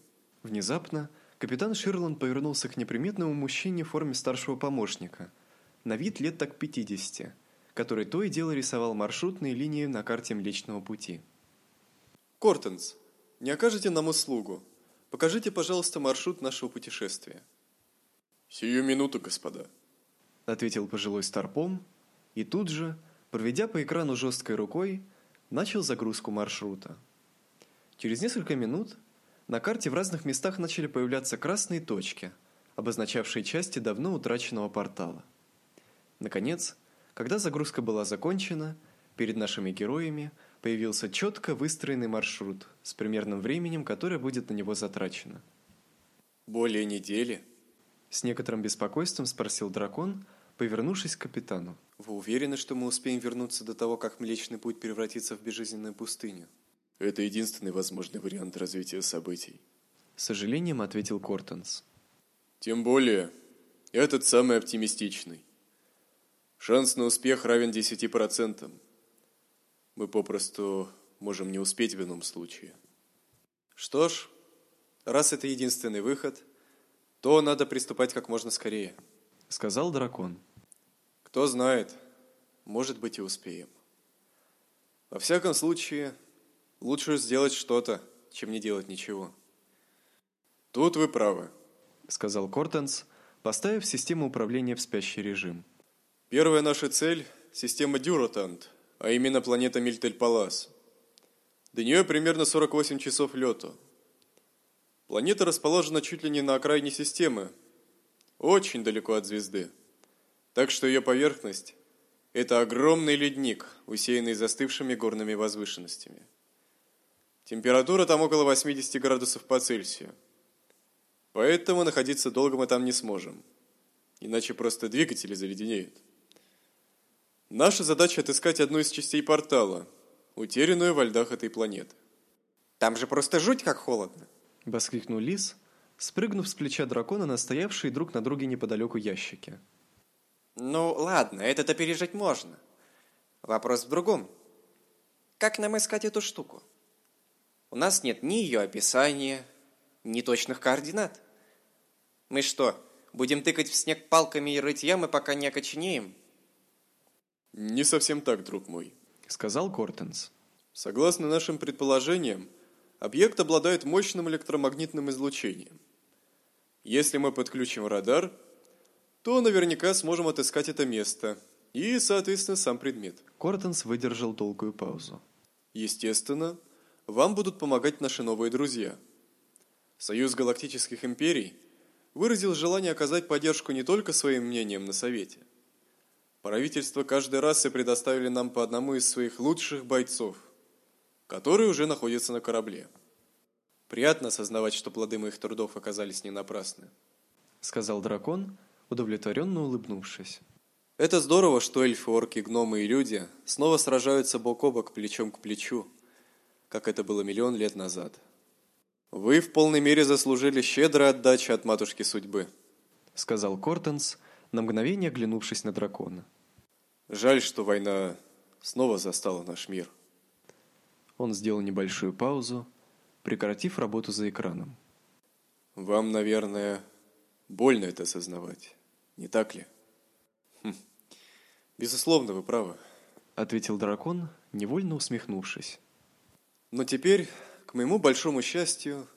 Внезапно капитан Ширланд повернулся к неприметному мужчине в форме старшего помощника, на вид лет так 50, который то и дело рисовал маршрутные линии на карте Млечного пути. Кортенс, не окажете нам услугу? Покажите, пожалуйста, маршрут нашего путешествия. Сию минуту, господа, ответил пожилой старпом, и тут же Проведя по экрану жесткой рукой, начал загрузку маршрута. Через несколько минут на карте в разных местах начали появляться красные точки, обозначавшие части давно утраченного портала. Наконец, когда загрузка была закончена, перед нашими героями появился четко выстроенный маршрут с примерным временем, которое будет на него затрачено. Более недели? С некоторым беспокойством спросил дракон, повернувшись к капитану. Вы уверены, что мы успеем вернуться до того, как Млечный Путь превратится в безжизненную пустыню? Это единственный возможный вариант развития событий. С сожалением ответил Кортенс. Тем более, этот самый оптимистичный. Шанс на успех равен 10%. Мы попросту можем не успеть в ином случае. Что ж, раз это единственный выход, то надо приступать как можно скорее сказал дракон. Кто знает, может быть и успеем. Во всяком случае, лучше сделать что-то, чем не делать ничего. Тут вы правы, сказал Кортенс, поставив систему управления в спящий режим. Первая наша цель система Дюротант, а именно планета Мильтель-Палас. До нее примерно 48 часов лету. Планета расположена чуть ли не на окраине системы, очень далеко от звезды. Так что ее поверхность – это огромный ледник, усеянный застывшими горными возвышенностями. Температура там около 80 градусов по Цельсию. Поэтому находиться долго мы там не сможем. Иначе просто двигатели заледенеют. Наша задача отыскать одну из частей портала, утерянную во льдах этой планеты. Там же просто жуть как холодно. Воскликнул Лис, спрыгнув с плеча дракона на стоявшие друг на друге неподалеку ящики. «Ну, ладно, это-то пережить можно. Вопрос в другом. Как нам искать эту штуку? У нас нет ни ее описания, ни точных координат. Мы что, будем тыкать в снег палками и рыть ямы, пока не окоченеем?» «Не совсем так, друг мой», — сказал Кортенс. «Согласно нашим предположениям, объект обладает мощным электромагнитным излучением — если мы подключим радар, то наверняка сможем отыскать это место и, соответственно, сам предмет. Кортенс выдержал долгую паузу. Естественно, вам будут помогать наши новые друзья. Союз галактических империй выразил желание оказать поддержку не только своим мнением на Совете. Правительство каждой расы предоставили нам по одному из своих лучших бойцов, которые уже находятся на корабле. Приятно осознавать, что плоды моих трудов оказались не напрасны. Сказал дракон, удовлетворенно улыбнувшись. Это здорово, что эльфы, орки, гномы и люди снова сражаются бок о бок, плечом к плечу, как это было миллион лет назад. Вы в полной мере заслужили щедрой отдачи от матушки судьбы, сказал Кортенс, на мгновение оглянувшись на дракона. Жаль, что война снова застала наш мир. Он сделал небольшую паузу, прекратив работу за экраном. Вам, наверное, больно это осознавать, не так ли? Хм. Безусловно, вы правы, ответил дракон, невольно усмехнувшись. Но теперь, к моему большому счастью,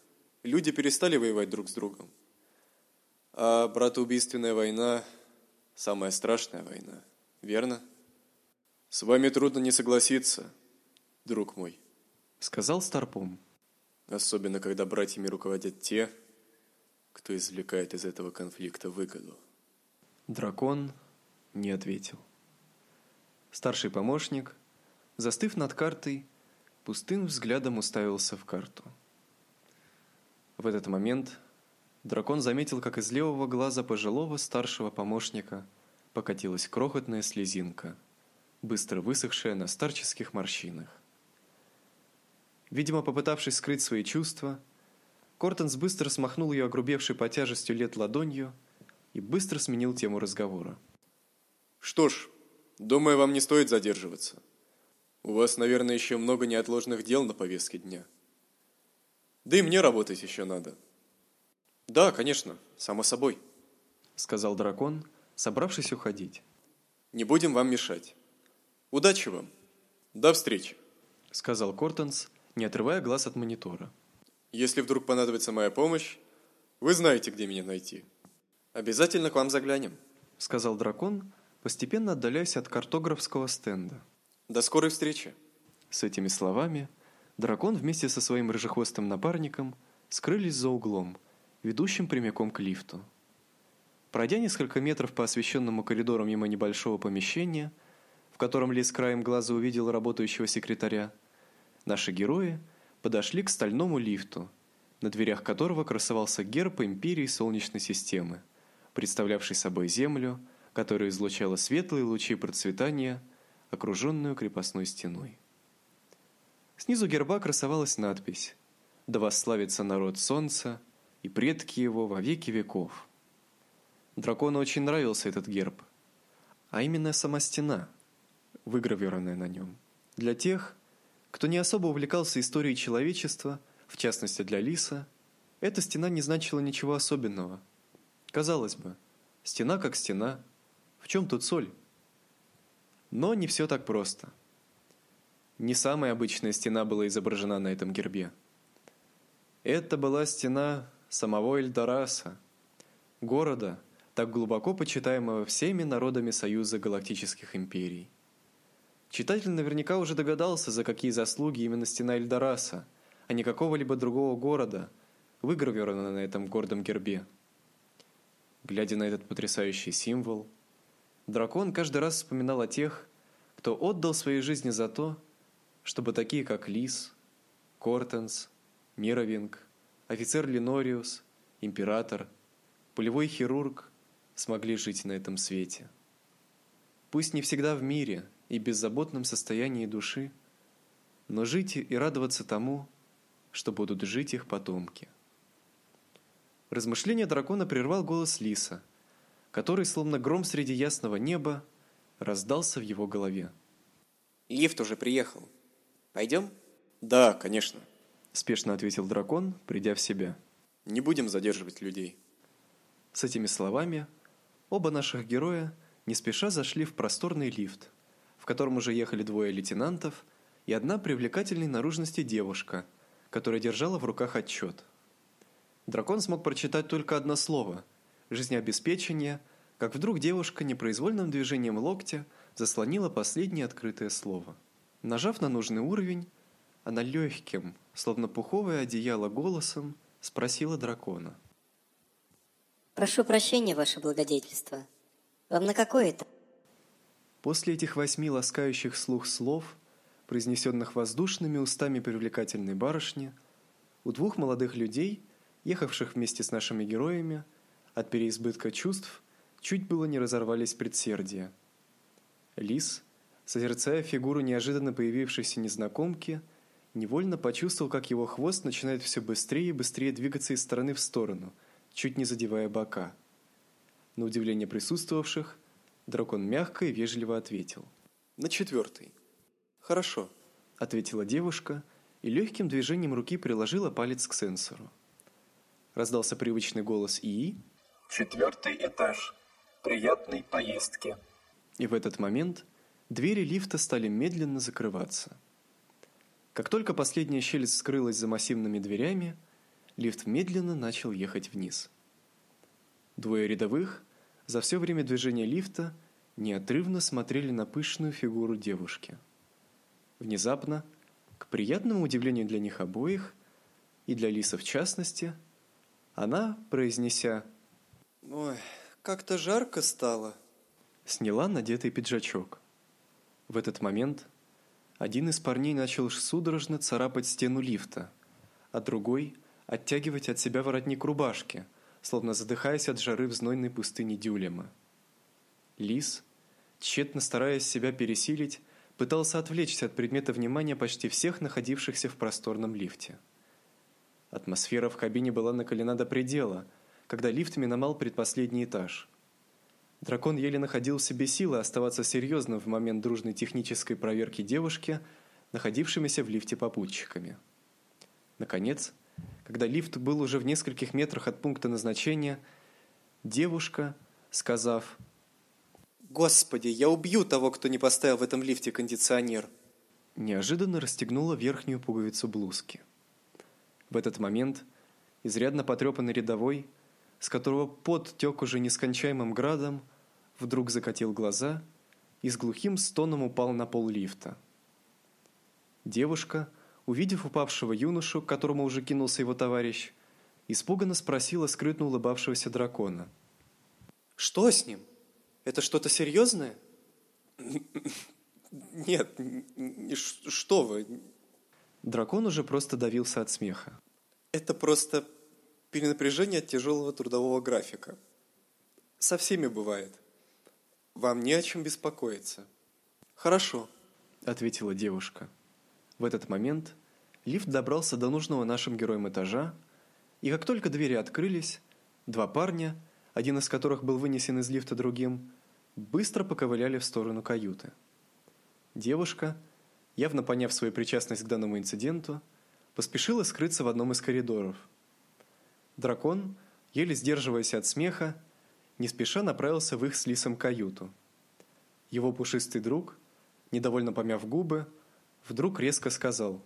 люди перестали воевать друг с другом. А братоубийственная война самая страшная война, верно? С вами трудно не согласиться, друг мой, сказал Старпом. Особенно, когда братьями руководят те, кто извлекает из этого конфликта выгоду. Дракон не ответил. Старший помощник, застыв над картой, пустым взглядом уставился в карту. В этот момент дракон заметил, как из левого глаза пожилого старшего помощника покатилась крохотная слезинка, быстро высохшая на старческих морщинах. Видимо, попытавшись скрыть свои чувства, Кортенс быстро смахнул ее огрубевшей по тяжестью лет ладонью и быстро сменил тему разговора. Что ж, думаю, вам не стоит задерживаться. У вас, наверное, еще много неотложных дел на повестке дня. Да и мне работать еще надо. Да, конечно, само собой, сказал дракон, собравшись уходить. Не будем вам мешать. Удачи вам. До встречи, сказал Кортенс, не отрывая глаз от монитора. Если вдруг понадобится моя помощь, вы знаете, где меня найти. Обязательно к вам заглянем, сказал дракон, постепенно отдаляясь от картографского стенда. До скорой встречи. С этими словами дракон вместе со своим рыжехвостым напарником скрылись за углом, ведущим прямиком к лифту. Пройдя несколько метров по освещенному коридору мимо небольшого помещения, в котором Лис краем глаза увидел работающего секретаря, Наши герои подошли к стальному лифту, на дверях которого красовался герб империи Солнечной системы, представлявший собой Землю, которая излучала светлые лучи процветания, окруженную крепостной стеной. Снизу герба красовалась надпись: "Да восславится народ Солнца и предки его во веки веков". Дракону очень нравился этот герб, а именно сама стена, выгравированная на нем. Для тех, кто не особо увлекался историей человечества, в частности для Лиса, эта стена не значила ничего особенного. Казалось бы, стена как стена. В чем тут соль? Но не все так просто. Не самая обычная стена была изображена на этом гербе. Это была стена самого Эльдораса, города, так глубоко почитаемого всеми народами Союза Галактических Империй. Читатель наверняка уже догадался, за какие заслуги именно стена Эльдораса, а не какого-либо другого города, выгравирована на этом гордом гербе. Глядя на этот потрясающий символ, дракон каждый раз вспоминал о тех, кто отдал свои жизни за то, чтобы такие как Лис, Кортенс, Мировинг, офицер Линориус, император, полевой хирург смогли жить на этом свете. Пусть не всегда в мире – и беззаботном состоянии души, но жить и радоваться тому, что будут жить их потомки. Размышление дракона прервал голос лиса, который, словно гром среди ясного неба, раздался в его голове. «Лифт уже приехал. Пойдем?» «Да, конечно», – спешно ответил дракон, придя в себя. «Не будем задерживать людей». С этими словами оба наших героя не спеша зашли в просторный лифт – в котором уже ехали двое лейтенантов и одна привлекательной наружности девушка, которая держала в руках отчет. Дракон смог прочитать только одно слово жизнеобеспечение, как вдруг девушка непроизвольным движением локтя заслонила последнее открытое слово. Нажав на нужный уровень, она легким, словно пуховое одеяло голосом спросила дракона: Прошу прощения, ваше благодетельство. Вам на какое это? После этих восьми ласкающих слух слов, произнесенных воздушными устами привлекательной барышни, у двух молодых людей, ехавших вместе с нашими героями, от переизбытка чувств чуть было не разорвались предсердия. Лис, созерцая фигуру неожиданно появившейся незнакомки, невольно почувствовал, как его хвост начинает все быстрее и быстрее двигаться из стороны в сторону, чуть не задевая бока. На удивление присутствовавших, Дракон мягко и вежливо ответил. «На четвертый». «Хорошо», — ответила девушка и легким движением руки приложила палец к сенсору. Раздался привычный голос ИИ. «Четвертый этаж. Приятной поездки». И в этот момент двери лифта стали медленно закрываться. Как только последняя щель скрылась за массивными дверями, лифт медленно начал ехать вниз. Двое рядовых — за все время движения лифта неотрывно смотрели на пышную фигуру девушки. Внезапно, к приятному удивлению для них обоих, и для Лисы в частности, она, произнеся «Ой, как-то жарко стало», сняла надетый пиджачок. В этот момент один из парней начал судорожно царапать стену лифта, а другой – оттягивать от себя воротник рубашки, словно задыхаясь от жары в знойной пустыне Дюлема. Лис, тщетно стараясь себя пересилить, пытался отвлечься от предмета внимания почти всех находившихся в просторном лифте. Атмосфера в кабине была накалена до предела, когда лифт миновал предпоследний этаж. Дракон еле находил в себе силы оставаться серьезным в момент дружной технической проверки девушки, находившимися в лифте попутчиками. Наконец, когда лифт был уже в нескольких метрах от пункта назначения, девушка, сказав Господи, я убью того, кто не поставил в этом лифте кондиционер. Неожиданно расстегнула верхнюю пуговицу блузки. В этот момент изрядно потрепанный рядовой, с которого пот тек уже нескончаемым градом, вдруг закатил глаза и с глухим стоном упал на пол лифта. Девушка, увидев упавшего юношу, к которому уже кинулся его товарищ, испуганно спросила скрытно улыбавшегося дракона. «Что с ним?» Это что-то серьезное? Нет, что вы? Дракон уже просто давился от смеха. Это просто перенапряжение от тяжелого трудового графика. Со всеми бывает. Вам не о чем беспокоиться. Хорошо, ответила девушка. В этот момент лифт добрался до нужного нашим героям этажа, и как только двери открылись, два парня – один из которых был вынесен из лифта другим, быстро поковыляли в сторону каюты. Девушка, явно поняв свою причастность к данному инциденту, поспешила скрыться в одном из коридоров. Дракон, еле сдерживаясь от смеха, не спеша направился в их с Лисом каюту. Его пушистый друг, недовольно помяв губы, вдруг резко сказал: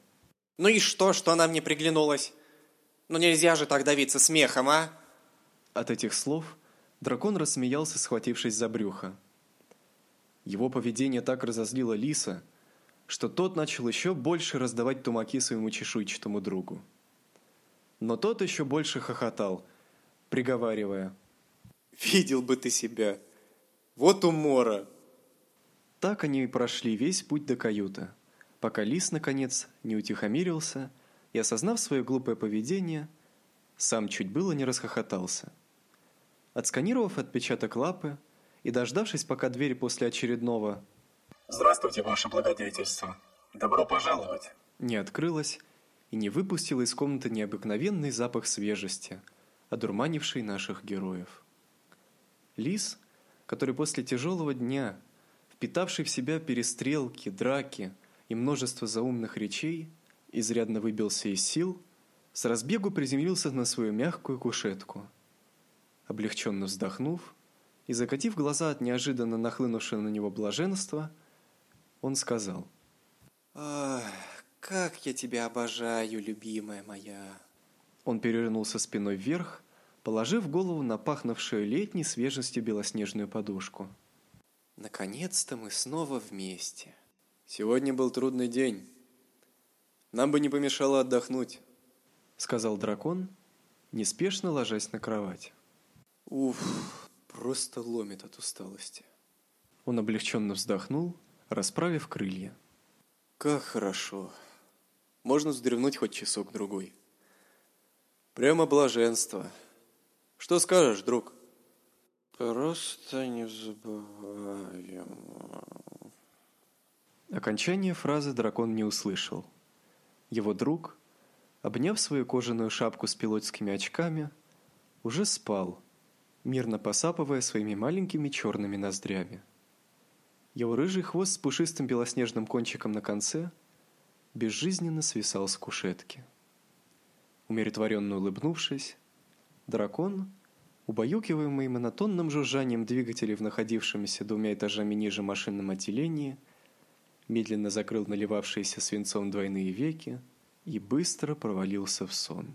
"Ну и что, что она мне приглянулась? Ну нельзя же так давиться смехом, а?" От этих слов Дракон рассмеялся, схватившись за брюхо. Его поведение так разозлило лиса, что тот начал еще больше раздавать тумаки своему чешуйчатому другу. Но тот еще больше хохотал, приговаривая: "Видел бы ты себя. Вот умора". Так они и прошли весь путь до каюты, пока лис наконец не утихомирился и, осознав свое глупое поведение, сам чуть было не расхохотался. Отсканировав отпечаток лапы и дождавшись, пока дверь после очередного «Здравствуйте, ваше благодетельство! Добро пожаловать!» не открылась и не выпустила из комнаты необыкновенный запах свежести, одурманивший наших героев. Лис, который после тяжелого дня, впитавший в себя перестрелки, драки и множество заумных речей, изрядно выбился из сил, с разбегу приземлился на свою мягкую кушетку – Облегченно вздохнув и закатив глаза от неожиданно нахлынувшего на него блаженства, он сказал: "Ах, как я тебя обожаю, любимая моя". Он перевернулся спиной вверх, положив голову на пахнувшую летней свежестью белоснежную подушку. Наконец-то мы снова вместе. Сегодня был трудный день. Нам бы не помешало отдохнуть, сказал дракон, неспешно ложась на кровать. Уф, просто ломит от усталости. Он облегченно вздохнул, расправив крылья. Как хорошо. Можно вздремнуть хоть часок-другой. Прямо блаженство. Что скажешь, друг? Просто незабываемо. Окончание фразы дракон не услышал. Его друг, обняв свою кожаную шапку с пилотскими очками, уже спал, мирно посапывая своими маленькими черными ноздрями. Его рыжий хвост с пушистым белоснежным кончиком на конце безжизненно свисал с кушетки. Умиротворенно улыбнувшись, дракон, убаюкиваемый монотонным жужжанием двигателей в находившемся двумя этажами ниже машинном отделении, медленно закрыл наливавшиеся свинцом двойные веки и быстро провалился в сон.